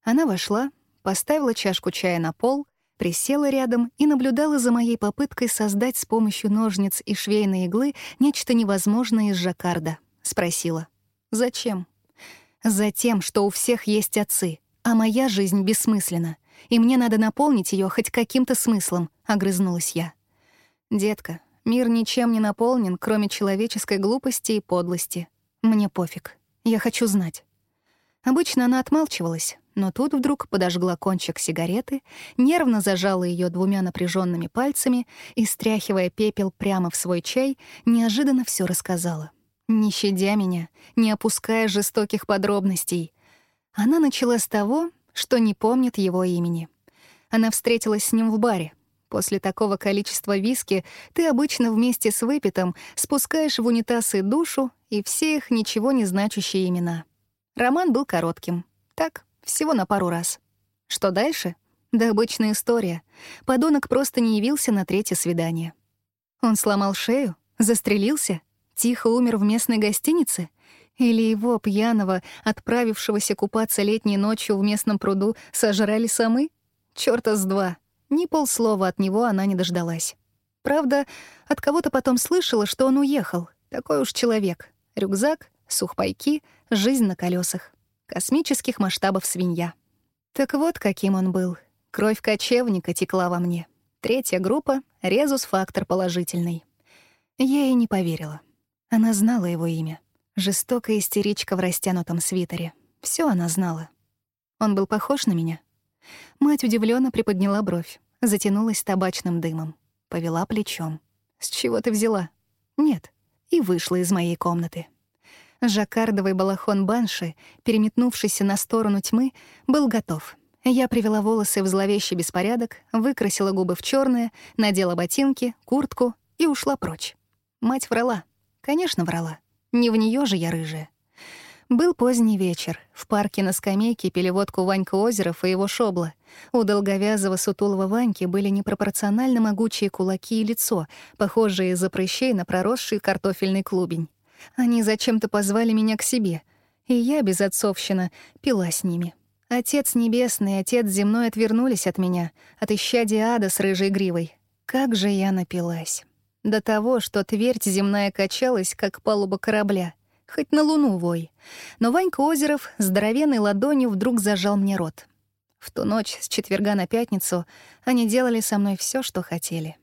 Она вошла, поставила чашку чая на пол, присела рядом и наблюдала за моей попыткой создать с помощью ножниц и швейной иглы нечто невозможное из жаккарда. Спросила. «Зачем?» «Затем, что у всех есть отцы, а моя жизнь бессмысленна, и мне надо наполнить ее хоть каким-то смыслом», — огрызнулась я. «Детка, мир ничем не наполнен, кроме человеческой глупости и подлости. Мне пофиг. Я хочу знать». Обычно она отмалчивалась, но тут вдруг подожгла кончик сигареты, нервно зажала ее двумя напряженными пальцами и, стряхивая пепел прямо в свой чай, неожиданно все рассказала. Не щадя меня, не опуская жестоких подробностей. Она начала с того, что не помнит его имени. Она встретилась с ним в баре. После такого количества виски ты обычно вместе с выпитым спускаешь в унитаз и душу, и все их ничего не значащие имена — Роман был коротким. Так, всего на пару раз. Что дальше? Да обычная история. Подонок просто не явился на третье свидание. Он сломал шею, застрелился, тихо умер в местной гостинице? Или его, пьяного, отправившегося купаться летней ночью в местном пруду, сожрали самы? Чёрта с два. Ни полслова от него она не дождалась. Правда, от кого-то потом слышала, что он уехал. Такой уж человек. Рюкзак, сухпайки, жизнь на колесах. Космических масштабов свинья. Так вот, каким он был. Кровь кочевника текла во мне. Третья группа — резус-фактор положительный. Я ей не поверила. Она знала его имя. Жестокая истеричка в растянутом свитере. Все она знала. Он был похож на меня. Мать удивленно приподняла бровь, затянулась табачным дымом, повела плечом. «С чего ты взяла?» «Нет». И вышла из моей комнаты. Жаккардовый балахон банши, переметнувшийся на сторону тьмы, был готов. Я привела волосы в зловещий беспорядок, выкрасила губы в черное, надела ботинки, куртку и ушла прочь. Мать врала. Конечно, врала. Не в нее же я рыжая. Был поздний вечер. В парке на скамейке пили водку Ванька Озеров и его шобла. У долговязого сутулого Ваньки были непропорционально могучие кулаки и лицо, похожие из-за прыщей на проросший картофельный клубень. Они зачем-то позвали меня к себе, и я, безотцовщина, пила с ними. Отец небесный отец земной отвернулись от меня, от исчадия ада с рыжей гривой. Как же я напилась. До того, что твердь земная качалась, как палуба корабля хоть на луну вой. Но Ванька Озеров здоровенной ладонью вдруг зажал мне рот. В ту ночь с четверга на пятницу они делали со мной все, что хотели.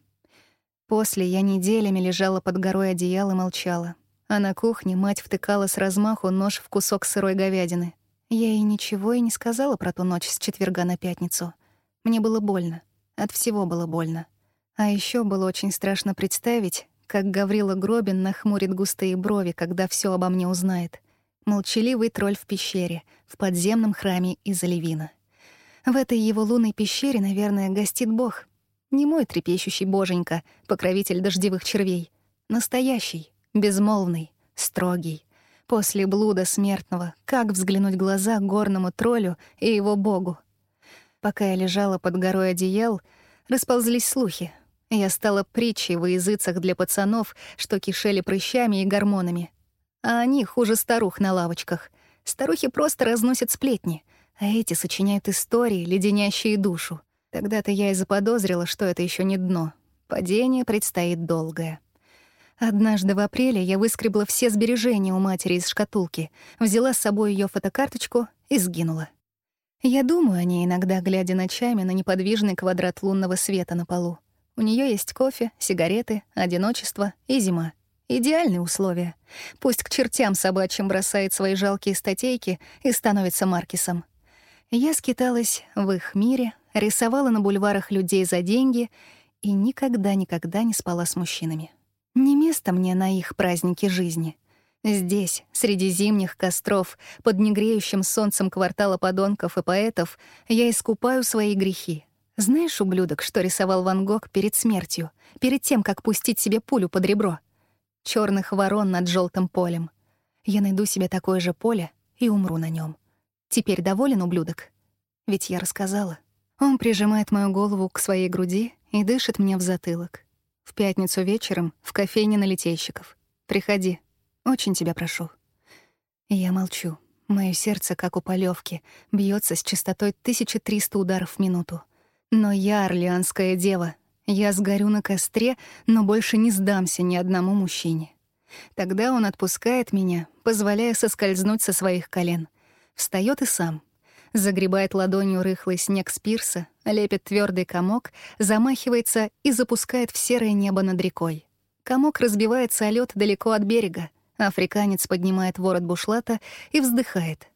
После я неделями лежала под горой одеяла и молчала. А на кухне мать втыкала с размаху нож в кусок сырой говядины. Я ей ничего и не сказала про ту ночь с четверга на пятницу. Мне было больно. От всего было больно. А еще было очень страшно представить, как Гаврила Гробин нахмурит густые брови, когда все обо мне узнает. Молчаливый тролль в пещере, в подземном храме из Оливина. В этой его лунной пещере, наверное, гостит Бог. Не мой трепещущий боженька, покровитель дождевых червей. Настоящий, безмолвный, строгий. После блуда смертного, как взглянуть глаза горному троллю и его богу? Пока я лежала под горой одеял, расползлись слухи — я стала притчей во языцах для пацанов, что кишели прыщами и гормонами. А они хуже старух на лавочках. Старухи просто разносят сплетни, а эти сочиняют истории, леденящие душу. Тогда-то я и заподозрила, что это еще не дно. Падение предстоит долгое. Однажды в апреле я выскребла все сбережения у матери из шкатулки, взяла с собой ее фотокарточку и сгинула. Я думаю о ней иногда, глядя ночами на неподвижный квадрат лунного света на полу. У нее есть кофе, сигареты, одиночество и зима. Идеальные условия. Пусть к чертям собачьим бросает свои жалкие статейки и становится Маркисом. Я скиталась в их мире, рисовала на бульварах людей за деньги и никогда-никогда не спала с мужчинами. Не место мне на их празднике жизни. Здесь, среди зимних костров, под негреющим солнцем квартала подонков и поэтов, я искупаю свои грехи, знаешь, ублюдок, что рисовал Ван Гог перед смертью, перед тем, как пустить себе пулю под ребро? Черных ворон над желтым полем. Я найду себе такое же поле и умру на нем. Теперь доволен, ублюдок? Ведь я рассказала. Он прижимает мою голову к своей груди и дышит мне в затылок. В пятницу вечером в кофейне на Литейщиков. Приходи. Очень тебя прошу. Я молчу. Моё сердце, как у полевки, бьется с частотой 1300 ударов в минуту. Но я орлеанская дева. Я сгорю на костре, но больше не сдамся ни одному мужчине. Тогда он отпускает меня, позволяя соскользнуть со своих колен. Встаёт и сам. Загребает ладонью рыхлый снег с пирса, лепит твердый комок, замахивается и запускает в серое небо над рекой. Комок разбивается о лед далеко от берега. Африканец поднимает ворот бушлата и вздыхает.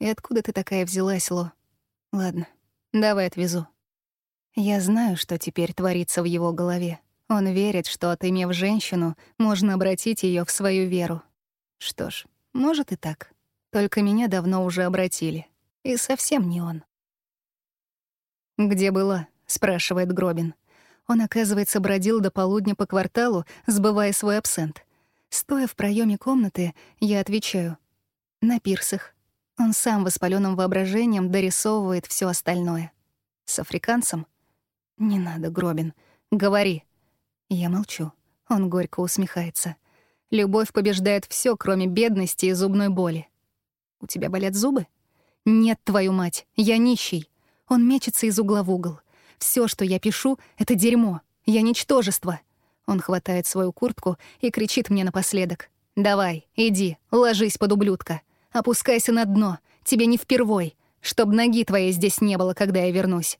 «И откуда ты такая взялась, Ло?» «Ладно, давай отвезу». Я знаю, что теперь творится в его голове. Он верит, что, отымев женщину, можно обратить ее в свою веру. Что ж, может и так. Только меня давно уже обратили. И совсем не он. «Где была?» — спрашивает Гробин. Он, оказывается, бродил до полудня по кварталу, сбывая свой абсент. Стоя в проеме комнаты, я отвечаю. На пирсах. Он сам воспаленным воображением дорисовывает все остальное. С африканцем — «Не надо, Гробин. Говори». Я молчу. Он горько усмехается. Любовь побеждает все, кроме бедности и зубной боли. «У тебя болят зубы?» «Нет, твою мать, я нищий». Он мечется из угла в угол. Все, что я пишу, — это дерьмо. Я ничтожество. Он хватает свою куртку и кричит мне напоследок. «Давай, иди, ложись под ублюдка. Опускайся на дно. Тебе не впервой. Чтоб ноги твоей здесь не было, когда я вернусь».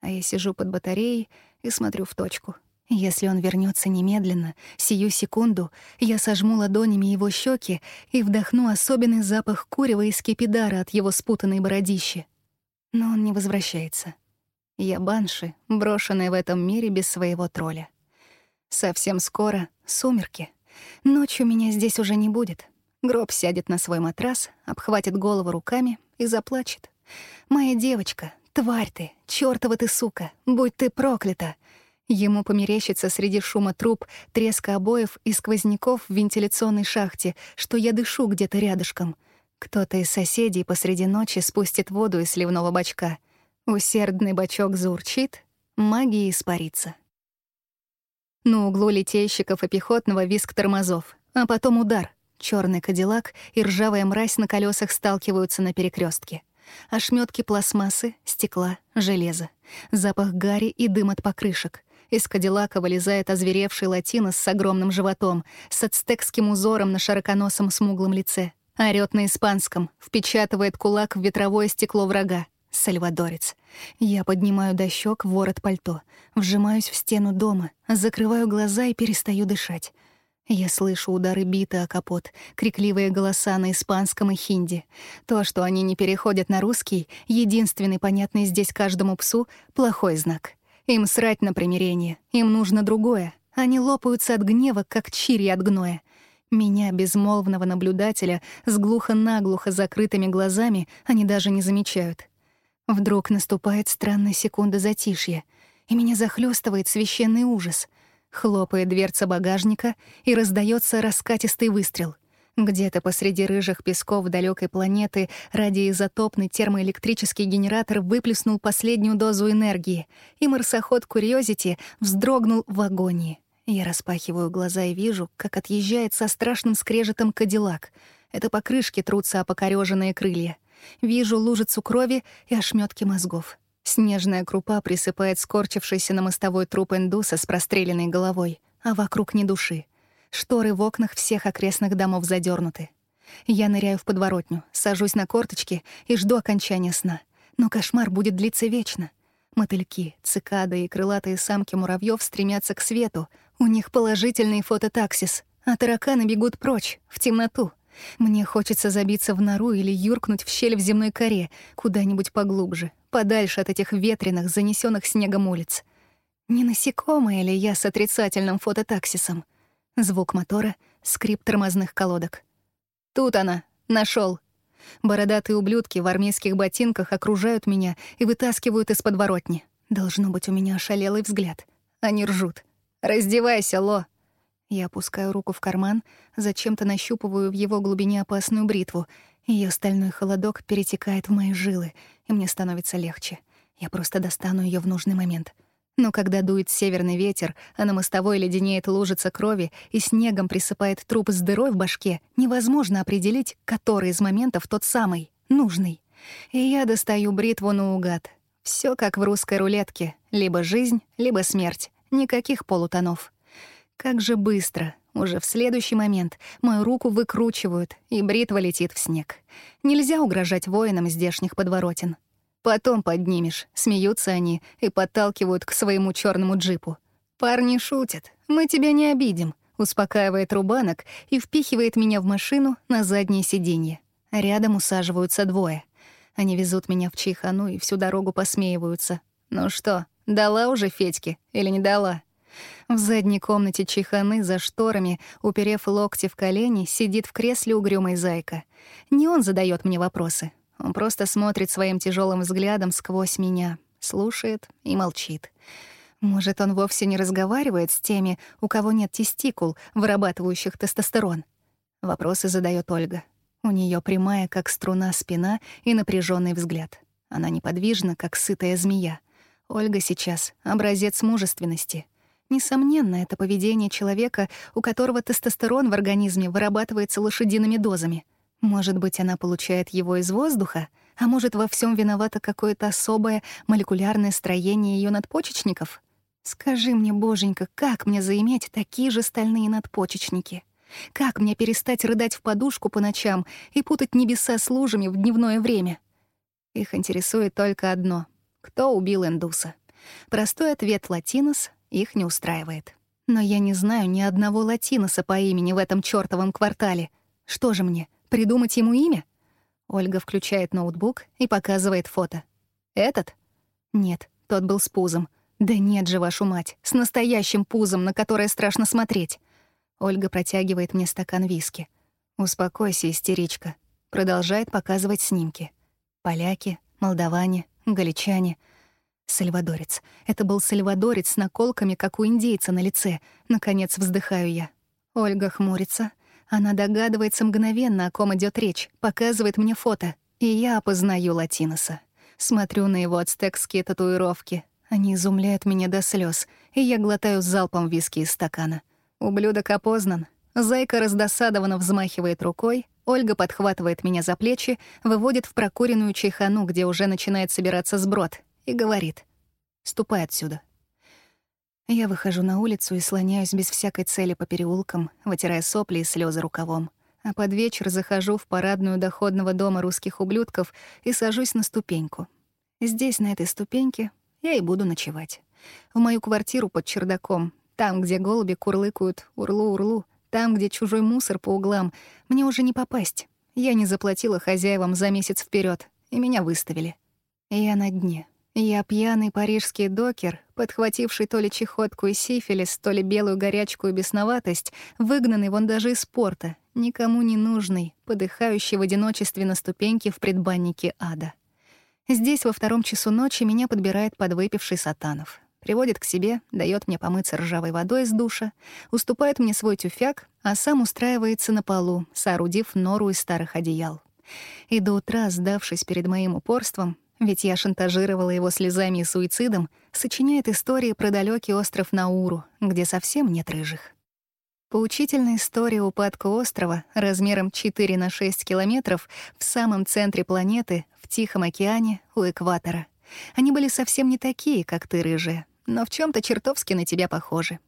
А я сижу под батареей и смотрю в точку. Если он вернется немедленно, сию секунду, я сожму ладонями его щеки и вдохну особенный запах курева и скипидара от его спутанной бородищи. Но он не возвращается. Я банши, брошенная в этом мире без своего тролля. Совсем скоро — сумерки. Ночью меня здесь уже не будет. Гроб сядет на свой матрас, обхватит голову руками и заплачет. «Моя девочка, тварь ты, чёртова ты сука, будь ты проклята!» Ему померещится среди шума труб, треска обоев и сквозняков в вентиляционной шахте, что я дышу где-то рядышком. Кто-то из соседей посреди ночи спустит воду из сливного бачка. Усердный бачок заурчит, магия испарится. На углу литейщиков и пехотного виск тормозов, а потом удар. Черный кадиллак и ржавая мразь на колесах сталкиваются на перекрестке. Ошметки пластмассы, стекла, железа. Запах гари и дым от покрышек. Из кадиллака вылезает озверевший латинос с огромным животом, с ацтекским узором на широконосом смуглом лице. Орёт на испанском, впечатывает кулак в ветровое стекло врага. Сальвадорец. Я поднимаю до щек ворот пальто, вжимаюсь в стену дома, закрываю глаза и перестаю дышать. Я слышу удары бита о капот, крикливые голоса на испанском и хинди. То, что они не переходят на русский, единственный понятный здесь каждому псу, плохой знак. Им срать на примирение, им нужно другое. Они лопаются от гнева, как чири от гноя. Меня, безмолвного наблюдателя, с глухо-наглухо закрытыми глазами, они даже не замечают. Вдруг наступает странная секунда затишья, и меня захлестывает священный ужас. Хлопает дверца багажника, и раздается раскатистый выстрел. Где-то посреди рыжих песков далекой планеты радиоизотопный термоэлектрический генератор выплеснул последнюю дозу энергии, и марсоход Курьезити вздрогнул в агонии. Я распахиваю глаза и вижу, как отъезжает со страшным скрежетом кадиллак. Это покрышки трутся о покорёженные крылья. Вижу лужицу крови и ошметки мозгов. Снежная крупа присыпает скорчившийся на мостовой труп индуса с простреленной головой, а вокруг ни души. Шторы в окнах всех окрестных домов задернуты. Я ныряю в подворотню, сажусь на корточки и жду окончания сна. Но кошмар будет длиться вечно. Мотыльки, цикады и крылатые самки муравьев стремятся к свету. У них положительный фототаксис, а тараканы бегут прочь, в темноту — мне хочется забиться в нору или юркнуть в щель в земной коре, куда-нибудь поглубже, подальше от этих ветреных, занесенных снегом улиц. Не насекомая ли я с отрицательным фототаксисом? Звук мотора, скрип тормозных колодок. Тут она, нашел. Бородатые ублюдки в армейских ботинках окружают меня и вытаскивают из подворотни. Должно быть, у меня ошалелый взгляд. Они ржут. «Раздевайся, Ло!» Я опускаю руку в карман, зачем-то нащупываю в его глубине опасную бритву. Ее стальной холодок перетекает в мои жилы, и мне становится легче. Я просто достану ее в нужный момент. Но когда дует северный ветер, а на мостовой леденеет лужица крови и снегом присыпает труп с дырой в башке, невозможно определить, который из моментов тот самый, нужный. И я достаю бритву наугад. Все как в русской рулетке. Либо жизнь, либо смерть. Никаких полутонов. Как же быстро. Уже в следующий момент мою руку выкручивают, и бритва летит в снег. Нельзя угрожать воинам здешних подворотен. Потом поднимешь, смеются они и подталкивают к своему черному джипу. «Парни шутят, мы тебя не обидим», — успокаивает Рубанок и впихивает меня в машину на заднее сиденье. Рядом усаживаются двое. Они везут меня в Чайхану и всю дорогу посмеиваются. «Ну что, дала уже Федьке или не дала?» В задней комнате чайханы за шторами, уперев локти в колени, сидит в кресле угрюмый зайка. Не он задает мне вопросы. Он просто смотрит своим тяжелым взглядом сквозь меня, слушает и молчит. Может, он вовсе не разговаривает с теми, у кого нет тестикул, вырабатывающих тестостерон? Вопросы задает Ольга. У нее прямая, как струна, спина и напряженный взгляд. Она неподвижна, как сытая змея. Ольга сейчас — образец мужественности — Несомненно, это поведение человека, у которого тестостерон в организме вырабатывается лошадиными дозами. Может быть, она получает его из воздуха, а может, во всем виновато какое-то особое молекулярное строение ее надпочечников? Скажи мне, боженька, как мне заиметь такие же стальные надпочечники? Как мне перестать рыдать в подушку по ночам и путать небеса с лужами в дневное время? Их интересует только одно — кто убил индуса? Простой ответ «латинос» их не устраивает. Но я не знаю ни одного латиноса по имени в этом чёртовом квартале. Что же мне, придумать ему имя? Ольга включает ноутбук и показывает фото. Этот? Нет, тот был с пузом. Да нет же, вашу мать, с настоящим пузом, на которое страшно смотреть. Ольга протягивает мне стакан виски. «Успокойся, истеричка». Продолжает показывать снимки. Поляки, молдаване, галичане — Сальвадорец. Это был сальвадорец с наколками, как у индейца на лице. Наконец вздыхаю я. Ольга хмурится. Она догадывается мгновенно, о ком идет речь, показывает мне фото. И я опознаю Латиноса. Смотрю на его ацтекские татуировки. Они изумляют меня до слез, и я глотаю залпом виски из стакана. Ублюдок опознан. Зайка раздосадованно взмахивает рукой, Ольга подхватывает меня за плечи, выводит в прокуренную чайхану, где уже начинает собираться сброд, и говорит «Ступай отсюда». Я выхожу на улицу и слоняюсь без всякой цели по переулкам, вытирая сопли и слезы рукавом. А под вечер захожу в парадную доходного дома русских ублюдков и сажусь на ступеньку. Здесь, на этой ступеньке, я и буду ночевать. В мою квартиру под чердаком, там, где голуби курлыкают «урлу-урлу», там, где чужой мусор по углам, мне уже не попасть. Я не заплатила хозяевам за месяц вперед, и меня выставили. Я на дне. Я пьяный парижский докер, подхвативший то ли чехотку и сифилис, то ли белую горячку и бесноватость, выгнанный вон даже из спорта, никому не нужный, подыхающий в одиночестве на ступеньке в предбаннике ада. Здесь во втором часу ночи меня подбирает подвыпивший сатанов. Приводит к себе, дает мне помыться ржавой водой из душа, уступает мне свой тюфяк, а сам устраивается на полу, соорудив нору из старых одеял. И до утра, сдавшись перед моим упорством, ведь я шантажировала его слезами и суицидом, сочиняет истории про далекий остров Науру, где совсем нет рыжих. Поучительная история упадка острова размером 4 на 6 километров в самом центре планеты, в Тихом океане, у экватора. Они были совсем не такие, как ты, рыжая, но в чем то чертовски на тебя похожи.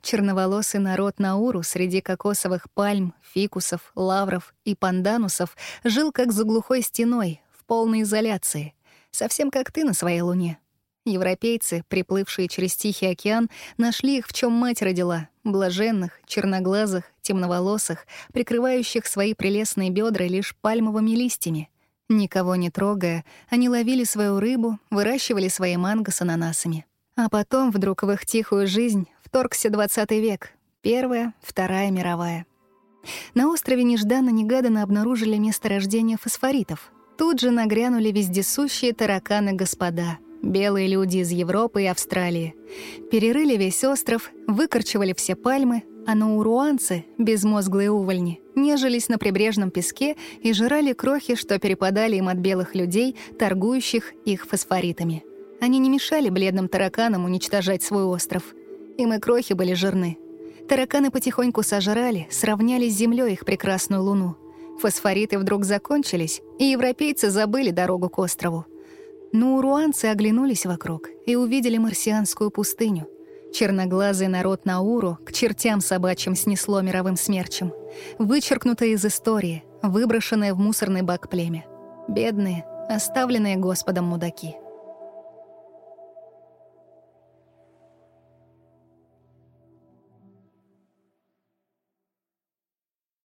Черноволосый народ Науру среди кокосовых пальм, фикусов, лавров и панданусов жил как за глухой стеной, в полной изоляции — совсем как ты на своей луне. Европейцы, приплывшие через Тихий океан, нашли их, в чем мать родила — блаженных, черноглазых, темноволосых, прикрывающих свои прелестные бедра лишь пальмовыми листьями. Никого не трогая, они ловили свою рыбу, выращивали свои манго с ананасами. А потом вдруг в их тихую жизнь вторгся 20 век, Первая, Вторая мировая. На острове нежданно-негаданно обнаружили месторождение фосфоритов — Тут же нагрянули вездесущие тараканы-господа, белые люди из Европы и Австралии. Перерыли весь остров, выкорчевали все пальмы, а науруанцы, безмозглые увольни, нежились на прибрежном песке и жрали крохи, что перепадали им от белых людей, торгующих их фосфоритами. Они не мешали бледным тараканам уничтожать свой остров. Им и крохи были жирны. Тараканы потихоньку сожрали, сравняли с землей их прекрасную луну — Фосфориты вдруг закончились, и европейцы забыли дорогу к острову. Но уруанцы оглянулись вокруг и увидели марсианскую пустыню. Черноглазый народ Науру к чертям собачьим снесло мировым смерчем. Вычеркнутое из истории, выброшенное в мусорный бак племя. Бедные, оставленные Господом мудаки.